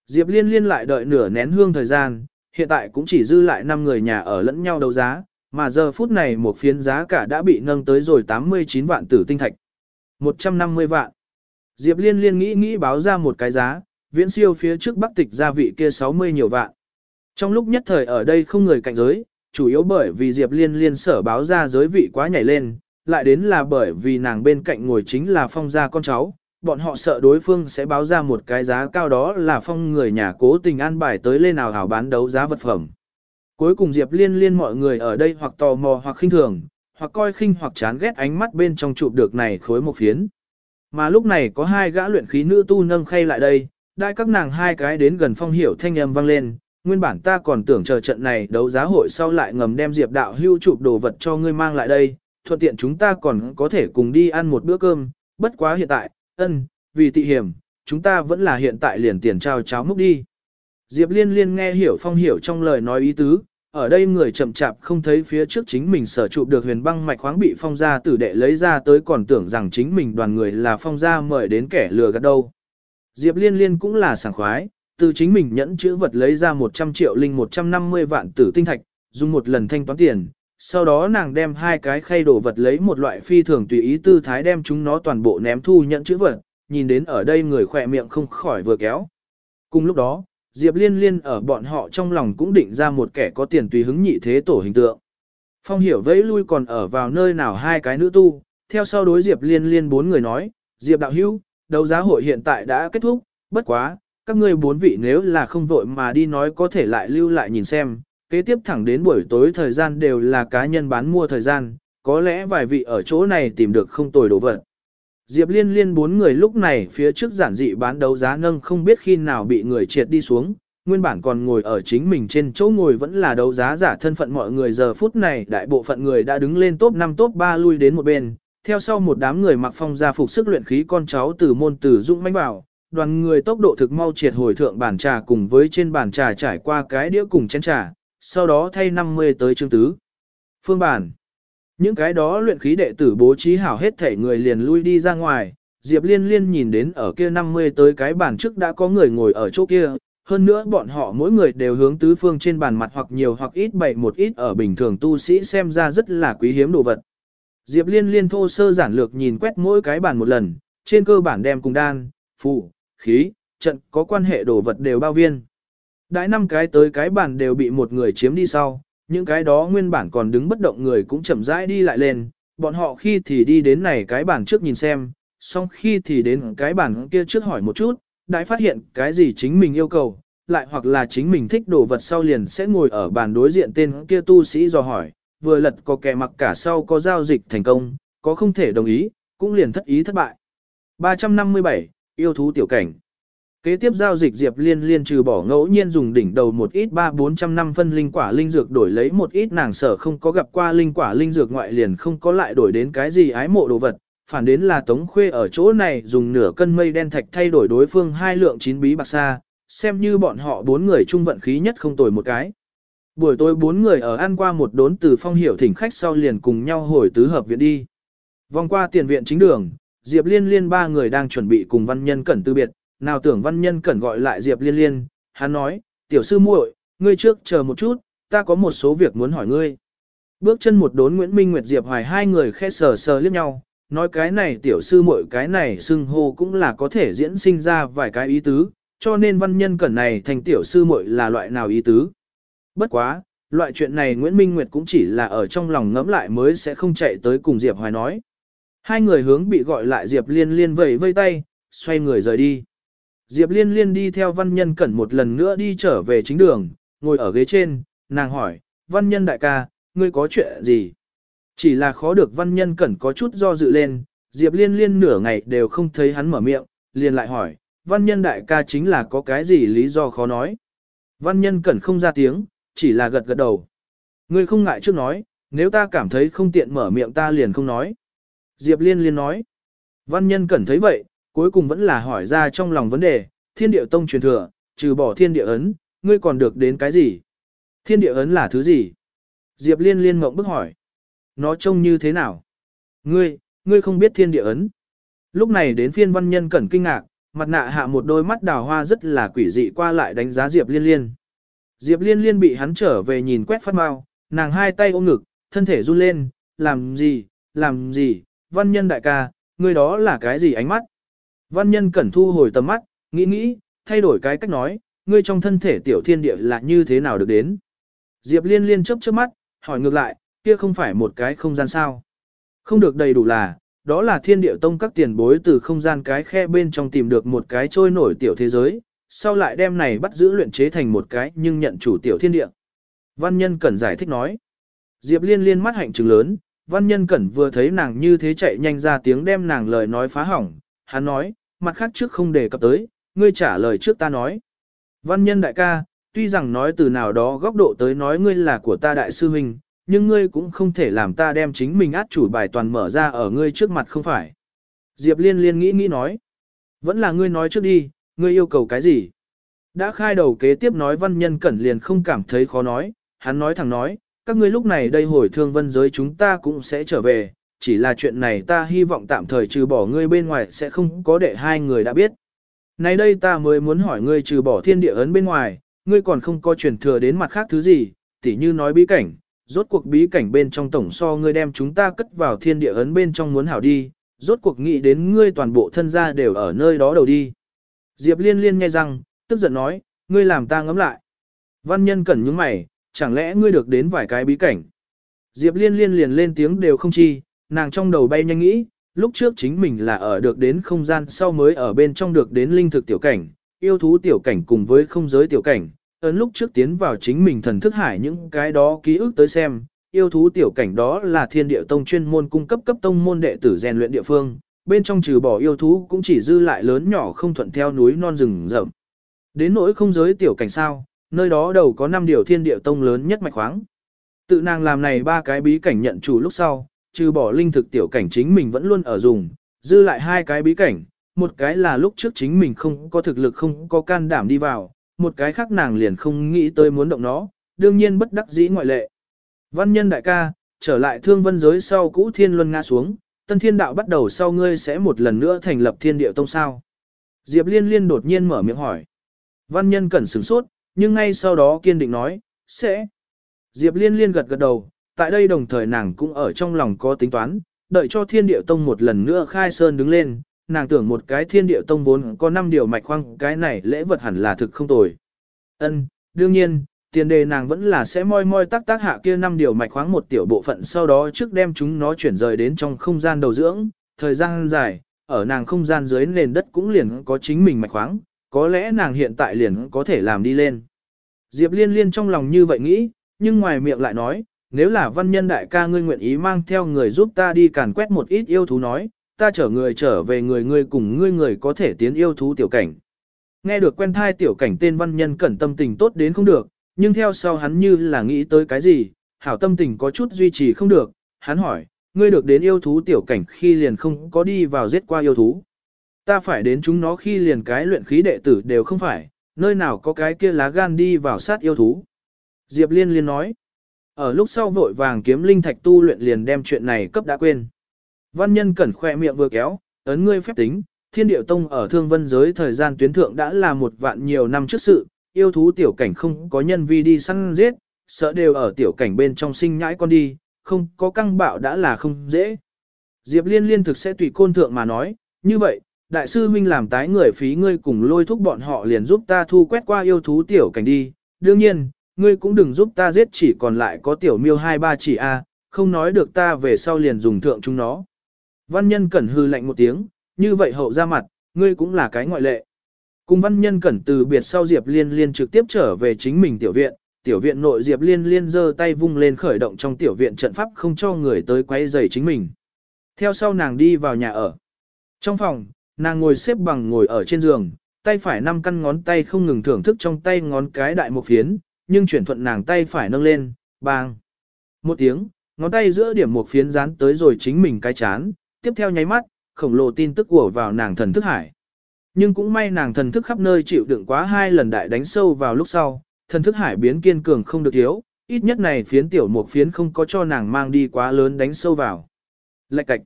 Diệp Liên Liên lại đợi nửa nén hương thời gian, hiện tại cũng chỉ dư lại 5 người nhà ở lẫn nhau đấu giá, mà giờ phút này một phiến giá cả đã bị nâng tới rồi 89 vạn tử tinh thạch. 150 vạn. Diệp Liên Liên nghĩ nghĩ báo ra một cái giá, viễn siêu phía trước bắc tịch gia vị kia 60 nhiều vạn. Trong lúc nhất thời ở đây không người cạnh giới, chủ yếu bởi vì Diệp Liên Liên sở báo ra giới vị quá nhảy lên, lại đến là bởi vì nàng bên cạnh ngồi chính là phong gia con cháu, bọn họ sợ đối phương sẽ báo ra một cái giá cao đó là phong người nhà cố tình an bài tới lên nào hảo bán đấu giá vật phẩm. Cuối cùng Diệp Liên Liên mọi người ở đây hoặc tò mò hoặc khinh thường, hoặc coi khinh hoặc chán ghét ánh mắt bên trong chụp được này khối một phiến. Mà lúc này có hai gã luyện khí nữ tu nâng khay lại đây, đại các nàng hai cái đến gần phong hiểu thanh âm vang lên, nguyên bản ta còn tưởng chờ trận này đấu giá hội sau lại ngầm đem Diệp đạo hưu chụp đồ vật cho ngươi mang lại đây, thuận tiện chúng ta còn có thể cùng đi ăn một bữa cơm, bất quá hiện tại, ân, vì tị hiểm, chúng ta vẫn là hiện tại liền tiền trao cháo múc đi. Diệp liên liên nghe hiểu phong hiểu trong lời nói ý tứ, ở đây người chậm chạp không thấy phía trước chính mình sở trụ được huyền băng mạch khoáng bị phong gia tử đệ lấy ra tới còn tưởng rằng chính mình đoàn người là phong gia mời đến kẻ lừa gạt đâu. Diệp liên liên cũng là sảng khoái, từ chính mình nhẫn chữ vật lấy ra 100 triệu linh 150 vạn tử tinh thạch, dùng một lần thanh toán tiền, sau đó nàng đem hai cái khay đồ vật lấy một loại phi thường tùy ý tư thái đem chúng nó toàn bộ ném thu nhận chữ vật, nhìn đến ở đây người khỏe miệng không khỏi vừa kéo. Cùng lúc đó, Diệp Liên Liên ở bọn họ trong lòng cũng định ra một kẻ có tiền tùy hứng nhị thế tổ hình tượng. Phong hiểu vẫy lui còn ở vào nơi nào hai cái nữ tu, theo sau đối Diệp Liên Liên bốn người nói, Diệp đạo hữu, đấu giá hội hiện tại đã kết thúc, bất quá, các ngươi bốn vị nếu là không vội mà đi nói có thể lại lưu lại nhìn xem, kế tiếp thẳng đến buổi tối thời gian đều là cá nhân bán mua thời gian, có lẽ vài vị ở chỗ này tìm được không tồi đồ vật. Diệp liên liên bốn người lúc này phía trước giản dị bán đấu giá nâng không biết khi nào bị người triệt đi xuống, nguyên bản còn ngồi ở chính mình trên chỗ ngồi vẫn là đấu giá giả thân phận mọi người giờ phút này đại bộ phận người đã đứng lên top 5 top 3 lui đến một bên, theo sau một đám người mặc phong gia phục sức luyện khí con cháu từ môn tử dũng manh bảo, đoàn người tốc độ thực mau triệt hồi thượng bàn trà cùng với trên bàn trà trải qua cái đĩa cùng chén trà, sau đó thay 50 tới chương tứ. Phương bản. Những cái đó luyện khí đệ tử bố trí hảo hết thể người liền lui đi ra ngoài, Diệp Liên Liên nhìn đến ở kia 50 tới cái bàn trước đã có người ngồi ở chỗ kia, hơn nữa bọn họ mỗi người đều hướng tứ phương trên bàn mặt hoặc nhiều hoặc ít bày một ít ở bình thường tu sĩ xem ra rất là quý hiếm đồ vật. Diệp Liên Liên thô sơ giản lược nhìn quét mỗi cái bàn một lần, trên cơ bản đem cùng đan, phụ, khí, trận có quan hệ đồ vật đều bao viên. Đãi năm cái tới cái bàn đều bị một người chiếm đi sau, những cái đó nguyên bản còn đứng bất động người cũng chậm rãi đi lại lên, bọn họ khi thì đi đến này cái bàn trước nhìn xem, xong khi thì đến cái bàn kia trước hỏi một chút, đãi phát hiện cái gì chính mình yêu cầu, lại hoặc là chính mình thích đồ vật sau liền sẽ ngồi ở bàn đối diện tên kia tu sĩ dò hỏi, vừa lật có kẻ mặc cả sau có giao dịch thành công, có không thể đồng ý, cũng liền thất ý thất bại. 357, yêu thú tiểu cảnh. Kế tiếp giao dịch Diệp Liên liên trừ bỏ ngẫu nhiên dùng đỉnh đầu một ít ba bốn trăm năm phân linh quả linh dược đổi lấy một ít nàng sở không có gặp qua linh quả linh dược ngoại liền không có lại đổi đến cái gì ái mộ đồ vật, phản đến là Tống Khuê ở chỗ này dùng nửa cân mây đen thạch thay đổi đối phương hai lượng chín bí bạc xa xem như bọn họ bốn người trung vận khí nhất không tồi một cái. Buổi tối bốn người ở ăn qua một đốn từ phong hiểu thỉnh khách sau liền cùng nhau hồi tứ hợp viện đi. Vòng qua tiền viện chính đường, Diệp Liên Liên ba người đang chuẩn bị cùng văn nhân cẩn tư biệt, nào tưởng văn nhân cẩn gọi lại Diệp Liên Liên, hắn nói, tiểu sư muội, ngươi trước chờ một chút, ta có một số việc muốn hỏi ngươi. Bước chân một đốn Nguyễn Minh Nguyệt Diệp Hoài hai người khe sờ sờ liếc nhau, nói cái này tiểu sư muội cái này xưng hô cũng là có thể diễn sinh ra vài cái ý tứ, cho nên văn nhân cẩn này thành tiểu sư muội là loại nào ý tứ. Bất quá, loại chuyện này Nguyễn Minh Nguyệt cũng chỉ là ở trong lòng ngẫm lại mới sẽ không chạy tới cùng Diệp Hoài nói. Hai người hướng bị gọi lại Diệp Liên Liên vẫy vây tay, xoay người rời đi. Diệp Liên Liên đi theo văn nhân cẩn một lần nữa đi trở về chính đường, ngồi ở ghế trên, nàng hỏi, văn nhân đại ca, ngươi có chuyện gì? Chỉ là khó được văn nhân cẩn có chút do dự lên, Diệp Liên Liên nửa ngày đều không thấy hắn mở miệng, liền lại hỏi, văn nhân đại ca chính là có cái gì lý do khó nói? Văn nhân cẩn không ra tiếng, chỉ là gật gật đầu. Ngươi không ngại trước nói, nếu ta cảm thấy không tiện mở miệng ta liền không nói. Diệp Liên Liên nói. Văn nhân cẩn thấy vậy, cuối cùng vẫn là hỏi ra trong lòng vấn đề, thiên địa tông truyền thừa, trừ bỏ thiên địa ấn, ngươi còn được đến cái gì? Thiên địa ấn là thứ gì? Diệp Liên Liên mộng bức hỏi. Nó trông như thế nào? Ngươi, ngươi không biết thiên địa ấn. Lúc này đến phiên văn nhân cẩn kinh ngạc, mặt nạ hạ một đôi mắt đào hoa rất là quỷ dị qua lại đánh giá Diệp Liên Liên. Diệp Liên Liên bị hắn trở về nhìn quét phát mau, nàng hai tay ôm ngực, thân thể run lên, làm gì, làm gì, văn nhân đại ca, ngươi đó là cái gì ánh mắt? Văn nhân cẩn thu hồi tầm mắt, nghĩ nghĩ, thay đổi cái cách nói, ngươi trong thân thể tiểu thiên địa là như thế nào được đến? Diệp liên liên chấp chớp mắt, hỏi ngược lại, kia không phải một cái không gian sao? Không được đầy đủ là, đó là thiên địa tông các tiền bối từ không gian cái khe bên trong tìm được một cái trôi nổi tiểu thế giới, sau lại đem này bắt giữ luyện chế thành một cái nhưng nhận chủ tiểu thiên địa. Văn nhân cẩn giải thích nói. Diệp liên liên mắt hạnh trừng lớn, văn nhân cẩn vừa thấy nàng như thế chạy nhanh ra tiếng đem nàng lời nói phá hỏng. Hắn nói, mặt khác trước không đề cập tới, ngươi trả lời trước ta nói. Văn nhân đại ca, tuy rằng nói từ nào đó góc độ tới nói ngươi là của ta đại sư huynh, nhưng ngươi cũng không thể làm ta đem chính mình át chủ bài toàn mở ra ở ngươi trước mặt không phải. Diệp liên liên nghĩ nghĩ nói. Vẫn là ngươi nói trước đi, ngươi yêu cầu cái gì? Đã khai đầu kế tiếp nói văn nhân cẩn liền không cảm thấy khó nói, hắn nói thẳng nói, các ngươi lúc này đây hồi thương vân giới chúng ta cũng sẽ trở về, chỉ là chuyện này ta hy vọng tạm thời trừ bỏ ngươi bên ngoài sẽ không có để hai người đã biết. Nay đây ta mới muốn hỏi ngươi trừ bỏ thiên địa ấn bên ngoài, ngươi còn không có truyền thừa đến mặt khác thứ gì, tỉ như nói bí cảnh, rốt cuộc bí cảnh bên trong tổng so ngươi đem chúng ta cất vào thiên địa ấn bên trong muốn hảo đi, rốt cuộc nghĩ đến ngươi toàn bộ thân gia đều ở nơi đó đầu đi. Diệp liên liên nghe rằng, tức giận nói, ngươi làm ta ngấm lại. Văn nhân cẩn những mày, chẳng lẽ ngươi được đến vài cái bí cảnh. Diệp liên liên liền lên tiếng đều không chi, nàng trong đầu bay nhanh nghĩ, lúc trước chính mình là ở được đến không gian sau mới ở bên trong được đến linh thực tiểu cảnh, yêu thú tiểu cảnh cùng với không giới tiểu cảnh, ấn lúc trước tiến vào chính mình thần thức hải những cái đó ký ức tới xem, yêu thú tiểu cảnh đó là thiên địa tông chuyên môn cung cấp cấp tông môn đệ tử rèn luyện địa phương, bên trong trừ bỏ yêu thú cũng chỉ dư lại lớn nhỏ không thuận theo núi non rừng rậm. Đến nỗi không giới tiểu cảnh sao, nơi đó đầu có 5 điều thiên địa tông lớn nhất mạch khoáng. Tự nàng làm này ba cái bí cảnh nhận chủ lúc sau, trừ bỏ linh thực tiểu cảnh chính mình vẫn luôn ở dùng, dư lại hai cái bí cảnh, một cái là lúc trước chính mình không có thực lực không có can đảm đi vào, một cái khác nàng liền không nghĩ tới muốn động nó, đương nhiên bất đắc dĩ ngoại lệ. Văn nhân đại ca, trở lại thương vân giới sau cũ thiên luân ngã xuống, tân thiên đạo bắt đầu sau ngươi sẽ một lần nữa thành lập thiên địa tông sao. Diệp liên liên đột nhiên mở miệng hỏi. Văn nhân cẩn sửng sốt, nhưng ngay sau đó kiên định nói, sẽ. Diệp liên liên gật gật đầu, tại đây đồng thời nàng cũng ở trong lòng có tính toán, đợi cho thiên địa tông một lần nữa khai sơn đứng lên, nàng tưởng một cái thiên địa tông vốn có 5 điều mạch khoang, cái này lễ vật hẳn là thực không tồi. Ân, đương nhiên, tiền đề nàng vẫn là sẽ moi moi tác tác hạ kia 5 điều mạch khoáng một tiểu bộ phận sau đó trước đem chúng nó chuyển rời đến trong không gian đầu dưỡng, thời gian dài, ở nàng không gian dưới nền đất cũng liền có chính mình mạch khoáng, có lẽ nàng hiện tại liền có thể làm đi lên. Diệp liên liên trong lòng như vậy nghĩ, nhưng ngoài miệng lại nói, nếu là văn nhân đại ca ngươi nguyện ý mang theo người giúp ta đi càn quét một ít yêu thú nói, ta chở người trở về người ngươi cùng ngươi người có thể tiến yêu thú tiểu cảnh. Nghe được quen thai tiểu cảnh tên văn nhân cẩn tâm tình tốt đến không được, nhưng theo sau hắn như là nghĩ tới cái gì, hảo tâm tình có chút duy trì không được, hắn hỏi, ngươi được đến yêu thú tiểu cảnh khi liền không có đi vào giết qua yêu thú. Ta phải đến chúng nó khi liền cái luyện khí đệ tử đều không phải, nơi nào có cái kia lá gan đi vào sát yêu thú. Diệp Liên liên nói, ở lúc sau vội vàng kiếm linh thạch tu luyện liền đem chuyện này cấp đã quên. Văn nhân cẩn khoe miệng vừa kéo, ấn ngươi phép tính, thiên điệu tông ở thương vân giới thời gian tuyến thượng đã là một vạn nhiều năm trước sự, yêu thú tiểu cảnh không có nhân vi đi săn giết, sợ đều ở tiểu cảnh bên trong sinh nhãi con đi, không có căng bạo đã là không dễ. Diệp liên liên thực sẽ tùy côn thượng mà nói, như vậy, đại sư huynh làm tái người phí ngươi cùng lôi thúc bọn họ liền giúp ta thu quét qua yêu thú tiểu cảnh đi, đương nhiên, ngươi cũng đừng giúp ta giết chỉ còn lại có tiểu miêu hai ba chỉ a, không nói được ta về sau liền dùng thượng chúng nó. Văn nhân cẩn hư lạnh một tiếng, như vậy hậu ra mặt, ngươi cũng là cái ngoại lệ. Cùng văn nhân cẩn từ biệt sau Diệp Liên Liên trực tiếp trở về chính mình tiểu viện, tiểu viện nội Diệp Liên Liên giơ tay vung lên khởi động trong tiểu viện trận pháp không cho người tới quấy rầy chính mình. Theo sau nàng đi vào nhà ở. Trong phòng, nàng ngồi xếp bằng ngồi ở trên giường, tay phải năm căn ngón tay không ngừng thưởng thức trong tay ngón cái đại một phiến, nhưng chuyển thuận nàng tay phải nâng lên, bang. Một tiếng, ngón tay giữa điểm một phiến dán tới rồi chính mình cái chán, tiếp theo nháy mắt, khổng lồ tin tức của vào nàng thần thức hải. Nhưng cũng may nàng thần thức khắp nơi chịu đựng quá hai lần đại đánh sâu vào lúc sau, thần thức hải biến kiên cường không được thiếu, ít nhất này phiến tiểu một phiến không có cho nàng mang đi quá lớn đánh sâu vào. Lạch cạch.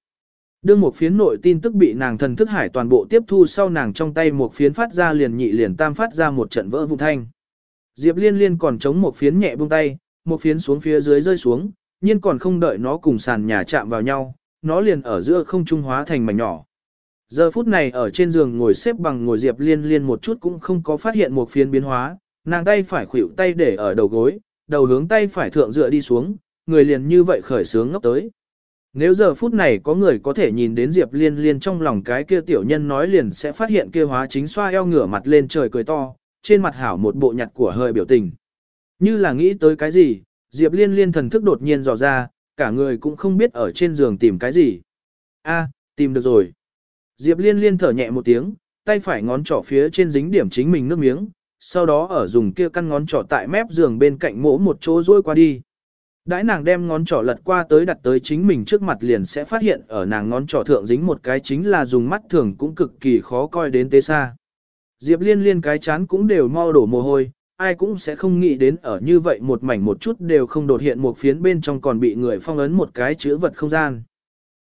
Đương một phiến nội tin tức bị nàng thần thức hải toàn bộ tiếp thu sau nàng trong tay một phiến phát ra liền nhị liền tam phát ra một trận vỡ vụn thanh. Diệp liên liên còn chống một phiến nhẹ buông tay, một phiến xuống phía dưới rơi xuống, nhưng còn không đợi nó cùng sàn nhà chạm vào nhau, nó liền ở giữa không trung hóa thành mảnh nhỏ. Giờ phút này ở trên giường ngồi xếp bằng ngồi Diệp Liên Liên một chút cũng không có phát hiện một phiến biến hóa, nàng tay phải khuỷu tay để ở đầu gối, đầu hướng tay phải thượng dựa đi xuống, người liền như vậy khởi sướng ngốc tới. Nếu giờ phút này có người có thể nhìn đến Diệp Liên Liên trong lòng cái kia tiểu nhân nói liền sẽ phát hiện kia hóa chính xoa eo ngửa mặt lên trời cười to, trên mặt hảo một bộ nhặt của hơi biểu tình. Như là nghĩ tới cái gì, Diệp Liên Liên thần thức đột nhiên dò ra, cả người cũng không biết ở trên giường tìm cái gì. A, tìm được rồi. Diệp Liên Liên thở nhẹ một tiếng, tay phải ngón trỏ phía trên dính điểm chính mình nước miếng, sau đó ở dùng kia căn ngón trỏ tại mép giường bên cạnh mỗ một chỗ rôi qua đi. Đãi nàng đem ngón trỏ lật qua tới đặt tới chính mình trước mặt liền sẽ phát hiện ở nàng ngón trỏ thượng dính một cái chính là dùng mắt thường cũng cực kỳ khó coi đến tế xa. Diệp liên liên cái chán cũng đều mau đổ mồ hôi, ai cũng sẽ không nghĩ đến ở như vậy một mảnh một chút đều không đột hiện một phiến bên trong còn bị người phong ấn một cái chữ vật không gian.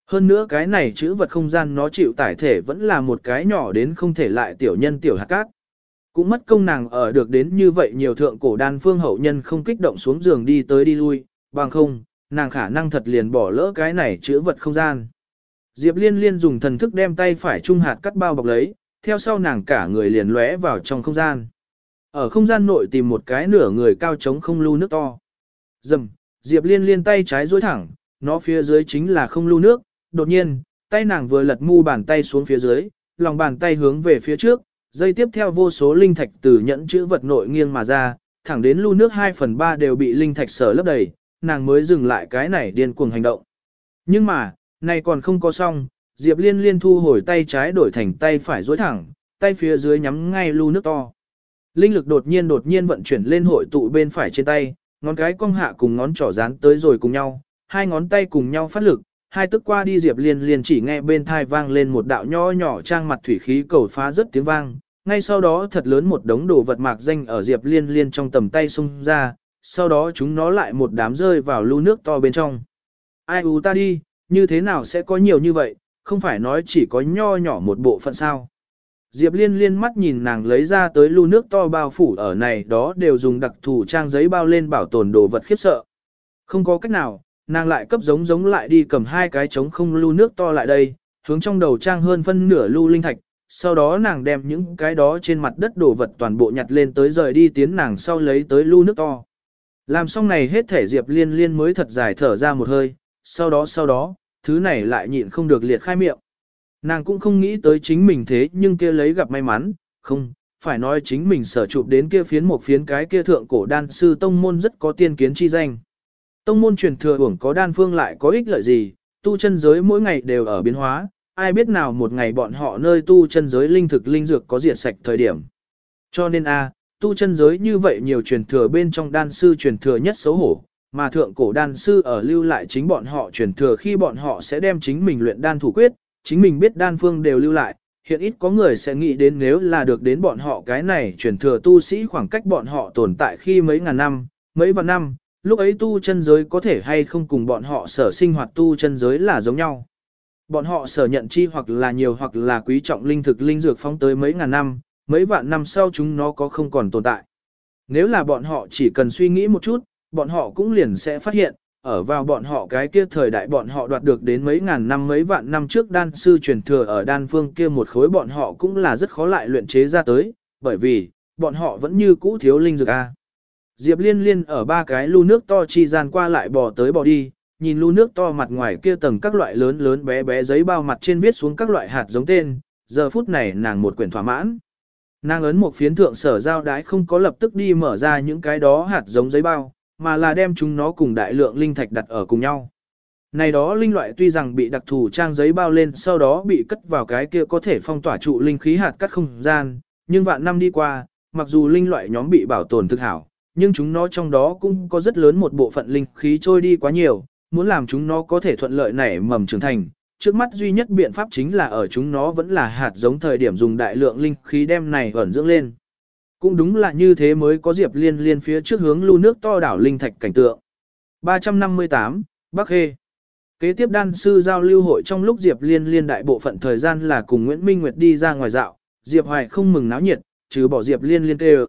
Hơn nữa cái này chữ vật không gian nó chịu tải thể vẫn là một cái nhỏ đến không thể lại tiểu nhân tiểu hạt cát. Cũng mất công nàng ở được đến như vậy nhiều thượng cổ đan phương hậu nhân không kích động xuống giường đi tới đi lui, bằng không, nàng khả năng thật liền bỏ lỡ cái này chữ vật không gian. Diệp liên liên dùng thần thức đem tay phải trung hạt cắt bao bọc lấy, theo sau nàng cả người liền lóe vào trong không gian. Ở không gian nội tìm một cái nửa người cao trống không lưu nước to. Dầm, Diệp liên liên tay trái duỗi thẳng, nó phía dưới chính là không lưu nước, đột nhiên, tay nàng vừa lật mu bàn tay xuống phía dưới, lòng bàn tay hướng về phía trước, dây tiếp theo vô số linh thạch từ nhẫn chữ vật nội nghiêng mà ra, thẳng đến lưu nước 2 phần 3 đều bị linh thạch sở lấp đầy, nàng mới dừng lại cái này điên cuồng hành động. Nhưng mà, này còn không có xong, Diệp Liên Liên thu hồi tay trái đổi thành tay phải duỗi thẳng, tay phía dưới nhắm ngay lu nước to. Linh lực đột nhiên đột nhiên vận chuyển lên hội tụ bên phải trên tay, ngón cái cong hạ cùng ngón trỏ dán tới rồi cùng nhau, hai ngón tay cùng nhau phát lực, hai tức qua đi Diệp Liên Liên chỉ nghe bên thai vang lên một đạo nho nhỏ trang mặt thủy khí cầu phá rất tiếng vang, ngay sau đó thật lớn một đống đồ vật mạc danh ở Diệp Liên Liên trong tầm tay xung ra, sau đó chúng nó lại một đám rơi vào lưu nước to bên trong. Ai u ta đi, như thế nào sẽ có nhiều như vậy, không phải nói chỉ có nho nhỏ một bộ phận sao. Diệp liên liên mắt nhìn nàng lấy ra tới lưu nước to bao phủ ở này đó đều dùng đặc thù trang giấy bao lên bảo tồn đồ vật khiếp sợ. Không có cách nào, nàng lại cấp giống giống lại đi cầm hai cái trống không lưu nước to lại đây, hướng trong đầu trang hơn phân nửa lưu linh thạch, sau đó nàng đem những cái đó trên mặt đất đồ vật toàn bộ nhặt lên tới rời đi tiến nàng sau lấy tới lưu nước to. Làm xong này hết thể Diệp Liên Liên mới thật dài thở ra một hơi, sau đó sau đó, thứ này lại nhịn không được liệt khai miệng. Nàng cũng không nghĩ tới chính mình thế nhưng kia lấy gặp may mắn, không, phải nói chính mình sở chụp đến kia phiến một phiến cái kia thượng cổ đan sư tông môn rất có tiên kiến chi danh. Tông môn truyền thừa uổng có đan phương lại có ích lợi gì, tu chân giới mỗi ngày đều ở biến hóa, ai biết nào một ngày bọn họ nơi tu chân giới linh thực linh dược có diệt sạch thời điểm. Cho nên a, tu chân giới như vậy nhiều truyền thừa bên trong đan sư truyền thừa nhất xấu hổ, mà thượng cổ đan sư ở lưu lại chính bọn họ truyền thừa khi bọn họ sẽ đem chính mình luyện đan thủ quyết, chính mình biết đan phương đều lưu lại, hiện ít có người sẽ nghĩ đến nếu là được đến bọn họ cái này truyền thừa tu sĩ khoảng cách bọn họ tồn tại khi mấy ngàn năm, mấy vạn năm, lúc ấy tu chân giới có thể hay không cùng bọn họ sở sinh hoạt tu chân giới là giống nhau. Bọn họ sở nhận chi hoặc là nhiều hoặc là quý trọng linh thực linh dược phóng tới mấy ngàn năm, mấy vạn năm sau chúng nó có không còn tồn tại. Nếu là bọn họ chỉ cần suy nghĩ một chút, bọn họ cũng liền sẽ phát hiện, ở vào bọn họ cái kia thời đại bọn họ đoạt được đến mấy ngàn năm mấy vạn năm trước đan sư truyền thừa ở đan phương kia một khối bọn họ cũng là rất khó lại luyện chế ra tới, bởi vì, bọn họ vẫn như cũ thiếu linh dược A. Diệp liên liên ở ba cái lu nước to chi gian qua lại bò tới bò đi, nhìn lu nước to mặt ngoài kia tầng các loại lớn lớn bé bé giấy bao mặt trên viết xuống các loại hạt giống tên, giờ phút này nàng một quyển thỏa mãn. Nàng ấn một phiến thượng sở giao đái không có lập tức đi mở ra những cái đó hạt giống giấy bao, mà là đem chúng nó cùng đại lượng linh thạch đặt ở cùng nhau. Này đó linh loại tuy rằng bị đặc thù trang giấy bao lên sau đó bị cất vào cái kia có thể phong tỏa trụ linh khí hạt cắt không gian, nhưng vạn năm đi qua, mặc dù linh loại nhóm bị bảo tồn thực hảo, nhưng chúng nó trong đó cũng có rất lớn một bộ phận linh khí trôi đi quá nhiều, muốn làm chúng nó có thể thuận lợi nảy mầm trưởng thành, trước mắt duy nhất biện pháp chính là ở chúng nó vẫn là hạt giống thời điểm dùng đại lượng linh khí đem này ẩn dưỡng lên. Cũng đúng là như thế mới có Diệp Liên liên phía trước hướng lưu nước to đảo linh thạch cảnh tượng. 358, Bắc Hê Kế tiếp đan sư giao lưu hội trong lúc Diệp Liên liên đại bộ phận thời gian là cùng Nguyễn Minh Nguyệt đi ra ngoài dạo, Diệp Hoài không mừng náo nhiệt, trừ bỏ Diệp Liên liên kêu.